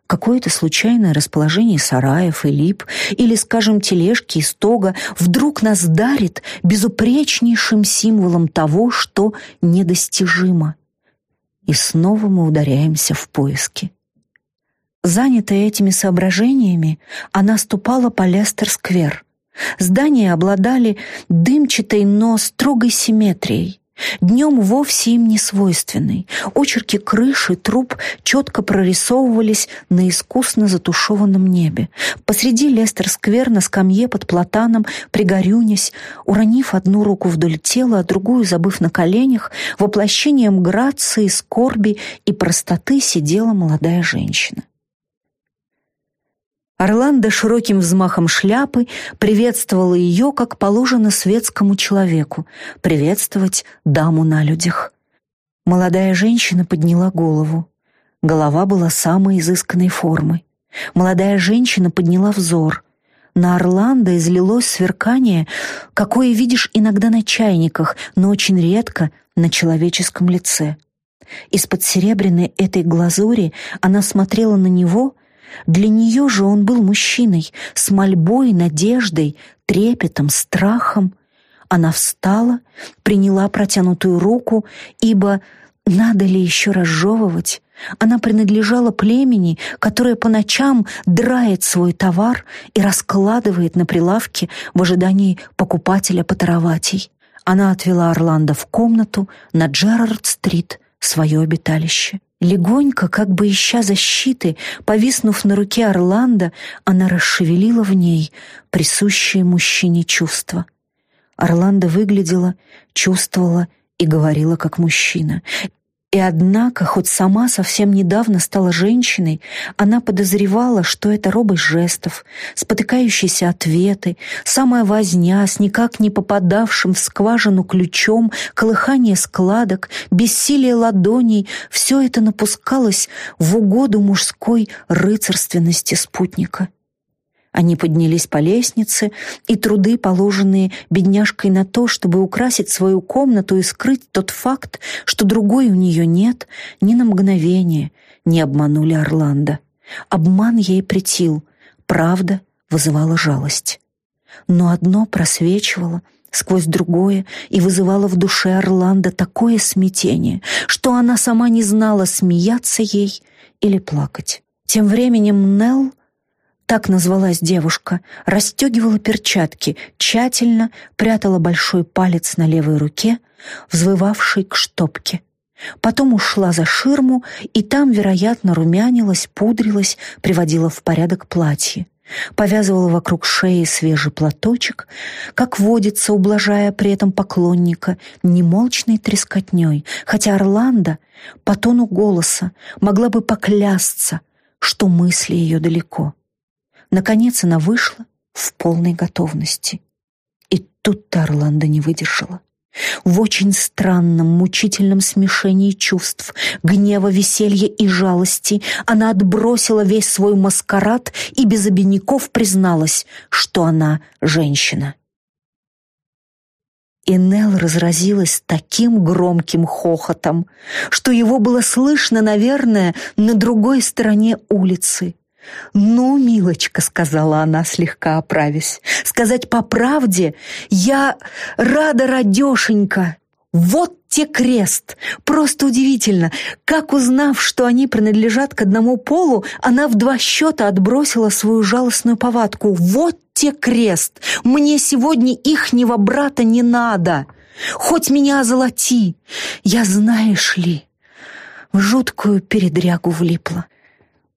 какое-то случайное расположение сараев и лип или, скажем, тележки и стога вдруг нас дарит безупречнейшим символом того, что недостижимо. И снова мы ударяемся в поиски. Занятая этими соображениями, она ступала по Лестер-сквер. Здания обладали дымчатой, но строгой симметрией. Днем вовсе им не свойственный. Очерки крыши, труб четко прорисовывались на искусно затушеванном небе. Посреди Лестер-сквер на скамье под платаном, пригорюнясь, уронив одну руку вдоль тела, а другую забыв на коленях, воплощением грации, скорби и простоты сидела молодая женщина. Орландо широким взмахом шляпы приветствовала ее, как положено светскому человеку, приветствовать даму на людях. Молодая женщина подняла голову. Голова была самой изысканной формы. Молодая женщина подняла взор. На Орландо излилось сверкание, какое видишь иногда на чайниках, но очень редко на человеческом лице. Из-под серебряной этой глазури она смотрела на него — для нее же он был мужчиной, с мольбой, надеждой, трепетом, страхом. Она встала, приняла протянутую руку, ибо надо ли еще разжевывать? Она принадлежала племени, которое по ночам драет свой товар и раскладывает на прилавке в ожидании покупателя потароватей. Она отвела Орландо в комнату на Джерард-стрит, свое обиталище. Легонько, как бы ища защиты, повиснув на руке Орландо, она расшевелила в ней присущее мужчине чувство. Орландо выглядела, чувствовала и говорила как мужчина. И однако, хоть сама совсем недавно стала женщиной, она подозревала, что это робость жестов, спотыкающиеся ответы, самая возня с никак не попадавшим в скважину ключом, колыхание складок, бессилие ладоней — все это напускалось в угоду мужской рыцарственности спутника. Они поднялись по лестнице, и труды, положенные бедняжкой на то, чтобы украсить свою комнату и скрыть тот факт, что другой у нее нет, ни на мгновение не обманули Орландо. Обман ей претил, правда вызывала жалость. Но одно просвечивало сквозь другое и вызывало в душе Орландо такое смятение, что она сама не знала, смеяться ей или плакать. Тем временем Нелл так назвалась девушка, расстегивала перчатки, тщательно прятала большой палец на левой руке, взвывавший к штопке. Потом ушла за ширму, и там, вероятно, румянилась, пудрилась, приводила в порядок платье. Повязывала вокруг шеи свежий платочек, как водится, ублажая при этом поклонника, немолчной трескотней, хотя Орландо по тону голоса могла бы поклясться, что мысли ее далеко. Наконец она вышла в полной готовности. И тут-то Орландо не выдержала. В очень странном, мучительном смешении чувств, гнева, веселья и жалости она отбросила весь свой маскарад и без обиняков призналась, что она женщина. И Нелл разразилась таким громким хохотом, что его было слышно, наверное, на другой стороне улицы. «Ну, милочка», — сказала она, слегка оправясь, — «сказать по правде, я рада радешенька. Вот те крест! Просто удивительно, как узнав, что они принадлежат к одному полу, она в два счета отбросила свою жалостную повадку. Вот те крест! Мне сегодня ихнего брата не надо! Хоть меня озолоти! Я, знаешь ли, в жуткую передрягу влипла».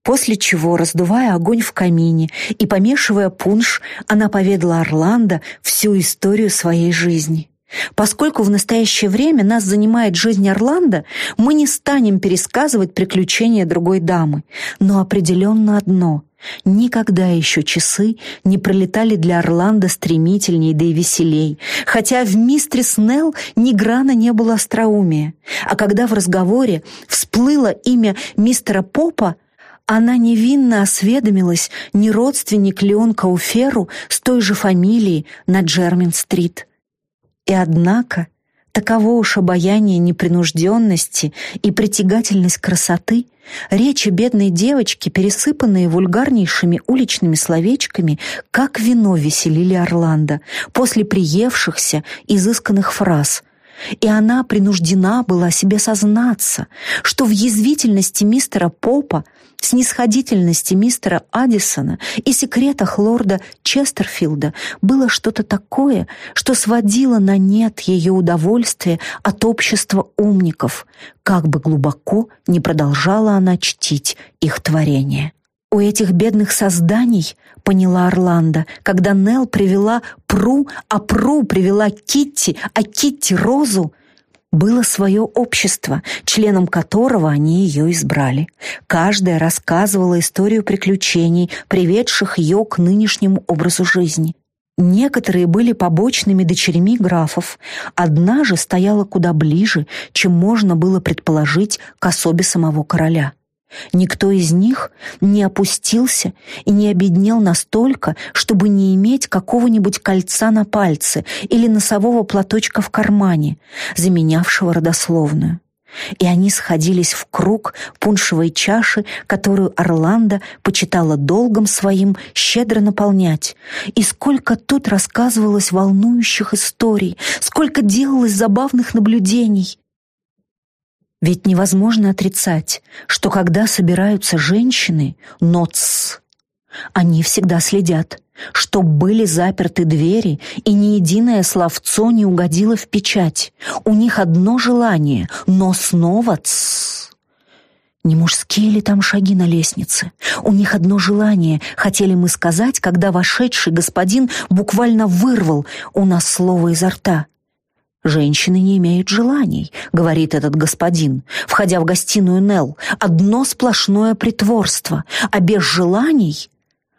После чего, раздувая огонь в камине и помешивая пунш, она поведала Орландо всю историю своей жизни. Поскольку в настоящее время нас занимает жизнь Орландо, мы не станем пересказывать приключения другой дамы, но определенно одно — Никогда еще часы не пролетали для Орландо стремительней да и веселей, хотя в мистерс Нелл ни грана не было остроумия. А когда в разговоре всплыло имя мистера Попа, она невинно осведомилась, не родственник ли он Кауферу с той же фамилией на Джермин-стрит. И однако таково уж обаяние непринужденности и притягательность красоты, речи бедной девочки, пересыпанные вульгарнейшими уличными словечками, как вино веселили Орландо после приевшихся изысканных фраз — и она принуждена была себе сознаться, что в язвительности мистера Попа снисходительности мистера Аддисона и секретах лорда Честерфилда было что-то такое, что сводило на нет ее удовольствие от общества умников, как бы глубоко не продолжала она чтить их творение. У этих бедных созданий, поняла Орландо, когда Нел привела Пру, а Пру привела Китти, а Китти Розу, было свое общество, членом которого они ее избрали. Каждая рассказывала историю приключений, приведших ее к нынешнему образу жизни. Некоторые были побочными дочерями графов, одна же стояла куда ближе, чем можно было предположить к особе самого короля. Никто из них не опустился и не обеднел настолько, чтобы не иметь какого-нибудь кольца на пальце или носового платочка в кармане, заменявшего родословную. И они сходились в круг пуншевой чаши, которую Орландо почитала долгом своим щедро наполнять. И сколько тут рассказывалось волнующих историй, сколько делалось забавных наблюдений. Ведь невозможно отрицать, что когда собираются женщины, ноц, они всегда следят, чтоб были заперты двери, и ни единое словцо не угодило в печать. У них одно желание, но снова ц. Не мужские ли там шаги на лестнице? У них одно желание, хотели мы сказать, когда вошедший господин буквально вырвал у нас слово изо рта. «Женщины не имеют желаний», — говорит этот господин, входя в гостиную Нелл. «Одно сплошное притворство, а без желаний...»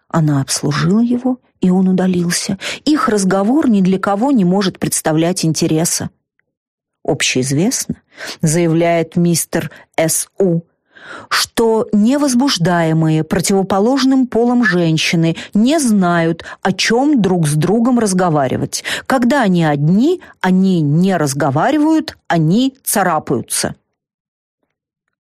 Она обслужила его, и он удалился. Их разговор ни для кого не может представлять интереса. «Общеизвестно», — заявляет мистер С.У., что невозбуждаемые противоположным полом женщины не знают, о чем друг с другом разговаривать. Когда они одни, они не разговаривают, они царапаются.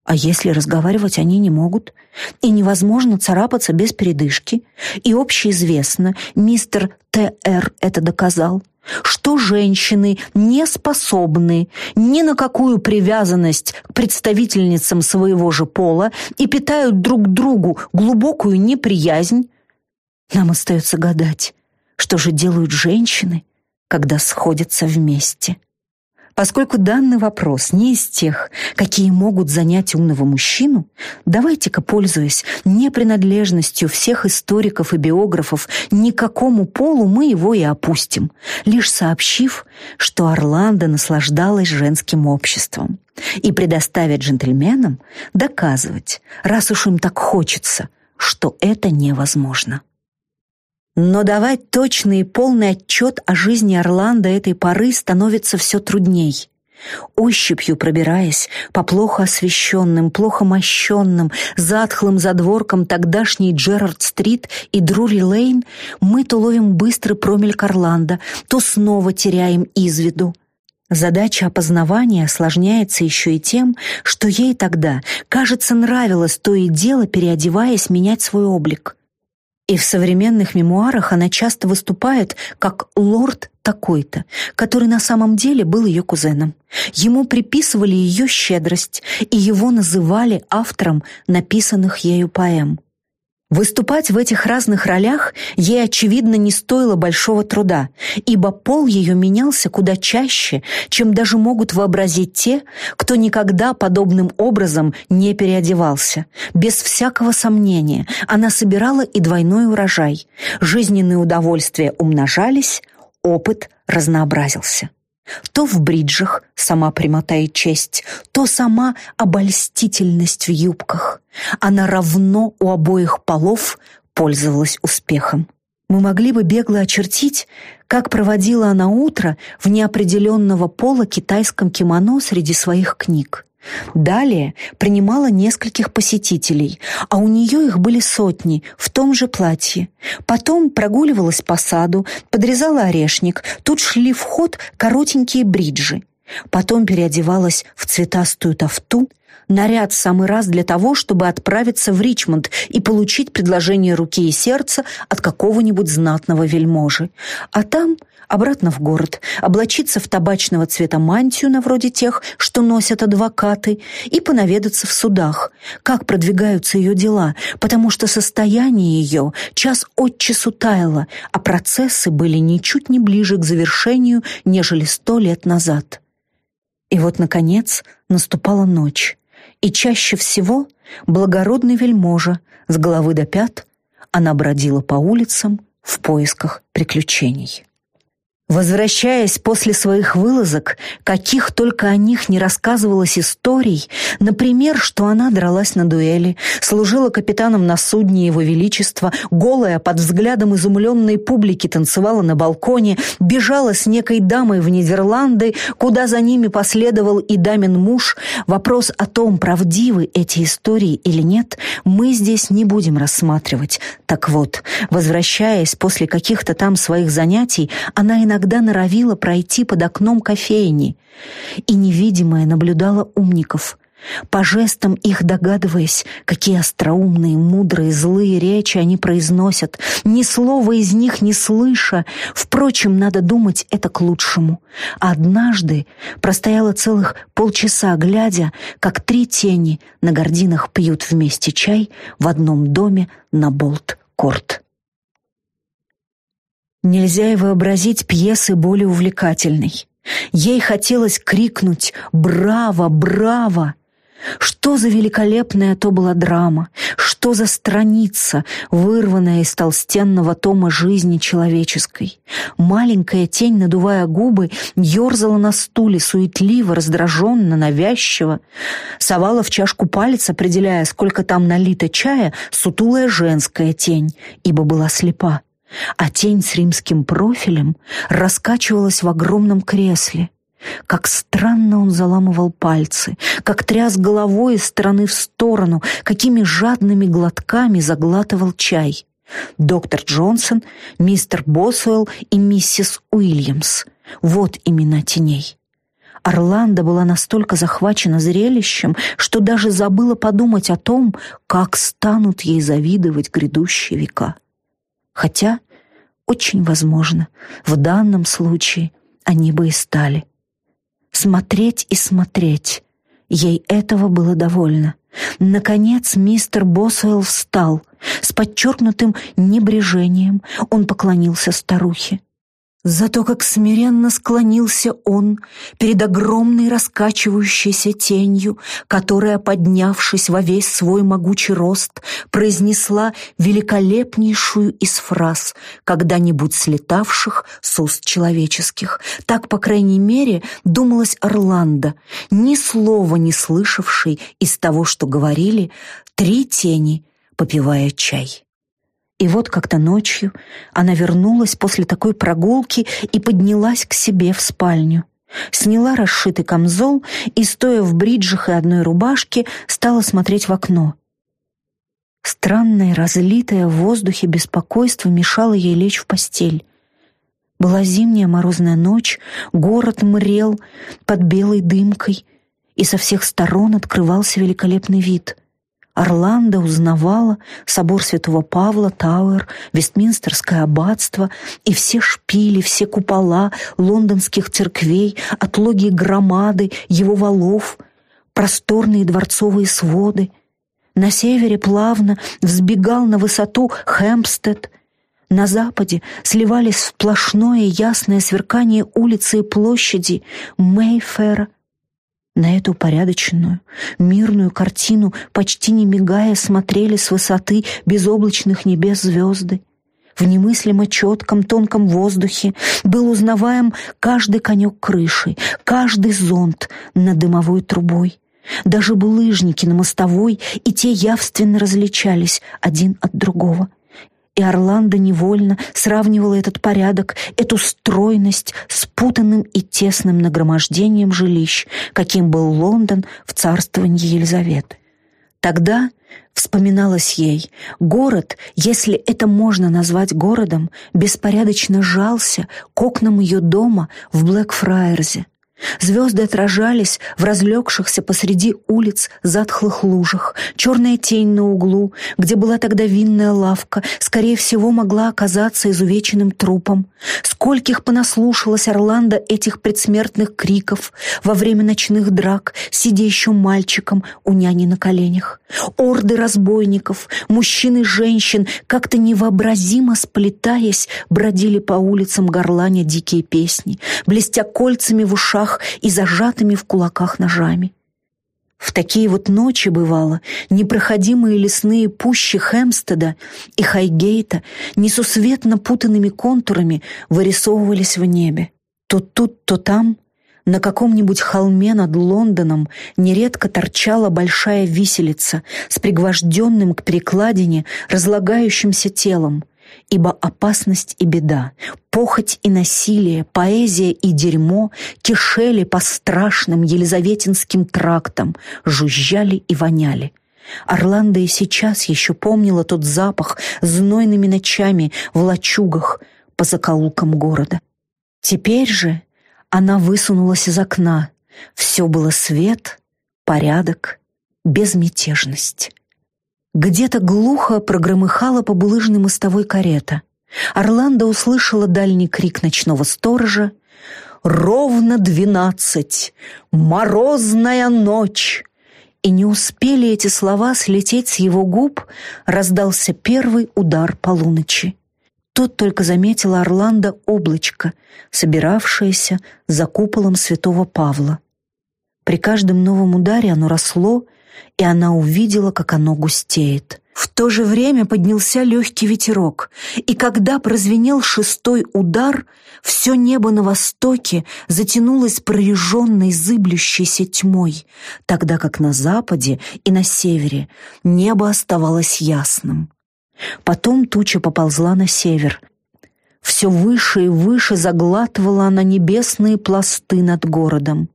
А если разговаривать они не могут? И невозможно царапаться без передышки? И общеизвестно, мистер Т.Р. это доказал что женщины не способны ни на какую привязанность к представительницам своего же пола и питают друг другу глубокую неприязнь, нам остается гадать, что же делают женщины, когда сходятся вместе. Поскольку данный вопрос не из тех, какие могут занять умного мужчину, давайте-ка, пользуясь непринадлежностью всех историков и биографов, никакому полу мы его и опустим, лишь сообщив, что Орландо наслаждалась женским обществом и предоставить джентльменам доказывать, раз уж им так хочется, что это невозможно. Но давать точный и полный отчет о жизни Орландо этой поры становится все трудней. Ощупью пробираясь по плохо освещенным, плохо мощенным, затхлым задворкам тогдашней Джерард-стрит и Друри-лейн, мы то ловим быстрый промельк Орландо, то снова теряем из виду. Задача опознавания осложняется еще и тем, что ей тогда, кажется, нравилось то и дело, переодеваясь, менять свой облик. И в современных мемуарах она часто выступает как лорд такой-то, который на самом деле был ее кузеном. Ему приписывали ее щедрость, и его называли автором написанных ею поэм. Выступать в этих разных ролях ей, очевидно, не стоило большого труда, ибо пол ее менялся куда чаще, чем даже могут вообразить те, кто никогда подобным образом не переодевался. Без всякого сомнения она собирала и двойной урожай. Жизненные удовольствия умножались, опыт разнообразился. То в бриджах сама прямота и честь, то сама обольстительность в юбках. Она равно у обоих полов пользовалась успехом. Мы могли бы бегло очертить, как проводила она утро в неопределенного пола китайском кимоно среди своих книг. Далее принимала нескольких посетителей, а у нее их были сотни в том же платье. Потом прогуливалась по саду, подрезала орешник, тут шли в ход коротенькие бриджи. Потом переодевалась в цветастую тафту, наряд самый раз для того, чтобы отправиться в Ричмонд и получить предложение руки и сердца от какого-нибудь знатного вельможи. А там обратно в город, облачиться в табачного цвета мантию на вроде тех, что носят адвокаты, и понаведаться в судах, как продвигаются ее дела, потому что состояние ее час от часу таяло, а процессы были ничуть не ближе к завершению, нежели сто лет назад. И вот, наконец, наступала ночь, и чаще всего благородный вельможа с головы до пят она бродила по улицам в поисках приключений. Возвращаясь после своих вылазок, каких только о них не рассказывалось историй, например, что она дралась на дуэли, служила капитаном на судне Его Величества, голая под взглядом изумленной публики танцевала на балконе, бежала с некой дамой в Нидерланды, куда за ними последовал и дамин муж, вопрос о том, правдивы эти истории или нет, мы здесь не будем рассматривать. Так вот, возвращаясь после каких-то там своих занятий, она иногда иногда норовила пройти под окном кофейни, и невидимая наблюдала умников, по жестам их догадываясь, какие остроумные, мудрые, злые речи они произносят, ни слова из них не слыша. Впрочем, надо думать, это к лучшему. Однажды простояла целых полчаса, глядя, как три тени на гординах пьют вместе чай в одном доме на Болт-Корт. Нельзя и вообразить пьесы более увлекательной. Ей хотелось крикнуть «Браво! Браво!» Что за великолепная то была драма, что за страница, вырванная из толстенного тома жизни человеческой. Маленькая тень, надувая губы, ерзала на стуле, суетливо, раздраженно, навязчиво. Совала в чашку палец, определяя, сколько там налито чая, сутулая женская тень, ибо была слепа а тень с римским профилем раскачивалась в огромном кресле. Как странно он заламывал пальцы, как тряс головой из стороны в сторону, какими жадными глотками заглатывал чай. Доктор Джонсон, мистер Босуэлл и миссис Уильямс. Вот имена теней. Орландо была настолько захвачена зрелищем, что даже забыла подумать о том, как станут ей завидовать грядущие века. Хотя, очень возможно, в данном случае они бы и стали. Смотреть и смотреть. Ей этого было довольно. Наконец мистер Босуэлл встал. С подчеркнутым небрежением он поклонился старухе. Зато как смиренно склонился он перед огромной раскачивающейся тенью, которая, поднявшись во весь свой могучий рост, произнесла великолепнейшую из фраз, когда-нибудь слетавших с уст человеческих. Так, по крайней мере, думалась Орландо, ни слова не слышавший из того, что говорили три тени, попивая чай. И вот как-то ночью она вернулась после такой прогулки и поднялась к себе в спальню. Сняла расшитый камзол и, стоя в бриджах и одной рубашке, стала смотреть в окно. Странное, разлитое в воздухе беспокойство мешало ей лечь в постель. Была зимняя морозная ночь, город мрел под белой дымкой, и со всех сторон открывался великолепный вид. Орландо узнавала собор Святого Павла, Тауэр, Вестминстерское аббатство и все шпили, все купола лондонских церквей, отлогие громады его валов, просторные дворцовые своды. На севере плавно взбегал на высоту Хэмпстед, на западе сливались сплошное ясное сверкание улицы и площади Мейфера — на эту порядочную, мирную картину, почти не мигая, смотрели с высоты безоблачных небес звезды. В немыслимо четком тонком воздухе был узнаваем каждый конек крыши, каждый зонт над дымовой трубой. Даже булыжники на мостовой и те явственно различались один от другого. И Орландо невольно сравнивала этот порядок, эту стройность с путанным и тесным нагромождением жилищ, каким был Лондон в царствовании Елизаветы. Тогда вспоминалось ей, город, если это можно назвать городом, беспорядочно жался к окнам ее дома в Блэкфраерзе, Звезды отражались в разлегшихся посреди улиц затхлых лужах. Черная тень на углу, где была тогда винная лавка, скорее всего, могла оказаться изувеченным трупом. Скольких понаслушалась Орландо этих предсмертных криков во время ночных драк, сидя еще мальчиком у няни на коленях. Орды разбойников, мужчин и женщин, как-то невообразимо сплетаясь, бродили по улицам горланя дикие песни, блестя кольцами в ушах, руках и зажатыми в кулаках ножами. В такие вот ночи, бывало, непроходимые лесные пущи Хемстеда и Хайгейта несусветно путанными контурами вырисовывались в небе. То тут, то там, на каком-нибудь холме над Лондоном нередко торчала большая виселица с пригвожденным к перекладине разлагающимся телом, ибо опасность и беда, похоть и насилие, поэзия и дерьмо кишели по страшным елизаветинским трактам, жужжали и воняли. Орландо и сейчас еще помнила тот запах знойными ночами в лачугах по закоулкам города. Теперь же она высунулась из окна. Все было свет, порядок, безмятежность. Где-то глухо прогромыхала по булыжной мостовой карета. Орландо услышала дальний крик ночного сторожа. «Ровно двенадцать! Морозная ночь!» И не успели эти слова слететь с его губ, раздался первый удар полуночи. Тут только заметила Орландо облачко, собиравшееся за куполом святого Павла. При каждом новом ударе оно росло и она увидела, как оно густеет. В то же время поднялся легкий ветерок, и когда прозвенел шестой удар, все небо на востоке затянулось прореженной зыблющейся тьмой, тогда как на западе и на севере небо оставалось ясным. Потом туча поползла на север. Все выше и выше заглатывала она небесные пласты над городом.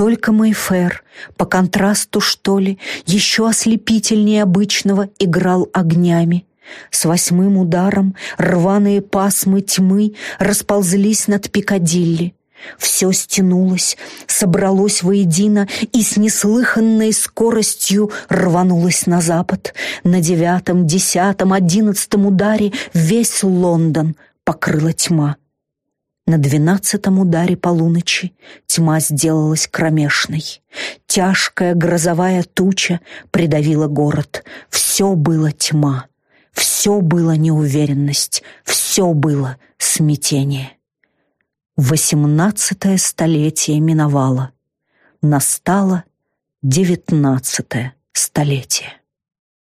Только Мэйфер, по контрасту, что ли, еще ослепительнее обычного играл огнями. С восьмым ударом рваные пасмы тьмы расползлись над Пикадилли. Все стянулось, собралось воедино и с неслыханной скоростью рванулось на запад. На девятом, десятом, одиннадцатом ударе весь Лондон покрыла тьма. На двенадцатом ударе полуночи тьма сделалась кромешной. Тяжкая грозовая туча придавила город. Все было тьма, все было неуверенность, все было смятение. Восемнадцатое столетие миновало. Настало девятнадцатое столетие.